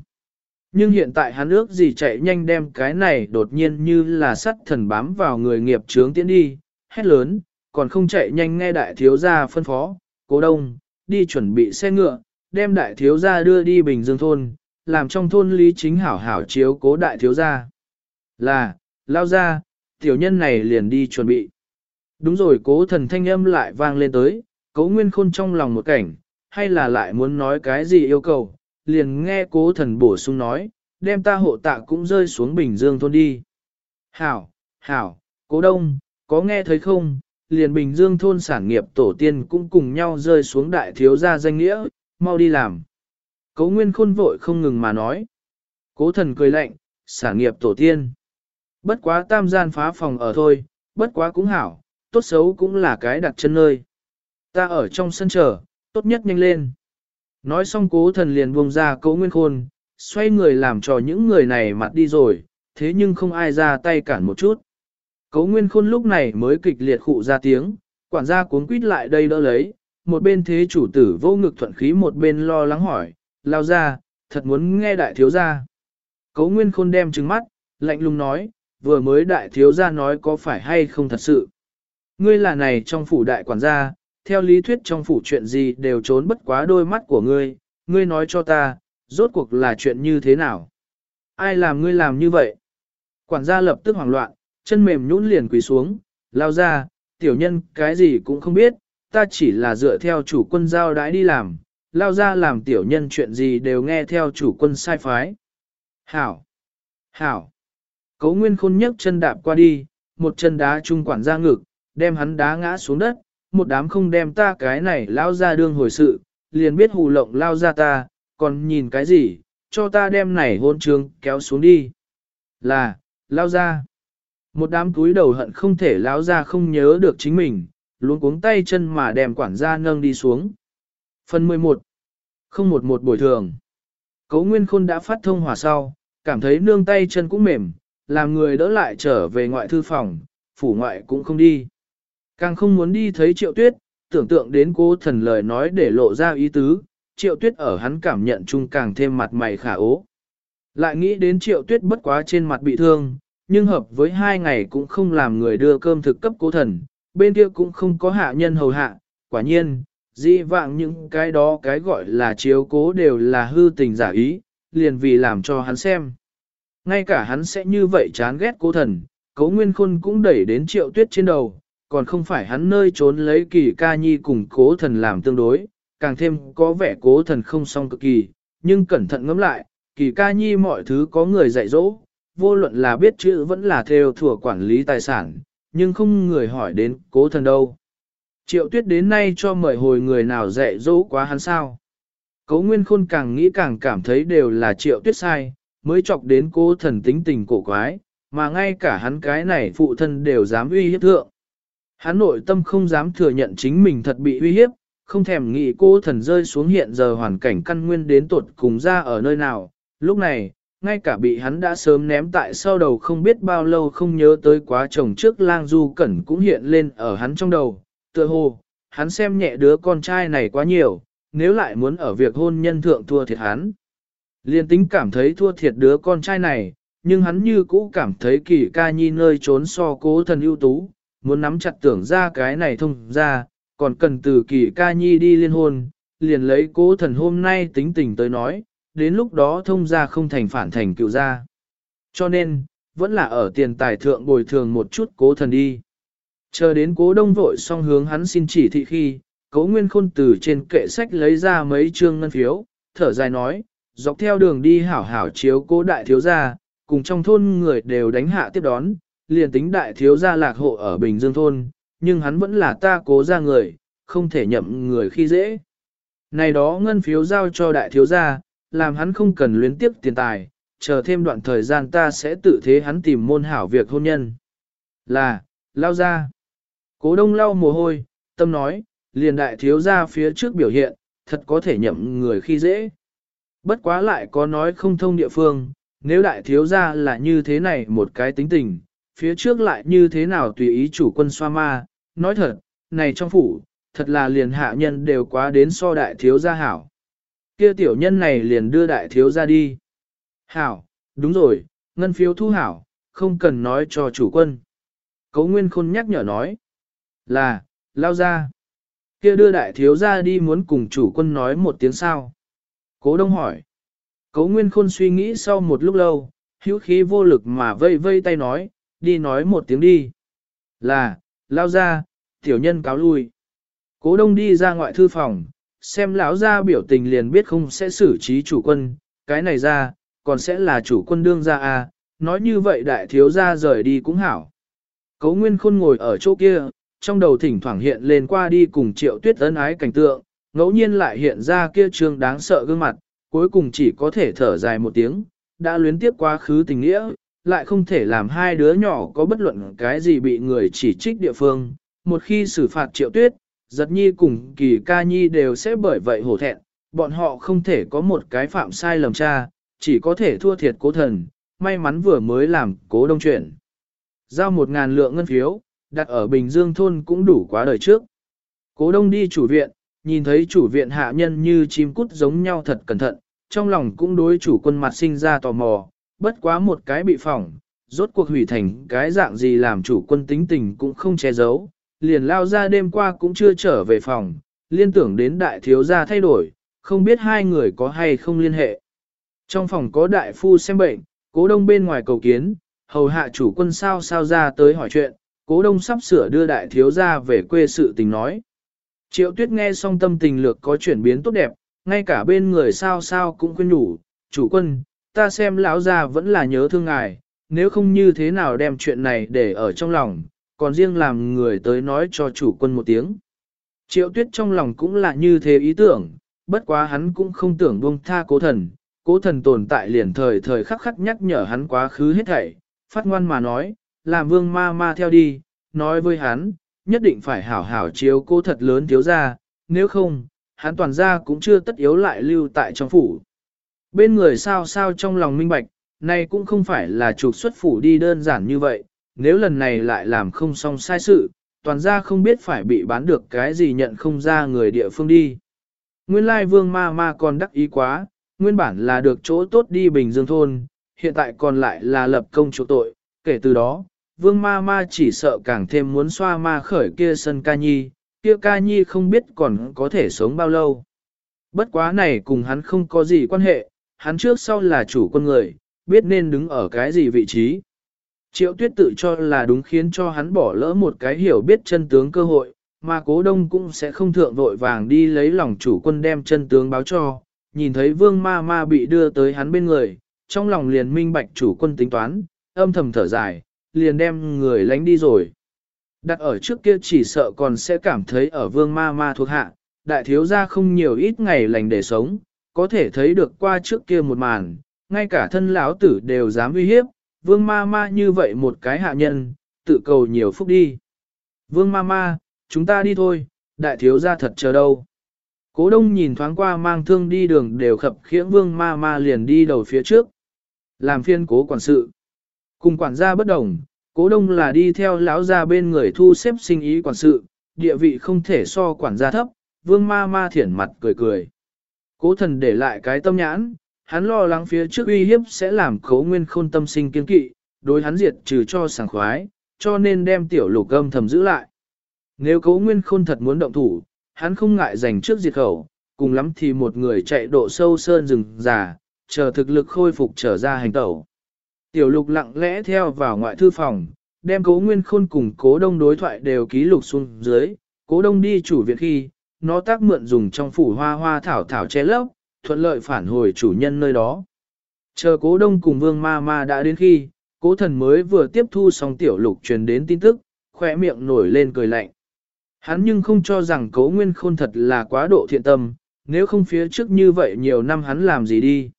Nhưng hiện tại hắn ước gì chạy nhanh đem cái này đột nhiên như là sắt thần bám vào người nghiệp trướng tiến đi, hét lớn, còn không chạy nhanh nghe đại thiếu gia phân phó, cố đông, đi chuẩn bị xe ngựa, đem đại thiếu gia đưa đi Bình Dương thôn, làm trong thôn lý chính hảo hảo chiếu cố đại thiếu gia. Là, lao ra, tiểu nhân này liền đi chuẩn bị. Đúng rồi cố thần thanh âm lại vang lên tới, cố nguyên khôn trong lòng một cảnh, hay là lại muốn nói cái gì yêu cầu, liền nghe cố thần bổ sung nói, đem ta hộ tạ cũng rơi xuống Bình Dương thôn đi. Hảo, hảo, cố đông, có nghe thấy không, liền Bình Dương thôn sản nghiệp tổ tiên cũng cùng nhau rơi xuống đại thiếu gia danh nghĩa, mau đi làm. Cố nguyên khôn vội không ngừng mà nói. Cố thần cười lạnh, sản nghiệp tổ tiên. Bất quá tam gian phá phòng ở thôi, bất quá cũng hảo, tốt xấu cũng là cái đặt chân nơi. Ta ở trong sân chờ, tốt nhất nhanh lên. Nói xong cố thần liền buông ra cố nguyên khôn, xoay người làm cho những người này mặt đi rồi, thế nhưng không ai ra tay cản một chút. Cố nguyên khôn lúc này mới kịch liệt khụ ra tiếng, quản gia cuốn quýt lại đây đỡ lấy, một bên thế chủ tử vô ngực thuận khí một bên lo lắng hỏi, lao ra, thật muốn nghe đại thiếu gia. Cố nguyên khôn đem trừng mắt, lạnh lùng nói, vừa mới đại thiếu gia nói có phải hay không thật sự. Ngươi là này trong phủ đại quản gia, theo lý thuyết trong phủ chuyện gì đều trốn bất quá đôi mắt của ngươi, ngươi nói cho ta, rốt cuộc là chuyện như thế nào? Ai làm ngươi làm như vậy? Quản gia lập tức hoảng loạn, chân mềm nhũn liền quỳ xuống, lao ra, tiểu nhân cái gì cũng không biết, ta chỉ là dựa theo chủ quân giao đãi đi làm, lao ra làm tiểu nhân chuyện gì đều nghe theo chủ quân sai phái. Hảo! Hảo! Cấu nguyên khôn nhấc chân đạp qua đi, một chân đá trung quản gia ngực, đem hắn đá ngã xuống đất, một đám không đem ta cái này lao ra đương hồi sự, liền biết hù lộng lao ra ta, còn nhìn cái gì, cho ta đem này hôn trường kéo xuống đi. Là, lao ra. Một đám túi đầu hận không thể lao ra không nhớ được chính mình, luôn cuống tay chân mà đem quản gia nâng đi xuống. Phần 11. Không một một bồi thường. Cấu Nguyên Khôn đã phát thông hỏa sau, cảm thấy nương tay chân cũng mềm, làm người đỡ lại trở về ngoại thư phòng, phủ ngoại cũng không đi. Càng không muốn đi thấy triệu tuyết, tưởng tượng đến cố thần lời nói để lộ ra ý tứ, triệu tuyết ở hắn cảm nhận chung càng thêm mặt mày khả ố. Lại nghĩ đến triệu tuyết bất quá trên mặt bị thương, nhưng hợp với hai ngày cũng không làm người đưa cơm thực cấp cố thần, bên kia cũng không có hạ nhân hầu hạ, quả nhiên, di vạng những cái đó cái gọi là chiếu cố đều là hư tình giả ý, liền vì làm cho hắn xem. Ngay cả hắn sẽ như vậy chán ghét cố thần, cố nguyên khôn cũng đẩy đến triệu tuyết trên đầu, còn không phải hắn nơi trốn lấy kỳ ca nhi cùng cố thần làm tương đối, càng thêm có vẻ cố thần không song cực kỳ, nhưng cẩn thận ngẫm lại, kỳ ca nhi mọi thứ có người dạy dỗ, vô luận là biết chữ vẫn là theo thừa quản lý tài sản, nhưng không người hỏi đến cố thần đâu. Triệu tuyết đến nay cho mời hồi người nào dạy dỗ quá hắn sao. Cố nguyên khôn càng nghĩ càng cảm thấy đều là triệu tuyết sai, mới chọc đến cố thần tính tình cổ quái, mà ngay cả hắn cái này phụ thân đều dám uy hiếp thượng. Hắn nội tâm không dám thừa nhận chính mình thật bị uy hiếp, không thèm nghĩ cô thần rơi xuống hiện giờ hoàn cảnh căn nguyên đến tột cùng ra ở nơi nào. Lúc này, ngay cả bị hắn đã sớm ném tại sau đầu không biết bao lâu không nhớ tới quá chồng trước lang du cẩn cũng hiện lên ở hắn trong đầu. Tựa hồ, hắn xem nhẹ đứa con trai này quá nhiều, nếu lại muốn ở việc hôn nhân thượng thua thiệt hắn. Liên tính cảm thấy thua thiệt đứa con trai này, nhưng hắn như cũ cảm thấy kỳ ca nhi nơi trốn so cố thần ưu tú, muốn nắm chặt tưởng ra cái này thông ra, còn cần từ kỳ ca nhi đi liên hôn, liền lấy cố thần hôm nay tính tình tới nói, đến lúc đó thông ra không thành phản thành cựu ra. Cho nên, vẫn là ở tiền tài thượng bồi thường một chút cố thần đi. Chờ đến cố đông vội xong hướng hắn xin chỉ thị khi, cố nguyên khôn từ trên kệ sách lấy ra mấy trương ngân phiếu, thở dài nói, dọc theo đường đi hảo hảo chiếu cố đại thiếu gia, cùng trong thôn người đều đánh hạ tiếp đón, liền tính đại thiếu gia lạc hộ ở Bình Dương thôn, nhưng hắn vẫn là ta cố ra người, không thể nhậm người khi dễ. Này đó ngân phiếu giao cho đại thiếu gia, làm hắn không cần luyến tiếp tiền tài, chờ thêm đoạn thời gian ta sẽ tự thế hắn tìm môn hảo việc hôn nhân. Là, lao ra. Cố đông lau mồ hôi, tâm nói, liền đại thiếu gia phía trước biểu hiện, thật có thể nhậm người khi dễ. Bất quá lại có nói không thông địa phương, nếu đại thiếu gia là như thế này một cái tính tình, phía trước lại như thế nào tùy ý chủ quân xoa ma, nói thật, này trong phủ, thật là liền hạ nhân đều quá đến so đại thiếu gia hảo. Kia tiểu nhân này liền đưa đại thiếu gia đi. Hảo, đúng rồi, ngân phiếu thu hảo, không cần nói cho chủ quân. Cấu Nguyên Khôn nhắc nhở nói, là, lao ra. Kia đưa đại thiếu gia đi muốn cùng chủ quân nói một tiếng sao. Cố đông hỏi. Cấu Nguyên Khôn suy nghĩ sau một lúc lâu, hữu khí vô lực mà vây vây tay nói, đi nói một tiếng đi. Là, lao ra, tiểu nhân cáo lui. Cố đông đi ra ngoại thư phòng, xem lão ra biểu tình liền biết không sẽ xử trí chủ quân, cái này ra, còn sẽ là chủ quân đương ra à, nói như vậy đại thiếu ra rời đi cũng hảo. cố Nguyên Khôn ngồi ở chỗ kia, trong đầu thỉnh thoảng hiện lên qua đi cùng triệu tuyết ân ái cảnh tượng, ngẫu nhiên lại hiện ra kia trương đáng sợ gương mặt, cuối cùng chỉ có thể thở dài một tiếng, đã luyến tiếp quá khứ tình nghĩa, lại không thể làm hai đứa nhỏ có bất luận cái gì bị người chỉ trích địa phương. Một khi xử phạt triệu tuyết, giật nhi cùng kỳ ca nhi đều sẽ bởi vậy hổ thẹn, bọn họ không thể có một cái phạm sai lầm cha, chỉ có thể thua thiệt cố thần, may mắn vừa mới làm cố đông chuyển. Giao một ngàn lượng ngân phiếu, đặt ở Bình Dương thôn cũng đủ quá đời trước. Cố đông đi chủ viện, nhìn thấy chủ viện hạ nhân như chim cút giống nhau thật cẩn thận, trong lòng cũng đối chủ quân mặt sinh ra tò mò, bất quá một cái bị phỏng, rốt cuộc hủy thành cái dạng gì làm chủ quân tính tình cũng không che giấu, liền lao ra đêm qua cũng chưa trở về phòng, liên tưởng đến đại thiếu gia thay đổi, không biết hai người có hay không liên hệ. Trong phòng có đại phu xem bệnh, cố đông bên ngoài cầu kiến, hầu hạ chủ quân sao sao ra tới hỏi chuyện, cố đông sắp sửa đưa đại thiếu gia về quê sự tình nói. Triệu tuyết nghe xong tâm tình lược có chuyển biến tốt đẹp, ngay cả bên người sao sao cũng khuyên nhủ, chủ quân, ta xem lão gia vẫn là nhớ thương ngài, nếu không như thế nào đem chuyện này để ở trong lòng, còn riêng làm người tới nói cho chủ quân một tiếng. Triệu tuyết trong lòng cũng là như thế ý tưởng, bất quá hắn cũng không tưởng buông tha cố thần, cố thần tồn tại liền thời thời khắc khắc nhắc nhở hắn quá khứ hết thảy, phát ngoan mà nói, làm vương ma ma theo đi, nói với hắn, nhất định phải hảo hảo chiếu cô thật lớn thiếu ra, nếu không, hắn toàn ra cũng chưa tất yếu lại lưu tại trong phủ. Bên người sao sao trong lòng minh bạch, này cũng không phải là trục xuất phủ đi đơn giản như vậy, nếu lần này lại làm không xong sai sự, toàn ra không biết phải bị bán được cái gì nhận không ra người địa phương đi. Nguyên lai vương ma ma còn đắc ý quá, nguyên bản là được chỗ tốt đi Bình Dương thôn, hiện tại còn lại là lập công chỗ tội, kể từ đó, vương ma ma chỉ sợ càng thêm muốn xoa ma khởi kia sân ca nhi, kia ca nhi không biết còn có thể sống bao lâu. Bất quá này cùng hắn không có gì quan hệ, hắn trước sau là chủ quân người, biết nên đứng ở cái gì vị trí. Triệu tuyết tự cho là đúng khiến cho hắn bỏ lỡ một cái hiểu biết chân tướng cơ hội, mà cố đông cũng sẽ không thượng vội vàng đi lấy lòng chủ quân đem chân tướng báo cho, nhìn thấy vương ma ma bị đưa tới hắn bên người, trong lòng liền minh bạch chủ quân tính toán, âm thầm thở dài, liền đem người lánh đi rồi. Đặt ở trước kia chỉ sợ còn sẽ cảm thấy ở vương ma ma thuộc hạ, đại thiếu gia không nhiều ít ngày lành để sống, có thể thấy được qua trước kia một màn, ngay cả thân lão tử đều dám uy hiếp, vương ma ma như vậy một cái hạ nhân, tự cầu nhiều phúc đi. Vương ma ma, chúng ta đi thôi, đại thiếu gia thật chờ đâu. Cố đông nhìn thoáng qua mang thương đi đường đều khập khiễng vương ma ma liền đi đầu phía trước. Làm phiên cố quản sự. Cùng quản gia bất đồng, cố đông là đi theo lão gia bên người thu xếp sinh ý quản sự, địa vị không thể so quản gia thấp, vương ma ma thiển mặt cười cười. Cố thần để lại cái tâm nhãn, hắn lo lắng phía trước uy hiếp sẽ làm khấu nguyên khôn tâm sinh kiên kỵ, đối hắn diệt trừ cho sảng khoái, cho nên đem tiểu lục âm thầm giữ lại. Nếu cố nguyên khôn thật muốn động thủ, hắn không ngại giành trước diệt khẩu, cùng lắm thì một người chạy độ sâu sơn rừng già, chờ thực lực khôi phục trở ra hành tẩu. Tiểu lục lặng lẽ theo vào ngoại thư phòng, đem cố nguyên khôn cùng cố đông đối thoại đều ký lục xuống dưới, cố đông đi chủ viện khi, nó tác mượn dùng trong phủ hoa hoa thảo thảo che lấp, thuận lợi phản hồi chủ nhân nơi đó. Chờ cố đông cùng vương ma ma đã đến khi, cố thần mới vừa tiếp thu xong tiểu lục truyền đến tin tức, khỏe miệng nổi lên cười lạnh. Hắn nhưng không cho rằng cố nguyên khôn thật là quá độ thiện tâm, nếu không phía trước như vậy nhiều năm hắn làm gì đi.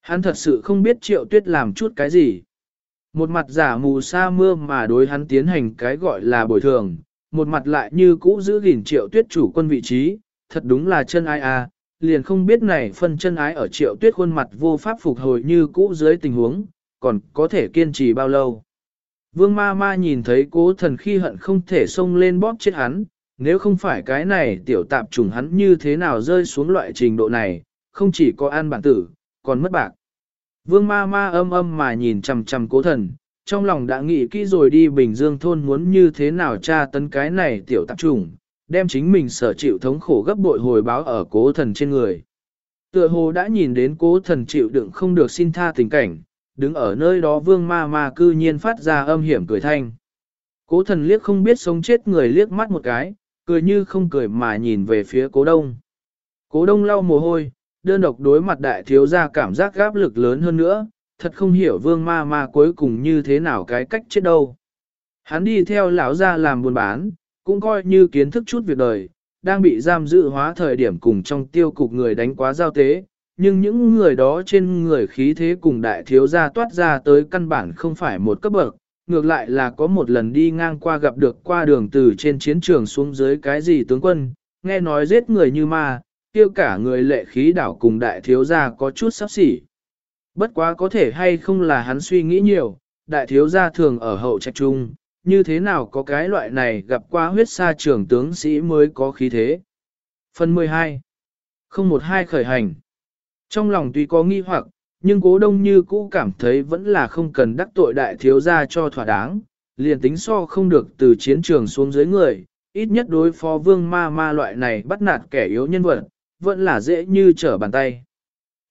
Hắn thật sự không biết triệu tuyết làm chút cái gì. Một mặt giả mù sa mưa mà đối hắn tiến hành cái gọi là bồi thường, một mặt lại như cũ giữ gìn triệu tuyết chủ quân vị trí, thật đúng là chân ai à, liền không biết này phân chân ái ở triệu tuyết khuôn mặt vô pháp phục hồi như cũ dưới tình huống, còn có thể kiên trì bao lâu. Vương ma ma nhìn thấy cố thần khi hận không thể xông lên bóp chết hắn, nếu không phải cái này tiểu tạp trùng hắn như thế nào rơi xuống loại trình độ này, không chỉ có an bản tử, còn mất bạc. Vương ma ma âm âm mà nhìn chằm chằm cố thần, trong lòng đã nghĩ kỹ rồi đi Bình Dương thôn muốn như thế nào tra tấn cái này tiểu tạp trùng, đem chính mình sở chịu thống khổ gấp bội hồi báo ở cố thần trên người. Tựa hồ đã nhìn đến cố thần chịu đựng không được xin tha tình cảnh, đứng ở nơi đó vương ma ma cư nhiên phát ra âm hiểm cười thanh. Cố thần liếc không biết sống chết người liếc mắt một cái, cười như không cười mà nhìn về phía cố đông. Cố đông lau mồ hôi, đơn độc đối mặt đại thiếu gia cảm giác gáp lực lớn hơn nữa, thật không hiểu vương ma ma cuối cùng như thế nào cái cách chết đâu. Hắn đi theo lão ra làm buôn bán, cũng coi như kiến thức chút việc đời, đang bị giam giữ hóa thời điểm cùng trong tiêu cục người đánh quá giao tế, nhưng những người đó trên người khí thế cùng đại thiếu gia toát ra tới căn bản không phải một cấp bậc, ngược lại là có một lần đi ngang qua gặp được qua đường từ trên chiến trường xuống dưới cái gì tướng quân, nghe nói giết người như ma, tiêu cả người lệ khí đảo cùng đại thiếu gia có chút sắp xỉ. Bất quá có thể hay không là hắn suy nghĩ nhiều, đại thiếu gia thường ở hậu trạch trung, như thế nào có cái loại này gặp qua huyết sa trưởng tướng sĩ mới có khí thế. Phần 12 012 khởi hành Trong lòng tuy có nghi hoặc, nhưng cố đông như cũ cảm thấy vẫn là không cần đắc tội đại thiếu gia cho thỏa đáng, liền tính so không được từ chiến trường xuống dưới người, ít nhất đối phó vương ma ma loại này bắt nạt kẻ yếu nhân vật, vẫn là dễ như trở bàn tay.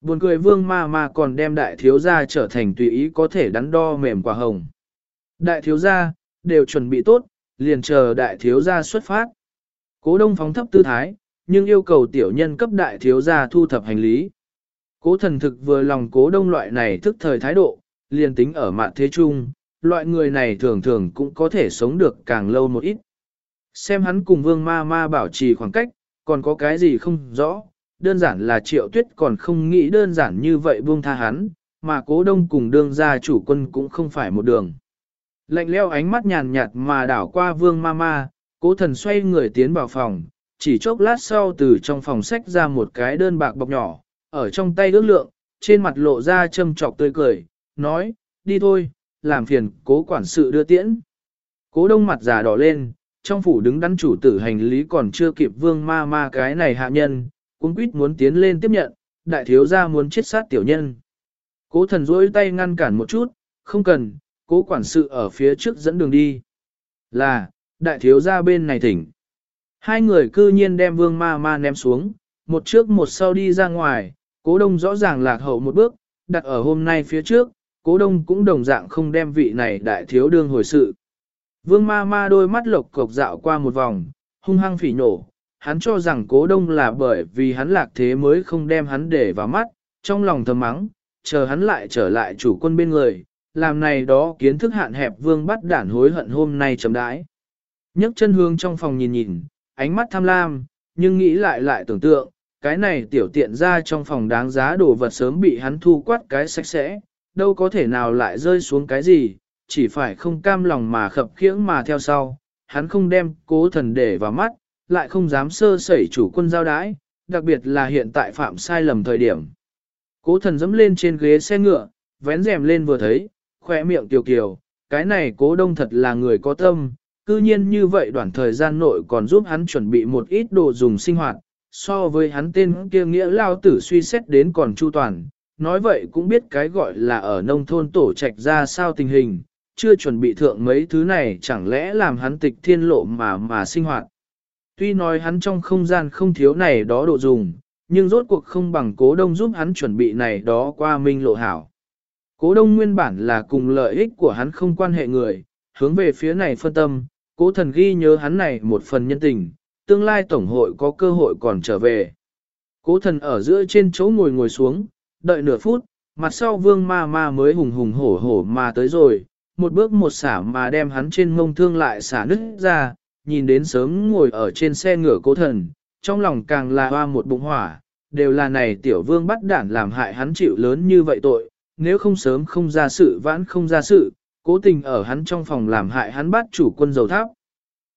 Buồn cười vương ma ma còn đem đại thiếu gia trở thành tùy ý có thể đắn đo mềm quả hồng. Đại thiếu gia, đều chuẩn bị tốt, liền chờ đại thiếu gia xuất phát. Cố đông phóng thấp tư thái, nhưng yêu cầu tiểu nhân cấp đại thiếu gia thu thập hành lý. Cố thần thực vừa lòng cố đông loại này thức thời thái độ, liền tính ở mạng thế chung, loại người này thường thường cũng có thể sống được càng lâu một ít. Xem hắn cùng vương ma ma bảo trì khoảng cách, còn có cái gì không rõ, đơn giản là triệu tuyết còn không nghĩ đơn giản như vậy buông tha hắn, mà cố đông cùng đương gia chủ quân cũng không phải một đường. Lạnh leo ánh mắt nhàn nhạt mà đảo qua vương ma ma, cố thần xoay người tiến vào phòng, chỉ chốc lát sau từ trong phòng sách ra một cái đơn bạc bọc nhỏ, ở trong tay ước lượng, trên mặt lộ ra châm trọc tươi cười, nói, đi thôi, làm phiền cố quản sự đưa tiễn. Cố đông mặt già đỏ lên, trong phủ đứng đắn chủ tử hành lý còn chưa kịp vương ma ma cái này hạ nhân, cũng quýt muốn tiến lên tiếp nhận, đại thiếu gia muốn chết sát tiểu nhân. Cố thần rỗi tay ngăn cản một chút, không cần, cố quản sự ở phía trước dẫn đường đi. Là, đại thiếu gia bên này thỉnh. Hai người cư nhiên đem vương ma ma ném xuống, một trước một sau đi ra ngoài, cố đông rõ ràng lạc hậu một bước, đặt ở hôm nay phía trước, cố đông cũng đồng dạng không đem vị này đại thiếu đương hồi sự. Vương ma ma đôi mắt lộc cộc dạo qua một vòng, hung hăng phỉ nổ, hắn cho rằng cố đông là bởi vì hắn lạc thế mới không đem hắn để vào mắt, trong lòng thầm mắng, chờ hắn lại trở lại chủ quân bên người, làm này đó kiến thức hạn hẹp vương bắt đản hối hận hôm nay chấm đãi. nhấc chân hương trong phòng nhìn nhìn, ánh mắt tham lam, nhưng nghĩ lại lại tưởng tượng, cái này tiểu tiện ra trong phòng đáng giá đồ vật sớm bị hắn thu quát cái sạch sẽ, đâu có thể nào lại rơi xuống cái gì, chỉ phải không cam lòng mà khập khiễng mà theo sau, hắn không đem cố thần để vào mắt, lại không dám sơ sẩy chủ quân giao đái, đặc biệt là hiện tại phạm sai lầm thời điểm. Cố thần dẫm lên trên ghế xe ngựa, vén rèm lên vừa thấy, khoe miệng tiểu kiều, cái này cố đông thật là người có tâm, cư nhiên như vậy đoạn thời gian nội còn giúp hắn chuẩn bị một ít đồ dùng sinh hoạt, so với hắn tên kia nghĩa lao tử suy xét đến còn chu toàn, nói vậy cũng biết cái gọi là ở nông thôn tổ trạch ra sao tình hình, chưa chuẩn bị thượng mấy thứ này chẳng lẽ làm hắn tịch thiên lộ mà mà sinh hoạt. Tuy nói hắn trong không gian không thiếu này đó độ dùng, nhưng rốt cuộc không bằng cố đông giúp hắn chuẩn bị này đó qua minh lộ hảo. Cố đông nguyên bản là cùng lợi ích của hắn không quan hệ người, hướng về phía này phân tâm, cố thần ghi nhớ hắn này một phần nhân tình, tương lai tổng hội có cơ hội còn trở về. Cố thần ở giữa trên chỗ ngồi ngồi xuống, đợi nửa phút, mặt sau vương ma ma mới hùng hùng hổ hổ mà tới rồi, một bước một xả mà đem hắn trên mông thương lại xả nứt ra, nhìn đến sớm ngồi ở trên xe ngựa cố thần, trong lòng càng là hoa một bụng hỏa, đều là này tiểu vương bắt đản làm hại hắn chịu lớn như vậy tội, nếu không sớm không ra sự vãn không ra sự, cố tình ở hắn trong phòng làm hại hắn bắt chủ quân dầu tháp.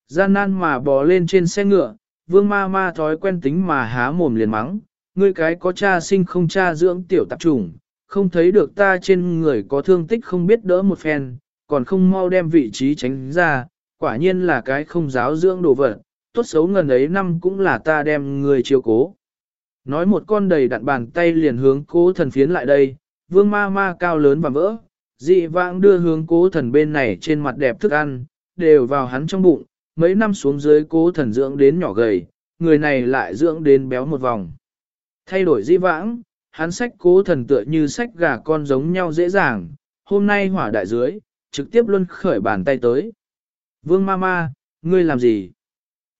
Gian nan mà bò lên trên xe ngựa, vương ma ma thói quen tính mà há mồm liền mắng, ngươi cái có cha sinh không cha dưỡng tiểu tạp trùng, không thấy được ta trên người có thương tích không biết đỡ một phen, còn không mau đem vị trí tránh ra, quả nhiên là cái không giáo dưỡng đồ vật, tốt xấu ngần ấy năm cũng là ta đem người chiếu cố. Nói một con đầy đặn bàn tay liền hướng cố thần phiến lại đây, vương ma ma cao lớn và vỡ, dị vãng đưa hướng cố thần bên này trên mặt đẹp thức ăn, đều vào hắn trong bụng, mấy năm xuống dưới cố thần dưỡng đến nhỏ gầy, người này lại dưỡng đến béo một vòng. Thay đổi dị vãng, hắn sách cố thần tựa như sách gà con giống nhau dễ dàng, hôm nay hỏa đại dưới, trực tiếp luân khởi bàn tay tới. Vương ma ma, ngươi làm gì?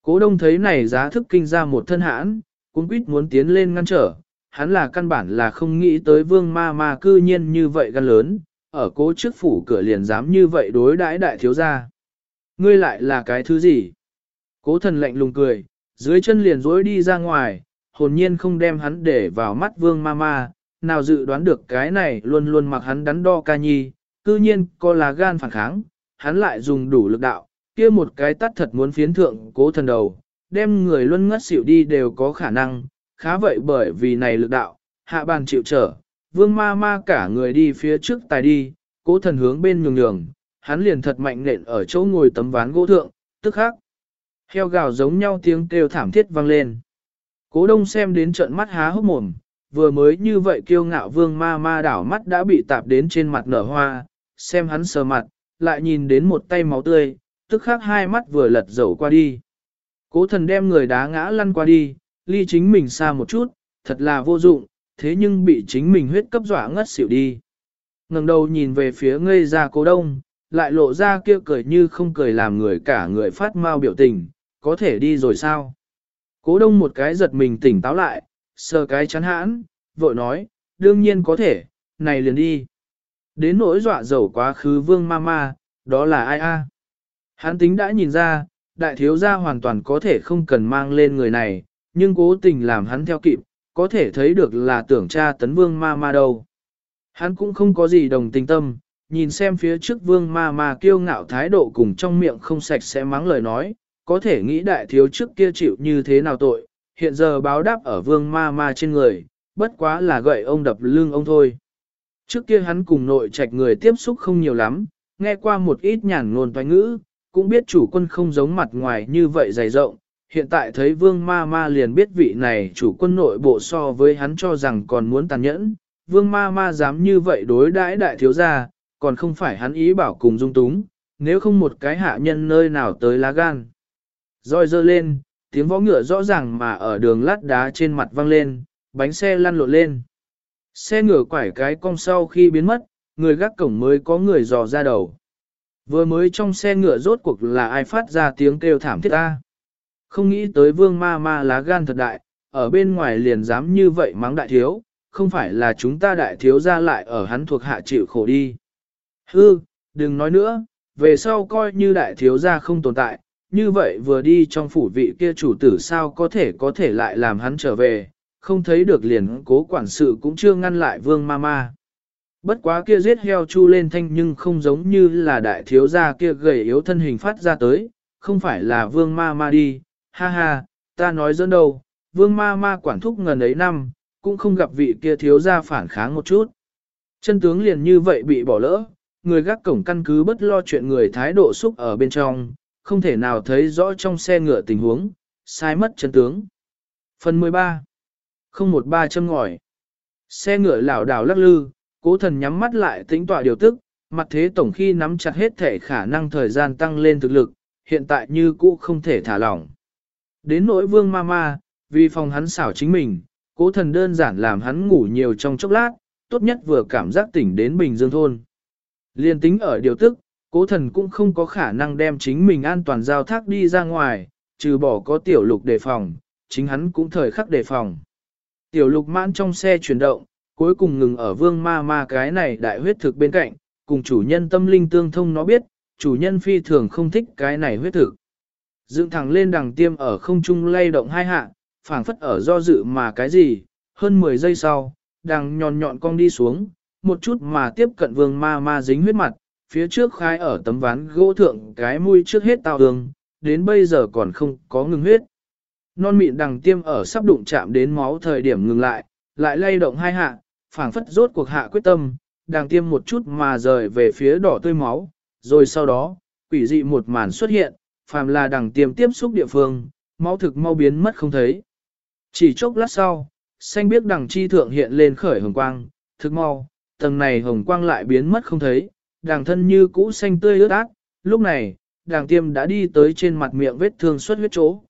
Cố đông thấy này giá thức kinh ra một thân hãn, cũng quýt muốn tiến lên ngăn trở, hắn là căn bản là không nghĩ tới vương ma ma cư nhiên như vậy gan lớn, ở cố trước phủ cửa liền dám như vậy đối đãi đại thiếu gia. Ngươi lại là cái thứ gì? Cố thần lạnh lùng cười, dưới chân liền dối đi ra ngoài, hồn nhiên không đem hắn để vào mắt vương ma ma, nào dự đoán được cái này luôn luôn mặc hắn đắn đo ca nhi, cư nhiên có là gan phản kháng, hắn lại dùng đủ lực đạo, kia một cái tắt thật muốn phiến thượng cố thần đầu, đem người luân ngất xỉu đi đều có khả năng, khá vậy bởi vì này lực đạo, hạ bàn chịu trở, vương ma ma cả người đi phía trước tài đi, cố thần hướng bên nhường nhường, hắn liền thật mạnh nện ở chỗ ngồi tấm ván gỗ thượng, tức khắc. Heo gào giống nhau tiếng kêu thảm thiết vang lên. Cố đông xem đến trận mắt há hốc mồm, vừa mới như vậy kiêu ngạo vương ma ma đảo mắt đã bị tạp đến trên mặt nở hoa, xem hắn sờ mặt, lại nhìn đến một tay máu tươi, tức khắc hai mắt vừa lật dầu qua đi. Cố thần đem người đá ngã lăn qua đi, ly chính mình xa một chút, thật là vô dụng, thế nhưng bị chính mình huyết cấp dọa ngất xỉu đi. ngẩng đầu nhìn về phía ngây ra cố đông, lại lộ ra kia cười như không cười làm người cả người phát mau biểu tình, có thể đi rồi sao? Cố đông một cái giật mình tỉnh táo lại, sờ cái chán hãn, vội nói, đương nhiên có thể, này liền đi. Đến nỗi dọa dầu quá khứ vương ma ma, đó là ai a? Hắn tính đã nhìn ra, đại thiếu gia hoàn toàn có thể không cần mang lên người này, nhưng cố tình làm hắn theo kịp, có thể thấy được là tưởng cha tấn vương ma ma đâu. Hắn cũng không có gì đồng tình tâm, nhìn xem phía trước vương ma ma kiêu ngạo thái độ cùng trong miệng không sạch sẽ mắng lời nói, có thể nghĩ đại thiếu trước kia chịu như thế nào tội, hiện giờ báo đáp ở vương ma ma trên người, bất quá là gậy ông đập lưng ông thôi. Trước kia hắn cùng nội trạch người tiếp xúc không nhiều lắm, nghe qua một ít nhàn ngôn toán ngữ, cũng biết chủ quân không giống mặt ngoài như vậy dày rộng, hiện tại thấy vương ma ma liền biết vị này chủ quân nội bộ so với hắn cho rằng còn muốn tàn nhẫn, vương ma ma dám như vậy đối đãi đại thiếu gia, còn không phải hắn ý bảo cùng dung túng, nếu không một cái hạ nhân nơi nào tới lá gan. Rồi dơ lên, tiếng võ ngựa rõ ràng mà ở đường lát đá trên mặt văng lên, bánh xe lăn lộn lên. Xe ngựa quải cái cong sau khi biến mất, người gác cổng mới có người dò ra đầu. Vừa mới trong xe ngựa rốt cuộc là ai phát ra tiếng kêu thảm thiết ta. Không nghĩ tới vương ma ma lá gan thật đại, ở bên ngoài liền dám như vậy mắng đại thiếu, không phải là chúng ta đại thiếu ra lại ở hắn thuộc hạ chịu khổ đi. Hư, đừng nói nữa, về sau coi như đại thiếu gia không tồn tại, như vậy vừa đi trong phủ vị kia chủ tử sao có thể có thể lại làm hắn trở về, không thấy được liền cố quản sự cũng chưa ngăn lại vương ma ma. Bất quá kia giết heo chu lên thanh nhưng không giống như là đại thiếu gia kia gầy yếu thân hình phát ra tới, không phải là vương ma ma đi, ha ha, ta nói dẫn đâu, vương ma ma quản thúc ngần ấy năm, cũng không gặp vị kia thiếu gia phản kháng một chút. Chân tướng liền như vậy bị bỏ lỡ, người gác cổng căn cứ bất lo chuyện người thái độ xúc ở bên trong, không thể nào thấy rõ trong xe ngựa tình huống, sai mất chân tướng. Phần 13 013 châm ngòi Xe ngựa lảo đảo lắc lư, cố thần nhắm mắt lại tính tỏa điều tức, mặt thế tổng khi nắm chặt hết thể khả năng thời gian tăng lên thực lực, hiện tại như cũ không thể thả lỏng. Đến nỗi vương ma ma, vì phòng hắn xảo chính mình, cố thần đơn giản làm hắn ngủ nhiều trong chốc lát, tốt nhất vừa cảm giác tỉnh đến Bình Dương Thôn. Liên tính ở điều tức, cố thần cũng không có khả năng đem chính mình an toàn giao thác đi ra ngoài, trừ bỏ có tiểu lục đề phòng, chính hắn cũng thời khắc đề phòng. Tiểu lục mãn trong xe chuyển động, cuối cùng ngừng ở vương ma ma cái này đại huyết thực bên cạnh, cùng chủ nhân tâm linh tương thông nó biết, chủ nhân phi thường không thích cái này huyết thực. Dựng thẳng lên đằng tiêm ở không trung lay động hai hạ, phảng phất ở do dự mà cái gì, hơn 10 giây sau, đằng nhọn nhọn cong đi xuống, một chút mà tiếp cận vương ma ma dính huyết mặt, phía trước khai ở tấm ván gỗ thượng cái mũi trước hết tao đường đến bây giờ còn không có ngừng huyết. Non mịn đằng tiêm ở sắp đụng chạm đến máu thời điểm ngừng lại, lại lay động hai hạ, phảng phất rốt cuộc hạ quyết tâm, đằng tiêm một chút mà rời về phía đỏ tươi máu, rồi sau đó, quỷ dị một màn xuất hiện, phàm là đằng tiêm tiếp xúc địa phương, máu thực mau biến mất không thấy. Chỉ chốc lát sau, xanh biếc đằng chi thượng hiện lên khởi hồng quang, thực mau, tầng này hồng quang lại biến mất không thấy, đằng thân như cũ xanh tươi ướt át, lúc này, đằng tiêm đã đi tới trên mặt miệng vết thương xuất huyết chỗ.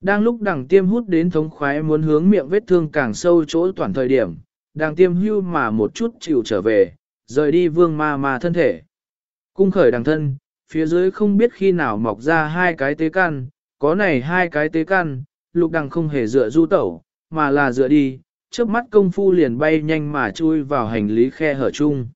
Đang lúc đằng tiêm hút đến thống khoái muốn hướng miệng vết thương càng sâu chỗ toàn thời điểm, đàng tiêm hưu mà một chút chịu trở về, rời đi vương ma ma thân thể. Cung khởi đàng thân, phía dưới không biết khi nào mọc ra hai cái tế căn, có này hai cái tế căn, lục đằng không hề dựa du tẩu, mà là dựa đi, trước mắt công phu liền bay nhanh mà chui vào hành lý khe hở chung.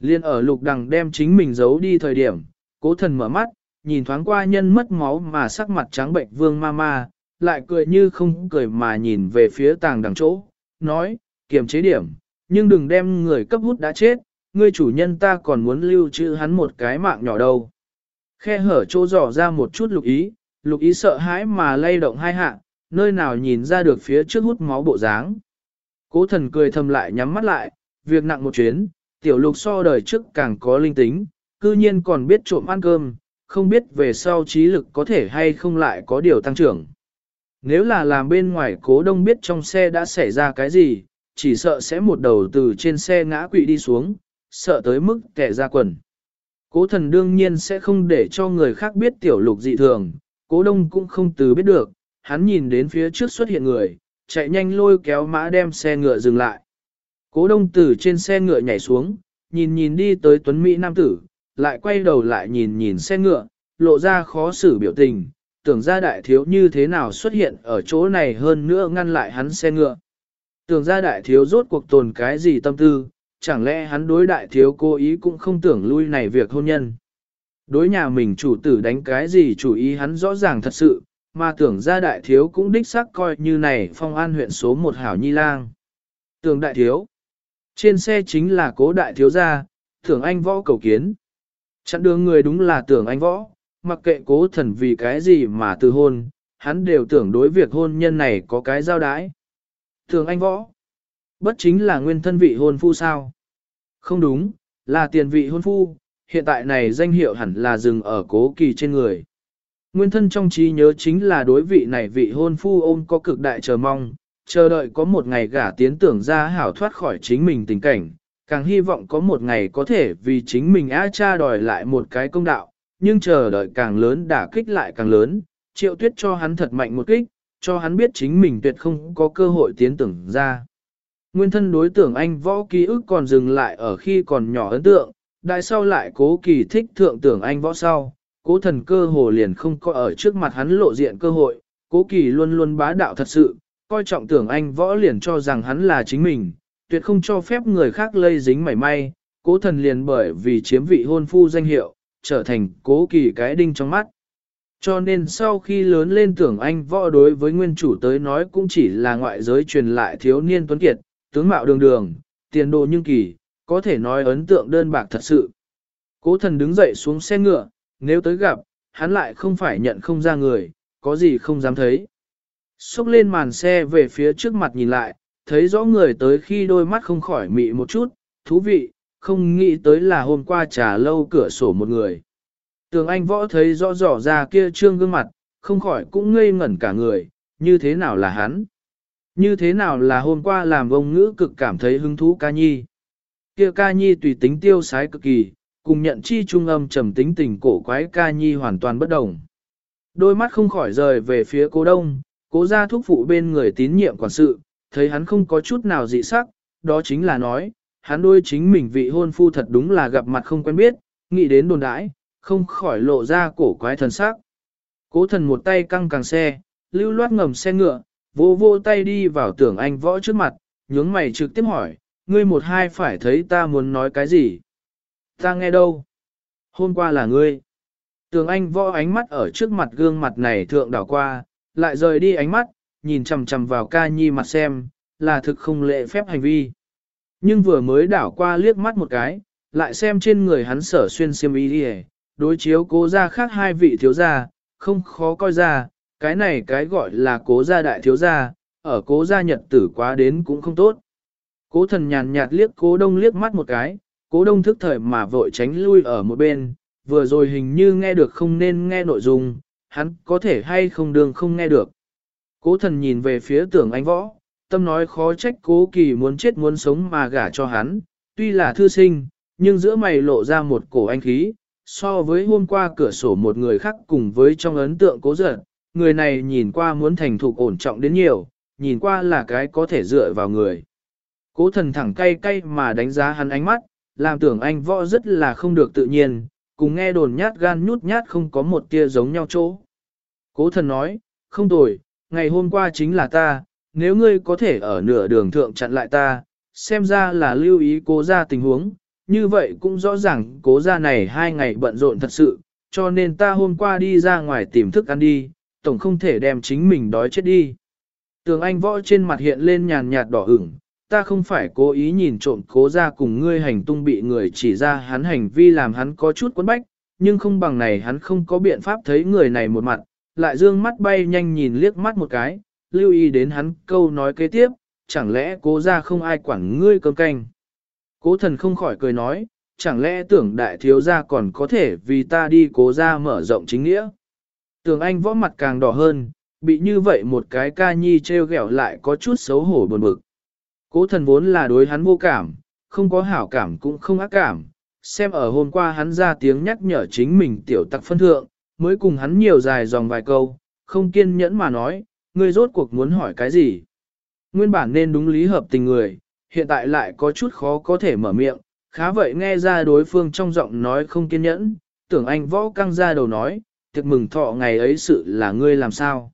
Liên ở lục đằng đem chính mình giấu đi thời điểm, cố thần mở mắt, nhìn thoáng qua nhân mất máu mà sắc mặt trắng bệnh vương ma ma, lại cười như không cười mà nhìn về phía tàng đằng chỗ, nói, kiềm chế điểm, nhưng đừng đem người cấp hút đã chết, ngươi chủ nhân ta còn muốn lưu trữ hắn một cái mạng nhỏ đâu. Khe hở chỗ dò ra một chút lục ý, lục ý sợ hãi mà lay động hai hạ, nơi nào nhìn ra được phía trước hút máu bộ dáng. Cố thần cười thầm lại nhắm mắt lại, việc nặng một chuyến, tiểu lục so đời trước càng có linh tính, cư nhiên còn biết trộm ăn cơm, không biết về sau trí lực có thể hay không lại có điều tăng trưởng. Nếu là làm bên ngoài cố đông biết trong xe đã xảy ra cái gì, chỉ sợ sẽ một đầu từ trên xe ngã quỵ đi xuống, sợ tới mức kẻ ra quần. Cố thần đương nhiên sẽ không để cho người khác biết tiểu lục dị thường, cố đông cũng không từ biết được, hắn nhìn đến phía trước xuất hiện người, chạy nhanh lôi kéo mã đem xe ngựa dừng lại. Cố đông từ trên xe ngựa nhảy xuống, nhìn nhìn đi tới tuấn Mỹ nam tử, lại quay đầu lại nhìn nhìn xe ngựa, lộ ra khó xử biểu tình, tưởng ra đại thiếu như thế nào xuất hiện ở chỗ này hơn nữa ngăn lại hắn xe ngựa. Tưởng ra đại thiếu rốt cuộc tồn cái gì tâm tư, chẳng lẽ hắn đối đại thiếu cố ý cũng không tưởng lui này việc hôn nhân. Đối nhà mình chủ tử đánh cái gì chủ ý hắn rõ ràng thật sự, mà tưởng ra đại thiếu cũng đích xác coi như này phong an huyện số một hảo nhi lang. Tưởng đại thiếu. Trên xe chính là cố đại thiếu gia, tưởng anh võ cầu kiến. Chặn đường người đúng là tưởng anh võ, mặc kệ cố thần vì cái gì mà từ hôn, hắn đều tưởng đối việc hôn nhân này có cái giao đái thường anh võ. Bất chính là nguyên thân vị hôn phu sao? Không đúng, là tiền vị hôn phu, hiện tại này danh hiệu hẳn là dừng ở cố kỳ trên người. Nguyên thân trong trí nhớ chính là đối vị này vị hôn phu ôm có cực đại chờ mong, chờ đợi có một ngày gả tiến tưởng ra hảo thoát khỏi chính mình tình cảnh, càng hy vọng có một ngày có thể vì chính mình á cha đòi lại một cái công đạo, nhưng chờ đợi càng lớn đả kích lại càng lớn, triệu tuyết cho hắn thật mạnh một kích, cho hắn biết chính mình tuyệt không có cơ hội tiến tưởng ra. Nguyên thân đối tưởng anh võ ký ức còn dừng lại ở khi còn nhỏ ấn tượng, đại sau lại cố kỳ thích thượng tưởng anh võ sau, cố thần cơ hồ liền không có ở trước mặt hắn lộ diện cơ hội, cố kỳ luôn luôn bá đạo thật sự, coi trọng tưởng anh võ liền cho rằng hắn là chính mình, tuyệt không cho phép người khác lây dính mảy may, cố thần liền bởi vì chiếm vị hôn phu danh hiệu, trở thành cố kỳ cái đinh trong mắt. Cho nên sau khi lớn lên tưởng anh võ đối với nguyên chủ tới nói cũng chỉ là ngoại giới truyền lại thiếu niên tuấn kiệt, tướng mạo đường đường, tiền đồ nhưng kỳ, có thể nói ấn tượng đơn bạc thật sự. Cố thần đứng dậy xuống xe ngựa, nếu tới gặp, hắn lại không phải nhận không ra người, có gì không dám thấy. Xúc lên màn xe về phía trước mặt nhìn lại, thấy rõ người tới khi đôi mắt không khỏi mị một chút, thú vị, không nghĩ tới là hôm qua trà lâu cửa sổ một người. Tường Anh Võ thấy rõ rõ ra kia trương gương mặt, không khỏi cũng ngây ngẩn cả người, như thế nào là hắn? Như thế nào là hôm qua làm ông ngữ cực cảm thấy hứng thú ca nhi? Kia ca nhi tùy tính tiêu sái cực kỳ, cùng nhận chi trung âm trầm tính tình cổ quái ca nhi hoàn toàn bất đồng. Đôi mắt không khỏi rời về phía cố đông, cố ra thúc phụ bên người tín nhiệm quản sự, thấy hắn không có chút nào dị sắc, đó chính là nói, hắn đôi chính mình vị hôn phu thật đúng là gặp mặt không quen biết, nghĩ đến đồn đãi, không khỏi lộ ra cổ quái thần sắc. Cố thần một tay căng càng xe, lưu loát ngầm xe ngựa, vô vô tay đi vào tưởng anh võ trước mặt, nhướng mày trực tiếp hỏi, ngươi một hai phải thấy ta muốn nói cái gì? Ta nghe đâu? Hôm qua là ngươi. Tưởng anh võ ánh mắt ở trước mặt gương mặt này thượng đảo qua, lại rời đi ánh mắt, nhìn chằm chằm vào ca nhi mặt xem, là thực không lệ phép hành vi. Nhưng vừa mới đảo qua liếc mắt một cái, lại xem trên người hắn sở xuyên xiêm y đi đối chiếu cố ra khác hai vị thiếu gia, không khó coi ra, cái này cái gọi là cố gia đại thiếu gia, ở cố gia nhật tử quá đến cũng không tốt. Cố thần nhàn nhạt liếc cố đông liếc mắt một cái, cố đông thức thời mà vội tránh lui ở một bên, vừa rồi hình như nghe được không nên nghe nội dung, hắn có thể hay không đường không nghe được. Cố thần nhìn về phía tưởng anh võ, tâm nói khó trách cố kỳ muốn chết muốn sống mà gả cho hắn, tuy là thư sinh, nhưng giữa mày lộ ra một cổ anh khí, so với hôm qua cửa sổ một người khác cùng với trong ấn tượng cố giận, người này nhìn qua muốn thành thục ổn trọng đến nhiều, nhìn qua là cái có thể dựa vào người. Cố thần thẳng cay cay mà đánh giá hắn ánh mắt, làm tưởng anh võ rất là không được tự nhiên, cùng nghe đồn nhát gan nhút nhát không có một tia giống nhau chỗ. Cố thần nói, không tồi, ngày hôm qua chính là ta, nếu ngươi có thể ở nửa đường thượng chặn lại ta, xem ra là lưu ý cố ra tình huống, như vậy cũng rõ ràng cố ra này hai ngày bận rộn thật sự, cho nên ta hôm qua đi ra ngoài tìm thức ăn đi, tổng không thể đem chính mình đói chết đi. Tường Anh võ trên mặt hiện lên nhàn nhạt đỏ ửng, ta không phải cố ý nhìn trộm cố ra cùng ngươi hành tung bị người chỉ ra hắn hành vi làm hắn có chút quấn bách, nhưng không bằng này hắn không có biện pháp thấy người này một mặt, lại dương mắt bay nhanh nhìn liếc mắt một cái, lưu ý đến hắn câu nói kế tiếp, chẳng lẽ cố ra không ai quản ngươi cơm canh. Cố thần không khỏi cười nói, chẳng lẽ tưởng đại thiếu gia còn có thể vì ta đi cố ra mở rộng chính nghĩa. Tưởng anh võ mặt càng đỏ hơn, bị như vậy một cái ca nhi treo gẹo lại có chút xấu hổ buồn bực. Cố thần vốn là đối hắn vô cảm, không có hảo cảm cũng không ác cảm, xem ở hôm qua hắn ra tiếng nhắc nhở chính mình tiểu tặc phân thượng, mới cùng hắn nhiều dài dòng vài câu, không kiên nhẫn mà nói, ngươi rốt cuộc muốn hỏi cái gì. Nguyên bản nên đúng lý hợp tình người, hiện tại lại có chút khó có thể mở miệng, khá vậy nghe ra đối phương trong giọng nói không kiên nhẫn, tưởng anh võ căng ra đầu nói, tiệc mừng thọ ngày ấy sự là ngươi làm sao.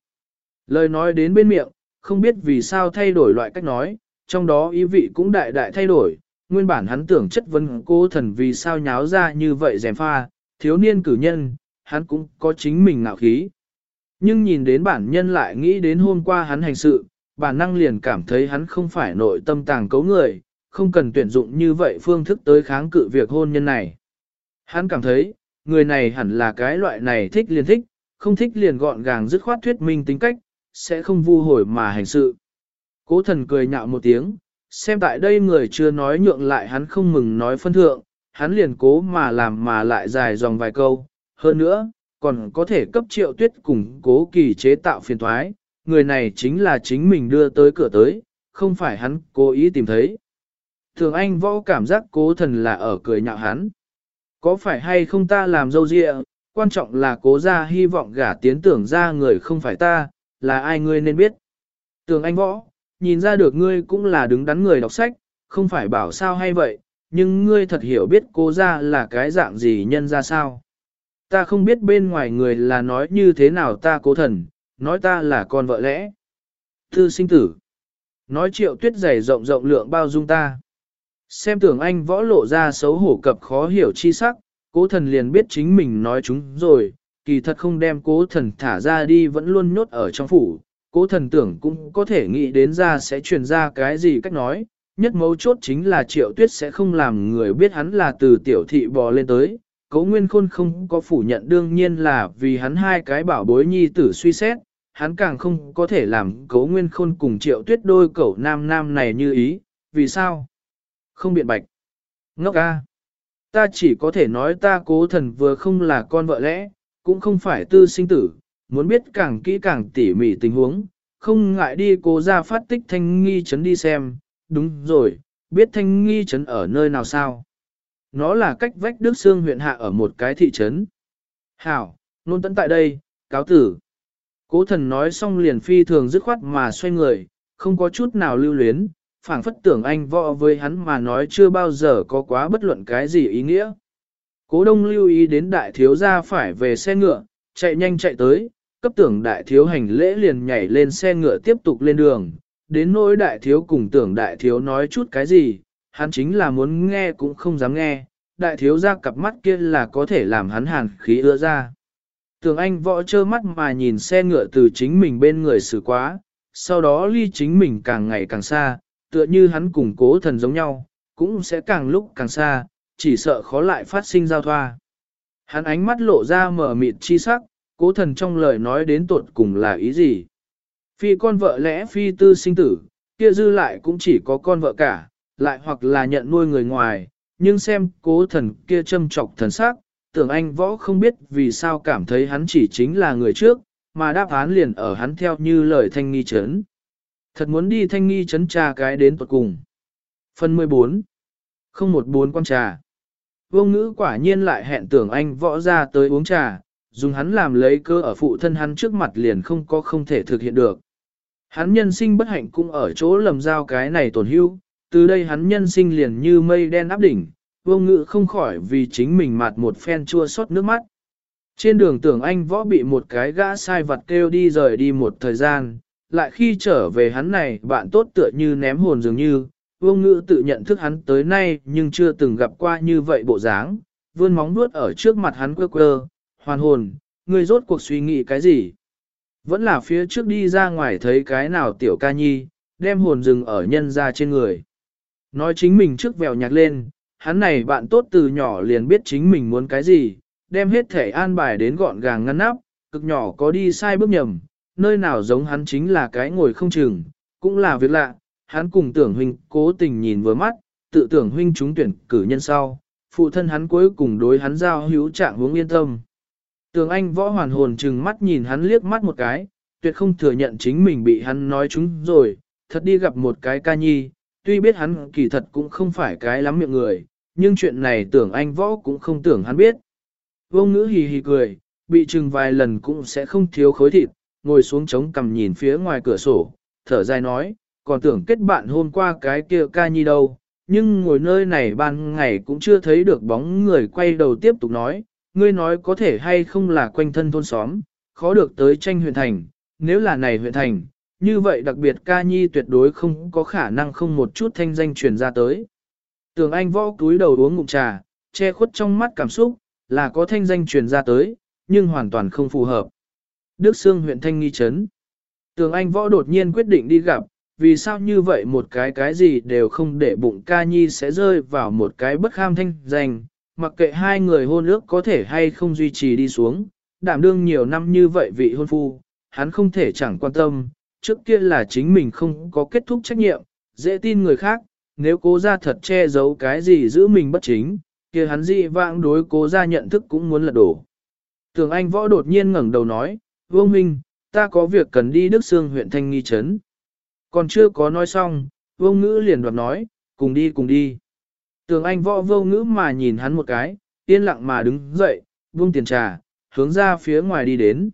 Lời nói đến bên miệng, không biết vì sao thay đổi loại cách nói, trong đó ý vị cũng đại đại thay đổi, nguyên bản hắn tưởng chất vấn cô thần vì sao nháo ra như vậy dèm pha, thiếu niên cử nhân, hắn cũng có chính mình ngạo khí. Nhưng nhìn đến bản nhân lại nghĩ đến hôm qua hắn hành sự, bản năng liền cảm thấy hắn không phải nội tâm tàng cấu người, không cần tuyển dụng như vậy phương thức tới kháng cự việc hôn nhân này. Hắn cảm thấy, người này hẳn là cái loại này thích liền thích, không thích liền gọn gàng dứt khoát thuyết minh tính cách, sẽ không vu hồi mà hành sự. Cố thần cười nhạo một tiếng, xem tại đây người chưa nói nhượng lại hắn không mừng nói phân thượng, hắn liền cố mà làm mà lại dài dòng vài câu. Hơn nữa, còn có thể cấp triệu tuyết cùng cố kỳ chế tạo phiền thoái, người này chính là chính mình đưa tới cửa tới, không phải hắn cố ý tìm thấy. Thường anh võ cảm giác cố thần là ở cười nhạo hắn. Có phải hay không ta làm dâu dịa, quan trọng là cố ra hy vọng gả tiến tưởng ra người không phải ta, là ai ngươi nên biết. Tường anh võ, nhìn ra được ngươi cũng là đứng đắn người đọc sách, không phải bảo sao hay vậy, nhưng ngươi thật hiểu biết cố ra là cái dạng gì nhân ra sao. Ta không biết bên ngoài người là nói như thế nào ta cố thần, nói ta là con vợ lẽ. Thư sinh tử. Nói triệu tuyết dày rộng rộng lượng bao dung ta. Xem tưởng anh võ lộ ra xấu hổ cập khó hiểu chi sắc, cố thần liền biết chính mình nói chúng rồi, kỳ thật không đem cố thần thả ra đi vẫn luôn nhốt ở trong phủ. Cố thần tưởng cũng có thể nghĩ đến ra sẽ truyền ra cái gì cách nói, nhất mấu chốt chính là triệu tuyết sẽ không làm người biết hắn là từ tiểu thị bò lên tới. Cố Nguyên Khôn không có phủ nhận đương nhiên là vì hắn hai cái bảo bối nhi tử suy xét, hắn càng không có thể làm Cố Nguyên Khôn cùng triệu tuyết đôi cậu nam nam này như ý, vì sao? Không biện bạch. Ngốc ca. Ta chỉ có thể nói ta cố thần vừa không là con vợ lẽ, cũng không phải tư sinh tử, muốn biết càng kỹ càng tỉ mỉ tình huống, không ngại đi cố ra phát tích thanh nghi chấn đi xem, đúng rồi, biết thanh nghi chấn ở nơi nào sao? Nó là cách vách Đức Sương huyện hạ ở một cái thị trấn. Hảo, nôn tận tại đây, cáo tử. Cố thần nói xong liền phi thường dứt khoát mà xoay người, không có chút nào lưu luyến, phảng phất tưởng anh võ với hắn mà nói chưa bao giờ có quá bất luận cái gì ý nghĩa. Cố đông lưu ý đến đại thiếu gia phải về xe ngựa, chạy nhanh chạy tới, cấp tưởng đại thiếu hành lễ liền nhảy lên xe ngựa tiếp tục lên đường, đến nỗi đại thiếu cùng tưởng đại thiếu nói chút cái gì, hắn chính là muốn nghe cũng không dám nghe, đại thiếu ra cặp mắt kia là có thể làm hắn hàn khí ưa ra tường anh võ trơ mắt mà nhìn xe ngựa từ chính mình bên người xử quá, sau đó ly chính mình càng ngày càng xa, tựa như hắn cùng cố thần giống nhau, cũng sẽ càng lúc càng xa, chỉ sợ khó lại phát sinh giao thoa. Hắn ánh mắt lộ ra mở mịt chi sắc, cố thần trong lời nói đến tuột cùng là ý gì. Phi con vợ lẽ phi tư sinh tử, kia dư lại cũng chỉ có con vợ cả, lại hoặc là nhận nuôi người ngoài, nhưng xem cố thần kia châm trọc thần sắc, tưởng anh võ không biết vì sao cảm thấy hắn chỉ chính là người trước, mà đáp án liền ở hắn theo như lời thanh nghi chấn. Thật muốn đi thanh nghi chấn trà cái đến tuật cùng. Phần 14 Không một bốn quan trà Vô ngữ quả nhiên lại hẹn tưởng anh võ ra tới uống trà, dùng hắn làm lấy cơ ở phụ thân hắn trước mặt liền không có không thể thực hiện được. Hắn nhân sinh bất hạnh cũng ở chỗ lầm giao cái này tổn hưu, từ đây hắn nhân sinh liền như mây đen áp đỉnh, vô ngữ không khỏi vì chính mình mặt một phen chua xót nước mắt. Trên đường tưởng anh võ bị một cái gã sai vặt kêu đi rời đi một thời gian, lại khi trở về hắn này bạn tốt tựa như ném hồn dường như, vô ngữ tự nhận thức hắn tới nay nhưng chưa từng gặp qua như vậy bộ dáng, vươn móng vuốt ở trước mặt hắn quơ quơ, hoàn hồn, người rốt cuộc suy nghĩ cái gì. Vẫn là phía trước đi ra ngoài thấy cái nào tiểu ca nhi, đem hồn rừng ở nhân ra trên người. Nói chính mình trước vèo nhạc lên, hắn này bạn tốt từ nhỏ liền biết chính mình muốn cái gì, đem hết thể an bài đến gọn gàng ngăn nắp, cực nhỏ có đi sai bước nhầm, nơi nào giống hắn chính là cái ngồi không chừng, cũng là việc lạ, hắn cùng tưởng huynh cố tình nhìn vừa mắt, tự tưởng huynh trúng tuyển cử nhân sau, phụ thân hắn cuối cùng đối hắn giao hữu trạng hướng yên tâm. Tưởng anh võ hoàn hồn chừng mắt nhìn hắn liếc mắt một cái, tuyệt không thừa nhận chính mình bị hắn nói chúng rồi, thật đi gặp một cái ca nhi, tuy biết hắn kỳ thật cũng không phải cái lắm miệng người, nhưng chuyện này tưởng anh võ cũng không tưởng hắn biết. Vông ngữ hì hì cười, bị chừng vài lần cũng sẽ không thiếu khối thịt, ngồi xuống trống cầm nhìn phía ngoài cửa sổ, thở dài nói, còn tưởng kết bạn hôm qua cái kia ca nhi đâu, nhưng ngồi nơi này ban ngày cũng chưa thấy được bóng người quay đầu tiếp tục nói, ngươi nói có thể hay không là quanh thân thôn xóm, khó được tới tranh huyện thành, nếu là này huyện thành, như vậy đặc biệt ca nhi tuyệt đối không có khả năng không một chút thanh danh truyền ra tới. Tường Anh võ túi đầu uống ngụm trà, che khuất trong mắt cảm xúc, là có thanh danh truyền ra tới, nhưng hoàn toàn không phù hợp. Đức Sương huyện Thanh Nghi Trấn. Tường Anh võ đột nhiên quyết định đi gặp, vì sao như vậy một cái cái gì đều không để bụng ca nhi sẽ rơi vào một cái bất kham thanh danh, mặc kệ hai người hôn ước có thể hay không duy trì đi xuống, đảm đương nhiều năm như vậy vị hôn phu, hắn không thể chẳng quan tâm, trước kia là chính mình không có kết thúc trách nhiệm, dễ tin người khác, nếu cố ra thật che giấu cái gì giữ mình bất chính, kia hắn dị vãng đối cố ra nhận thức cũng muốn lật đổ. Tưởng anh võ đột nhiên ngẩng đầu nói, Vương Minh, ta có việc cần đi Đức Sương huyện Thanh Nghi Trấn. Còn chưa có nói xong, Vương Ngữ liền đoạt nói, cùng đi cùng đi. Tưởng anh võ vô ngữ mà nhìn hắn một cái, yên lặng mà đứng dậy, buông tiền trà, hướng ra phía ngoài đi đến.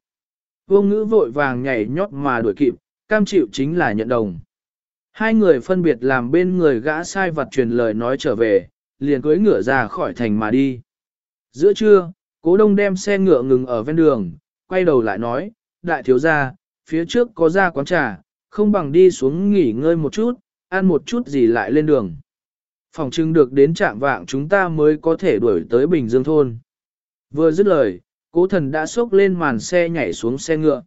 Vô ngữ vội vàng nhảy nhót mà đuổi kịp, cam chịu chính là nhận đồng. Hai người phân biệt làm bên người gã sai vặt truyền lời nói trở về, liền cưới ngựa ra khỏi thành mà đi. Giữa trưa, cố đông đem xe ngựa ngừng ở ven đường, quay đầu lại nói, đại thiếu gia, phía trước có ra quán trà, không bằng đi xuống nghỉ ngơi một chút, ăn một chút gì lại lên đường. Phòng trưng được đến trạm vạng chúng ta mới có thể đuổi tới Bình Dương Thôn. Vừa dứt lời, cố thần đã xốc lên màn xe nhảy xuống xe ngựa.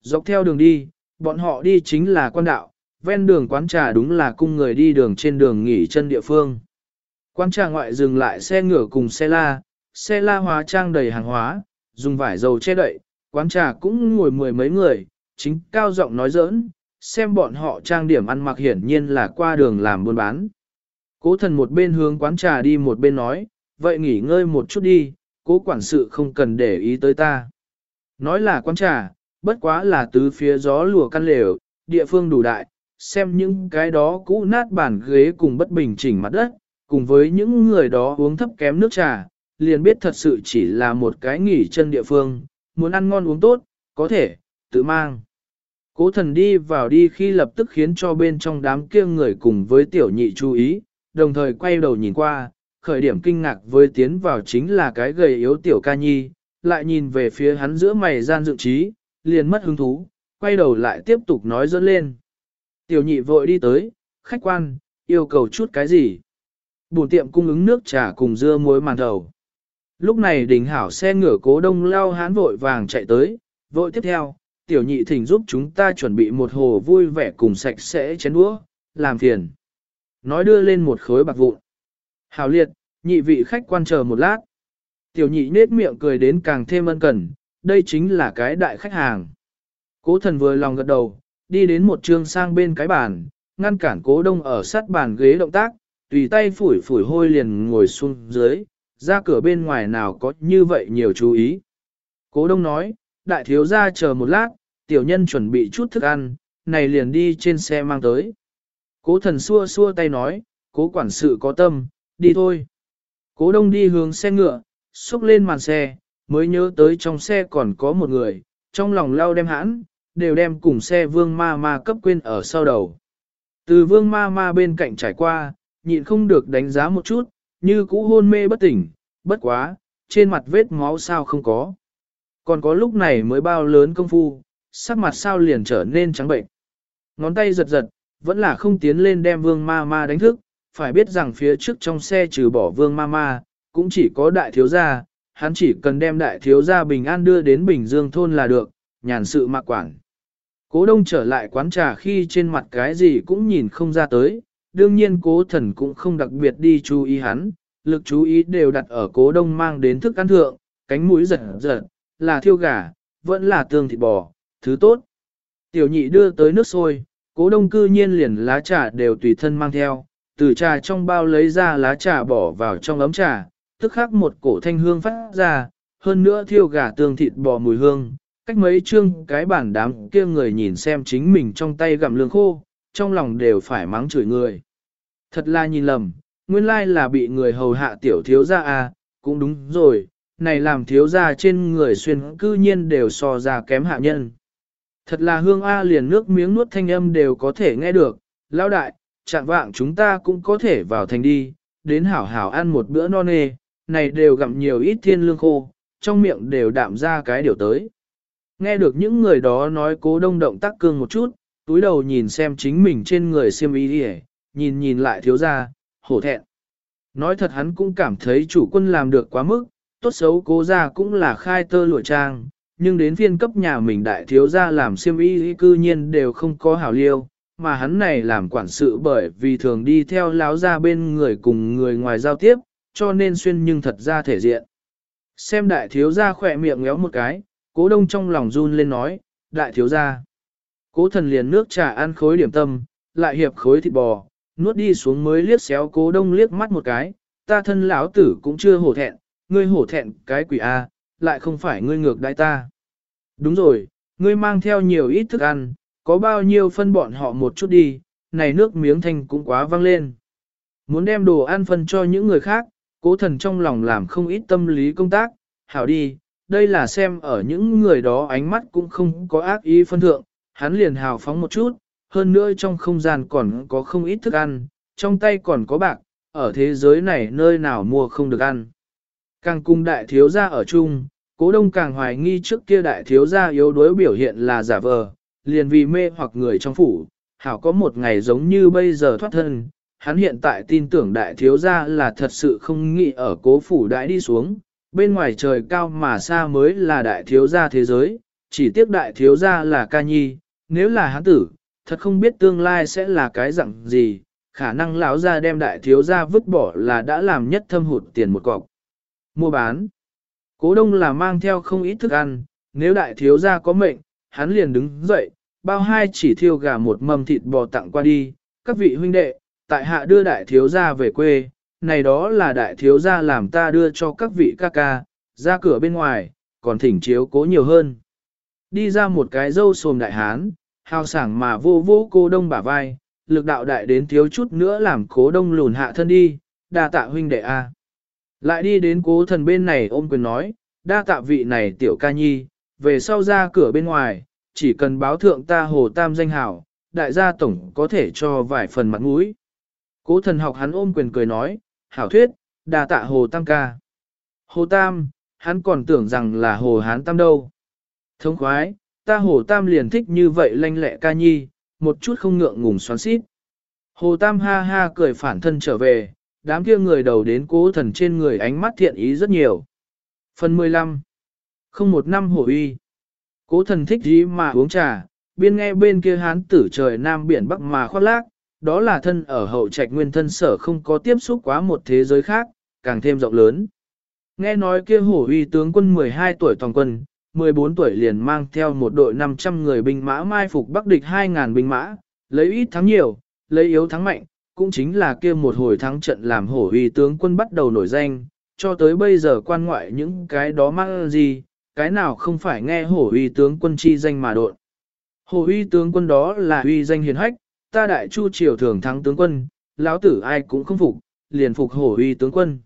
Dọc theo đường đi, bọn họ đi chính là quan đạo, ven đường quán trà đúng là cung người đi đường trên đường nghỉ chân địa phương. Quán trà ngoại dừng lại xe ngựa cùng xe la, xe la hóa trang đầy hàng hóa, dùng vải dầu che đậy, quán trà cũng ngồi mười mấy người, chính cao giọng nói giỡn, xem bọn họ trang điểm ăn mặc hiển nhiên là qua đường làm buôn bán. Cố thần một bên hướng quán trà đi một bên nói, vậy nghỉ ngơi một chút đi, cố quản sự không cần để ý tới ta. Nói là quán trà, bất quá là tứ phía gió lùa căn lều, địa phương đủ đại, xem những cái đó cũ nát bàn ghế cùng bất bình chỉnh mặt đất, cùng với những người đó uống thấp kém nước trà, liền biết thật sự chỉ là một cái nghỉ chân địa phương, muốn ăn ngon uống tốt, có thể, tự mang. Cố thần đi vào đi khi lập tức khiến cho bên trong đám kia người cùng với tiểu nhị chú ý, đồng thời quay đầu nhìn qua, khởi điểm kinh ngạc với tiến vào chính là cái gầy yếu tiểu ca nhi, lại nhìn về phía hắn giữa mày gian dựng trí, liền mất hứng thú, quay đầu lại tiếp tục nói dẫn lên. Tiểu nhị vội đi tới, khách quan, yêu cầu chút cái gì? Bùn tiệm cung ứng nước trà cùng dưa muối màn đầu. Lúc này đình hảo xe ngửa cố đông lao hán vội vàng chạy tới, vội tiếp theo, tiểu nhị thỉnh giúp chúng ta chuẩn bị một hồ vui vẻ cùng sạch sẽ chén đũa, làm phiền. Nói đưa lên một khối bạc vụn. Hảo liệt, nhị vị khách quan chờ một lát. Tiểu nhị nết miệng cười đến càng thêm ân cần, đây chính là cái đại khách hàng. Cố thần vừa lòng gật đầu, đi đến một trường sang bên cái bàn, ngăn cản cố đông ở sát bàn ghế động tác, tùy tay phủi phủi hôi liền ngồi xuống dưới, ra cửa bên ngoài nào có như vậy nhiều chú ý. Cố đông nói, đại thiếu gia chờ một lát, tiểu nhân chuẩn bị chút thức ăn, này liền đi trên xe mang tới. Cố thần xua xua tay nói, cố quản sự có tâm, đi thôi. Cố đông đi hướng xe ngựa, xúc lên màn xe, mới nhớ tới trong xe còn có một người, trong lòng lau đem hãn, đều đem cùng xe vương ma ma cấp quên ở sau đầu. Từ vương ma ma bên cạnh trải qua, nhịn không được đánh giá một chút, như cũ hôn mê bất tỉnh, bất quá, trên mặt vết máu sao không có. Còn có lúc này mới bao lớn công phu, sắc mặt sao liền trở nên trắng bệnh. Ngón tay giật giật, vẫn là không tiến lên đem vương ma ma đánh thức, phải biết rằng phía trước trong xe trừ bỏ vương ma ma, cũng chỉ có đại thiếu gia, hắn chỉ cần đem đại thiếu gia bình an đưa đến Bình Dương thôn là được, nhàn sự mạc quản. Cố đông trở lại quán trà khi trên mặt cái gì cũng nhìn không ra tới, đương nhiên cố thần cũng không đặc biệt đi chú ý hắn, lực chú ý đều đặt ở cố đông mang đến thức ăn thượng, cánh mũi giật giật, là thiêu gà, vẫn là tương thịt bò, thứ tốt. Tiểu nhị đưa tới nước sôi, cố đông cư nhiên liền lá trà đều tùy thân mang theo, từ trà trong bao lấy ra lá trà bỏ vào trong ấm trà, tức khắc một cổ thanh hương phát ra, hơn nữa thiêu gà tương thịt bò mùi hương, cách mấy chương cái bản đám kia người nhìn xem chính mình trong tay gặm lương khô, trong lòng đều phải mắng chửi người. Thật là nhìn lầm, nguyên lai là bị người hầu hạ tiểu thiếu gia à, cũng đúng rồi, này làm thiếu gia trên người xuyên cư nhiên đều so ra kém hạ nhân. Thật là hương A liền nước miếng nuốt thanh âm đều có thể nghe được, lão đại, chạm vạng chúng ta cũng có thể vào thành đi, đến hảo hảo ăn một bữa no nê, này đều gặm nhiều ít thiên lương khô, trong miệng đều đạm ra cái điều tới. Nghe được những người đó nói cố đông động tác cương một chút, túi đầu nhìn xem chính mình trên người xiêm y đi nhìn nhìn lại thiếu ra, hổ thẹn. Nói thật hắn cũng cảm thấy chủ quân làm được quá mức, tốt xấu cố ra cũng là khai tơ lụa trang, nhưng đến phiên cấp nhà mình đại thiếu ra làm xiêm y cư nhiên đều không có hảo liêu, mà hắn này làm quản sự bởi vì thường đi theo láo ra bên người cùng người ngoài giao tiếp, cho nên xuyên nhưng thật ra thể diện. Xem đại thiếu gia khỏe miệng ngéo một cái, cố đông trong lòng run lên nói, đại thiếu gia, Cố thần liền nước trà ăn khối điểm tâm, lại hiệp khối thịt bò, nuốt đi xuống mới liếc xéo cố đông liếc mắt một cái, ta thân lão tử cũng chưa hổ thẹn, ngươi hổ thẹn cái quỷ A, lại không phải ngươi ngược đại ta. Đúng rồi, ngươi mang theo nhiều ít thức ăn, có bao nhiêu phân bọn họ một chút đi, này nước miếng thanh cũng quá văng lên. Muốn đem đồ ăn phân cho những người khác, cố thần trong lòng làm không ít tâm lý công tác, hảo đi, đây là xem ở những người đó ánh mắt cũng không có ác ý phân thượng, hắn liền hào phóng một chút, hơn nữa trong không gian còn có không ít thức ăn, trong tay còn có bạc, ở thế giới này nơi nào mua không được ăn. Càng cung đại thiếu gia ở chung, cố đông càng hoài nghi trước kia đại thiếu gia yếu đuối biểu hiện là giả vờ, liền vì mê hoặc người trong phủ, hảo có một ngày giống như bây giờ thoát thân, hắn hiện tại tin tưởng đại thiếu gia là thật sự không nghĩ ở cố phủ đãi đi xuống, bên ngoài trời cao mà xa mới là đại thiếu gia thế giới, chỉ tiếc đại thiếu gia là ca nhi, nếu là hắn tử, thật không biết tương lai sẽ là cái dạng gì, khả năng lão gia đem đại thiếu gia vứt bỏ là đã làm nhất thâm hụt tiền một cọc. Mua bán. Cố đông là mang theo không ít thức ăn, nếu đại thiếu gia có mệnh, hắn liền đứng dậy, bao hai chỉ thiêu gà một mâm thịt bò tặng qua đi, các vị huynh đệ, tại hạ đưa đại thiếu gia về quê, này đó là đại thiếu gia làm ta đưa cho các vị ca ca, ra cửa bên ngoài, còn thỉnh chiếu cố nhiều hơn. Đi ra một cái dâu xồm đại hán, hào sảng mà vô vô cô đông bả vai, lực đạo đại đến thiếu chút nữa làm cố đông lùn hạ thân đi, đa tạ huynh đệ A. Lại đi đến cố thần bên này ôm quyền nói, đa tạ vị này tiểu ca nhi, về sau ra cửa bên ngoài, chỉ cần báo thượng ta hồ tam danh hảo, đại gia tổng có thể cho vài phần mặt mũi. Cố thần học hắn ôm quyền cười nói, hảo thuyết, đà tạ hồ tam ca. Hồ tam, hắn còn tưởng rằng là hồ hán tam đâu. Thông khoái, ta hồ tam liền thích như vậy lanh lẹ ca nhi, một chút không ngượng ngùng xoắn xít. Hồ tam ha ha cười phản thân trở về, đám kia người đầu đến cố thần trên người ánh mắt thiện ý rất nhiều. Phần 15 Không một năm hổ uy Cố thần thích gì mà uống trà, biên nghe bên kia hán tử trời nam biển bắc mà khoác lác, đó là thân ở hậu trạch nguyên thân sở không có tiếp xúc quá một thế giới khác, càng thêm rộng lớn. Nghe nói kia hổ uy tướng quân 12 tuổi toàn quân, 14 tuổi liền mang theo một đội 500 người binh mã mai phục bắc địch 2.000 binh mã, lấy ít thắng nhiều, lấy yếu thắng mạnh, cũng chính là kia một hồi thắng trận làm hổ uy tướng quân bắt đầu nổi danh, cho tới bây giờ quan ngoại những cái đó mang gì, cái nào không phải nghe hổ uy tướng quân chi danh mà độn. Hổ uy tướng quân đó là uy danh hiền hách, ta đại chu triều thường thắng tướng quân, lão tử ai cũng không phục, liền phục hổ uy tướng quân.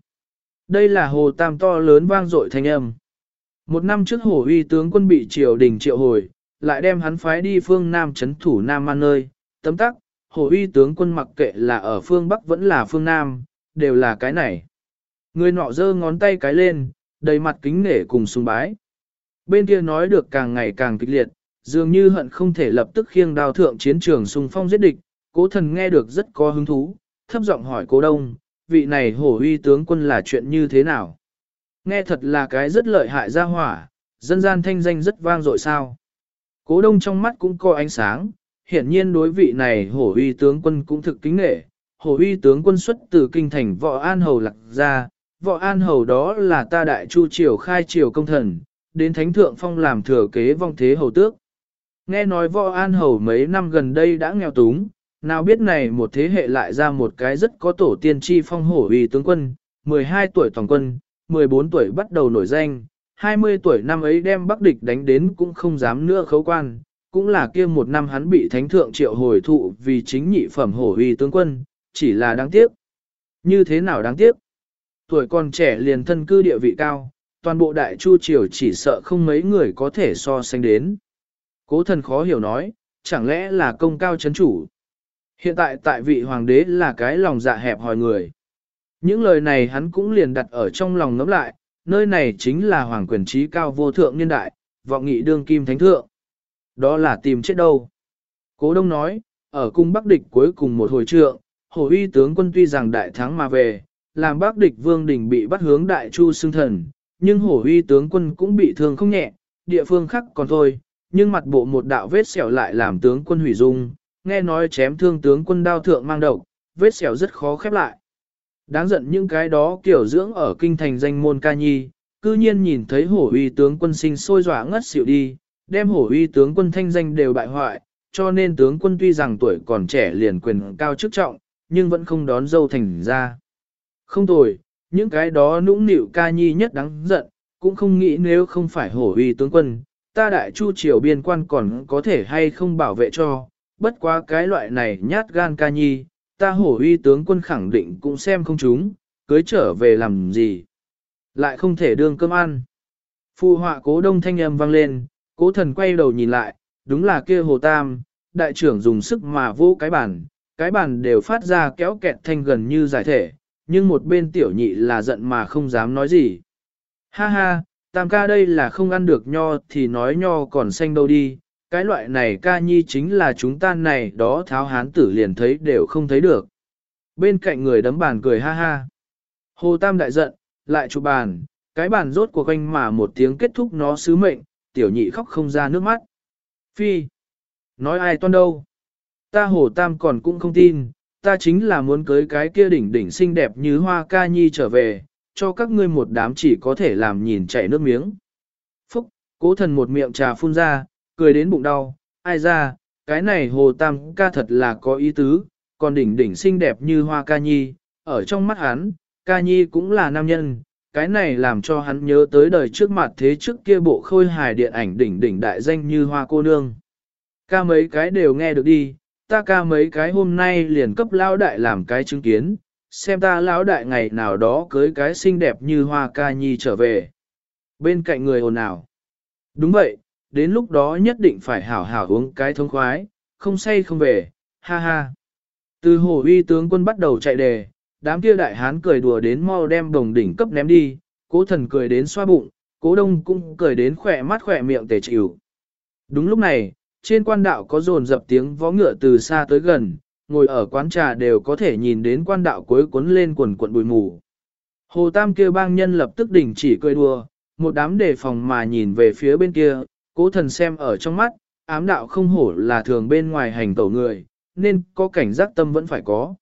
Đây là hồ tam to lớn vang dội thanh âm. Một năm trước hổ uy tướng quân bị triều đình triệu hồi, lại đem hắn phái đi phương Nam chấn thủ Nam An nơi, tấm tắc, hổ uy tướng quân mặc kệ là ở phương Bắc vẫn là phương Nam, đều là cái này. Người nọ giơ ngón tay cái lên, đầy mặt kính nể cùng sùng bái. Bên kia nói được càng ngày càng kịch liệt, dường như hận không thể lập tức khiêng đao thượng chiến trường xung phong giết địch, cố thần nghe được rất có hứng thú, thấp giọng hỏi cố đông, vị này hổ uy tướng quân là chuyện như thế nào? Nghe thật là cái rất lợi hại ra hỏa, dân gian thanh danh rất vang dội sao. Cố đông trong mắt cũng có ánh sáng, hiển nhiên đối vị này hổ uy tướng quân cũng thực kính nghệ. Hổ uy tướng quân xuất từ kinh thành võ an hầu lạc ra, võ an hầu đó là ta đại chu triều khai triều công thần, đến thánh thượng phong làm thừa kế vong thế hầu tước. Nghe nói võ an hầu mấy năm gần đây đã nghèo túng, nào biết này một thế hệ lại ra một cái rất có tổ tiên tri phong hổ vì tướng quân, 12 tuổi toàn quân, 14 tuổi bắt đầu nổi danh, 20 tuổi năm ấy đem bắc địch đánh đến cũng không dám nữa khấu quan, cũng là kia một năm hắn bị thánh thượng triệu hồi thụ vì chính nhị phẩm hổ uy tướng quân, chỉ là đáng tiếc. Như thế nào đáng tiếc? Tuổi còn trẻ liền thân cư địa vị cao, toàn bộ đại chu triều chỉ sợ không mấy người có thể so sánh đến. Cố thần khó hiểu nói, chẳng lẽ là công cao chấn chủ? Hiện tại tại vị hoàng đế là cái lòng dạ hẹp hòi người. Những lời này hắn cũng liền đặt ở trong lòng ngẫm lại, nơi này chính là hoàng quyền trí cao vô thượng niên đại, vọng nghị đương kim thánh thượng. Đó là tìm chết đâu. Cố đông nói, ở cung bắc địch cuối cùng một hồi trượng, hồ uy tướng quân tuy rằng đại thắng mà về, làm bắc địch vương đình bị bắt hướng đại chu xương thần, nhưng Hồ uy tướng quân cũng bị thương không nhẹ, địa phương khác còn thôi, nhưng mặt bộ một đạo vết sẹo lại làm tướng quân hủy dung, nghe nói chém thương tướng quân đao thượng mang độc, vết sẹo rất khó khép lại. Đáng giận những cái đó kiểu dưỡng ở kinh thành danh môn ca nhi, cư nhiên nhìn thấy hổ uy tướng quân sinh sôi dọa ngất xỉu đi, đem hổ uy tướng quân thanh danh đều bại hoại, cho nên tướng quân tuy rằng tuổi còn trẻ liền quyền cao chức trọng, nhưng vẫn không đón dâu thành ra. Không tồi, những cái đó nũng nịu ca nhi nhất đáng giận, cũng không nghĩ nếu không phải hổ uy tướng quân, ta đại chu triều biên quan còn có thể hay không bảo vệ cho, bất quá cái loại này nhát gan ca nhi, ta hổ uy tướng quân khẳng định cũng xem không chúng, cưới trở về làm gì. Lại không thể đương cơm ăn. Phu họa cố đông thanh âm vang lên, cố thần quay đầu nhìn lại, đúng là kia hồ tam, đại trưởng dùng sức mà vô cái bàn, cái bàn đều phát ra kéo kẹt thanh gần như giải thể, nhưng một bên tiểu nhị là giận mà không dám nói gì. Ha ha, tam ca đây là không ăn được nho thì nói nho còn xanh đâu đi, cái loại này ca nhi chính là chúng ta này đó tháo hán tử liền thấy đều không thấy được. Bên cạnh người đấm bàn cười ha ha. Hồ Tam đại giận, lại chụp bàn, cái bàn rốt của quanh mà một tiếng kết thúc nó sứ mệnh, tiểu nhị khóc không ra nước mắt. Phi, nói ai toan đâu? Ta Hồ Tam còn cũng không tin, ta chính là muốn cưới cái kia đỉnh đỉnh xinh đẹp như hoa ca nhi trở về, cho các ngươi một đám chỉ có thể làm nhìn chảy nước miếng. Phúc, cố thần một miệng trà phun ra, cười đến bụng đau, ai ra, cái này hồ tam ca thật là có ý tứ, còn đỉnh đỉnh xinh đẹp như hoa ca nhi, ở trong mắt hắn, ca nhi cũng là nam nhân, cái này làm cho hắn nhớ tới đời trước mặt thế trước kia bộ khôi hài điện ảnh đỉnh đỉnh đại danh như hoa cô nương. Ca mấy cái đều nghe được đi, ta ca mấy cái hôm nay liền cấp lao đại làm cái chứng kiến, xem ta lão đại ngày nào đó cưới cái xinh đẹp như hoa ca nhi trở về. Bên cạnh người hồn nào? Đúng vậy, đến lúc đó nhất định phải hảo hảo uống cái thông khoái, không say không về, ha ha. Từ hồ uy tướng quân bắt đầu chạy đề, đám kia đại hán cười đùa đến mau đem đồng đỉnh cấp ném đi, cố thần cười đến xoa bụng, cố đông cũng cười đến khỏe mắt khỏe miệng tề chịu. Đúng lúc này, trên quan đạo có dồn dập tiếng vó ngựa từ xa tới gần, ngồi ở quán trà đều có thể nhìn đến quan đạo cuối cuốn lên quần quận bụi mù. Hồ Tam kia bang nhân lập tức đình chỉ cười đùa, một đám đề phòng mà nhìn về phía bên kia, cố thần xem ở trong mắt, ám đạo không hổ là thường bên ngoài hành tẩu người, nên có cảnh giác tâm vẫn phải có.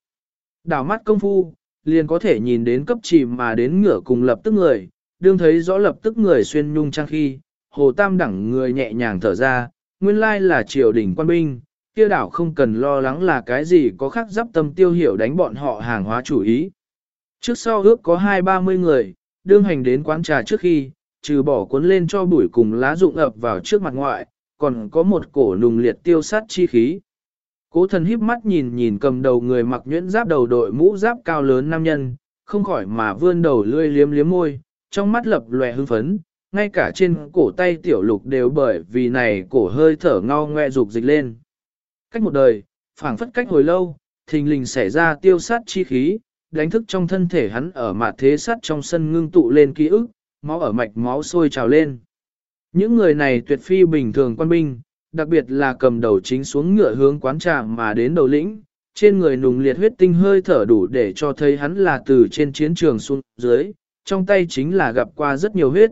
Đảo mắt công phu, liền có thể nhìn đến cấp chỉ mà đến ngửa cùng lập tức người, đương thấy rõ lập tức người xuyên nhung trang khi, hồ tam đẳng người nhẹ nhàng thở ra, nguyên lai là triều đình quan binh, kia đảo không cần lo lắng là cái gì có khác giáp tâm tiêu hiểu đánh bọn họ hàng hóa chủ ý. Trước sau ước có hai ba mươi người, đương hành đến quán trà trước khi, trừ bỏ cuốn lên cho bụi cùng lá rụng ập vào trước mặt ngoại, còn có một cổ nùng liệt tiêu sát chi khí. Cố thần híp mắt nhìn nhìn cầm đầu người mặc nhuyễn giáp đầu đội mũ giáp cao lớn nam nhân, không khỏi mà vươn đầu lươi liếm liếm môi, trong mắt lập lòe hưng phấn, ngay cả trên cổ tay tiểu lục đều bởi vì này cổ hơi thở ngao ngoe dục dịch lên. Cách một đời, phảng phất cách hồi lâu, thình lình xảy ra tiêu sát chi khí, đánh thức trong thân thể hắn ở mặt thế sát trong sân ngưng tụ lên ký ức, máu ở mạch máu sôi trào lên. Những người này tuyệt phi bình thường quan binh, đặc biệt là cầm đầu chính xuống ngựa hướng quán trà mà đến đầu lĩnh, trên người nùng liệt huyết tinh hơi thở đủ để cho thấy hắn là từ trên chiến trường xuống dưới, trong tay chính là gặp qua rất nhiều huyết.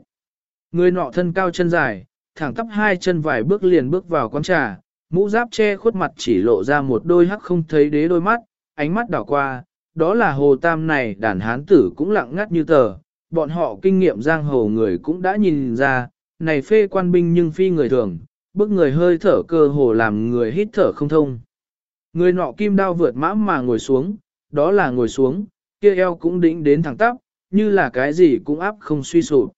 Người nọ thân cao chân dài, thẳng tắp hai chân vài bước liền bước vào quán trà, mũ giáp che khuất mặt chỉ lộ ra một đôi hắc không thấy đế đôi mắt, ánh mắt đảo qua, đó là hồ tam này đàn hán tử cũng lặng ngắt như tờ, bọn họ kinh nghiệm giang hồ người cũng đã nhìn ra, này phê quan binh nhưng phi người thường, bức người hơi thở cơ hồ làm người hít thở không thông. Người nọ kim đao vượt mã mà ngồi xuống, đó là ngồi xuống, kia eo cũng đĩnh đến thẳng tắp, như là cái gì cũng áp không suy sụp.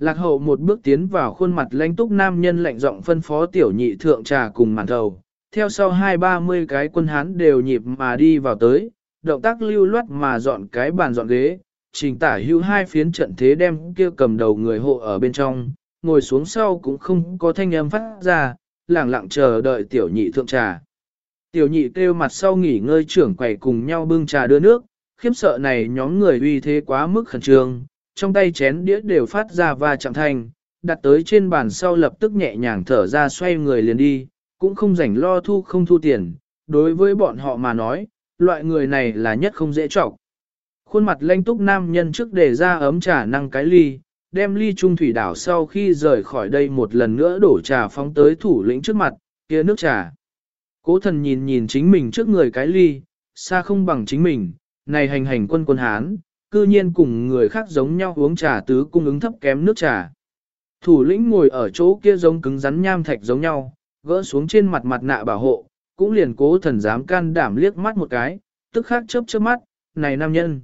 Lạc hậu một bước tiến vào khuôn mặt lãnh túc nam nhân lạnh giọng phân phó tiểu nhị thượng trà cùng màn thầu. Theo sau hai ba mươi cái quân hán đều nhịp mà đi vào tới, động tác lưu loát mà dọn cái bàn dọn ghế, trình tả hưu hai phiến trận thế đem kia cầm đầu người hộ ở bên trong, ngồi xuống sau cũng không có thanh âm phát ra, lẳng lặng chờ đợi tiểu nhị thượng trà. Tiểu nhị kêu mặt sau nghỉ ngơi trưởng quầy cùng nhau bưng trà đưa nước, khiếp sợ này nhóm người uy thế quá mức khẩn trương, trong tay chén đĩa đều phát ra và chạm thanh, đặt tới trên bàn sau lập tức nhẹ nhàng thở ra xoay người liền đi, cũng không rảnh lo thu không thu tiền, đối với bọn họ mà nói, loại người này là nhất không dễ trọng. Khuôn mặt lanh túc nam nhân trước để ra ấm trà năng cái ly, đem ly trung thủy đảo sau khi rời khỏi đây một lần nữa đổ trà phóng tới thủ lĩnh trước mặt, kia nước trà. Cố thần nhìn nhìn chính mình trước người cái ly, xa không bằng chính mình, này hành hành quân quân Hán, cư nhiên cùng người khác giống nhau uống trà tứ cung ứng thấp kém nước trà. Thủ lĩnh ngồi ở chỗ kia giống cứng rắn nham thạch giống nhau, gỡ xuống trên mặt mặt nạ bảo hộ, cũng liền cố thần dám can đảm liếc mắt một cái, tức khắc chớp chớp mắt, này nam nhân.